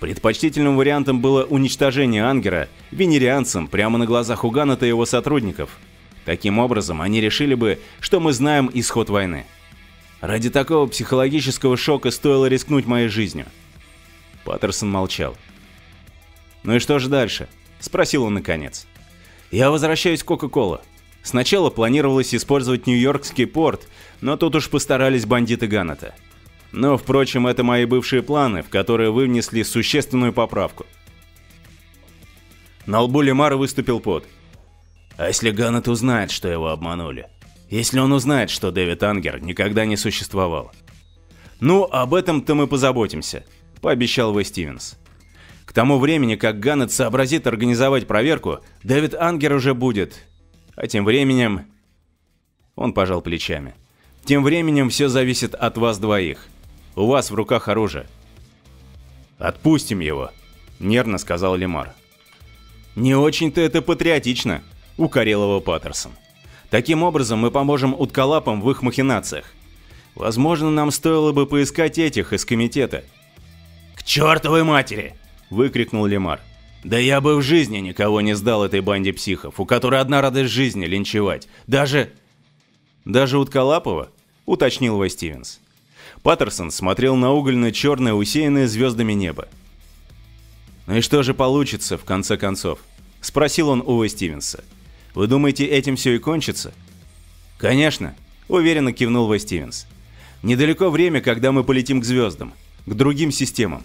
Предпочтительным вариантом было уничтожение Ангера венерианцам прямо на глазах у Ганата и его сотрудников. Таким образом, они решили бы, что мы знаем исход войны. Ради такого психологического шока стоило рискнуть моей жизнью. Паттерсон молчал. «Ну и что же дальше?» – спросил он наконец. «Я возвращаюсь в Кока-Кола. Сначала планировалось использовать Нью-Йоркский порт, но тут уж постарались бандиты Ганнета. Но, впрочем, это мои бывшие планы, в которые вы внесли существенную поправку. На лбу Лемара выступил пот. А если Ганнет узнает, что его обманули? Если он узнает, что Дэвид Ангер никогда не существовал? Ну, об этом-то мы позаботимся, пообещал Вэй Стивенс. Тому времени, как Ганнет сообразит организовать проверку, Дэвид Ангер уже будет. А тем временем... Он пожал плечами. Тем временем все зависит от вас двоих. У вас в руках оружие. «Отпустим его», — нервно сказал Лемар. «Не очень-то это патриотично», — укорил его Паттерсон. «Таким образом мы поможем утколапам в их махинациях. Возможно, нам стоило бы поискать этих из комитета». «К чертовой матери!» — выкрикнул Лемар. «Да я бы в жизни никого не сдал этой банде психов, у которой одна радость жизни — линчевать. Даже...» «Даже Утколапова?» — уточнил Вай Стивенс. Паттерсон смотрел на угольно-черное, усеянное звездами небо. «Ну и что же получится, в конце концов?» – спросил он Ува Стивенса. «Вы думаете, этим все и кончится?» «Конечно», – уверенно кивнул Вай Стивенс. «Недалеко время, когда мы полетим к звездам, к другим системам.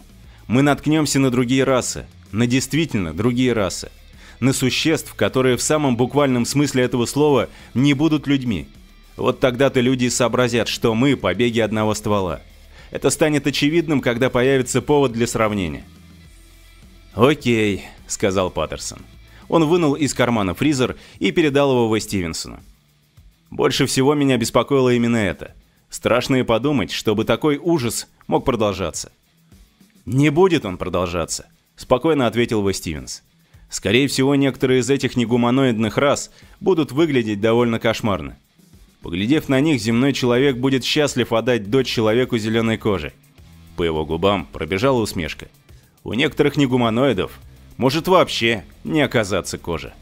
Мы наткнемся на другие расы, на действительно другие расы, на существ, которые в самом буквальном смысле этого слова не будут людьми, вот тогда-то люди сообразят, что мы – побеги одного ствола. Это станет очевидным, когда появится повод для сравнения. «Окей», – сказал Паттерсон. Он вынул из кармана фризер и передал его Вэй Стивенсону. Больше всего меня беспокоило именно это. Страшно и подумать, чтобы такой ужас мог продолжаться. «Не будет он продолжаться», – спокойно ответил Вэй Стивенс. «Скорее всего, некоторые из этих негуманоидных рас будут выглядеть довольно кошмарно. Поглядев на них, земной человек будет счастлив отдать дочь человеку зеленой кожи. По его губам пробежала усмешка. У некоторых негуманоидов может вообще не оказаться кожи.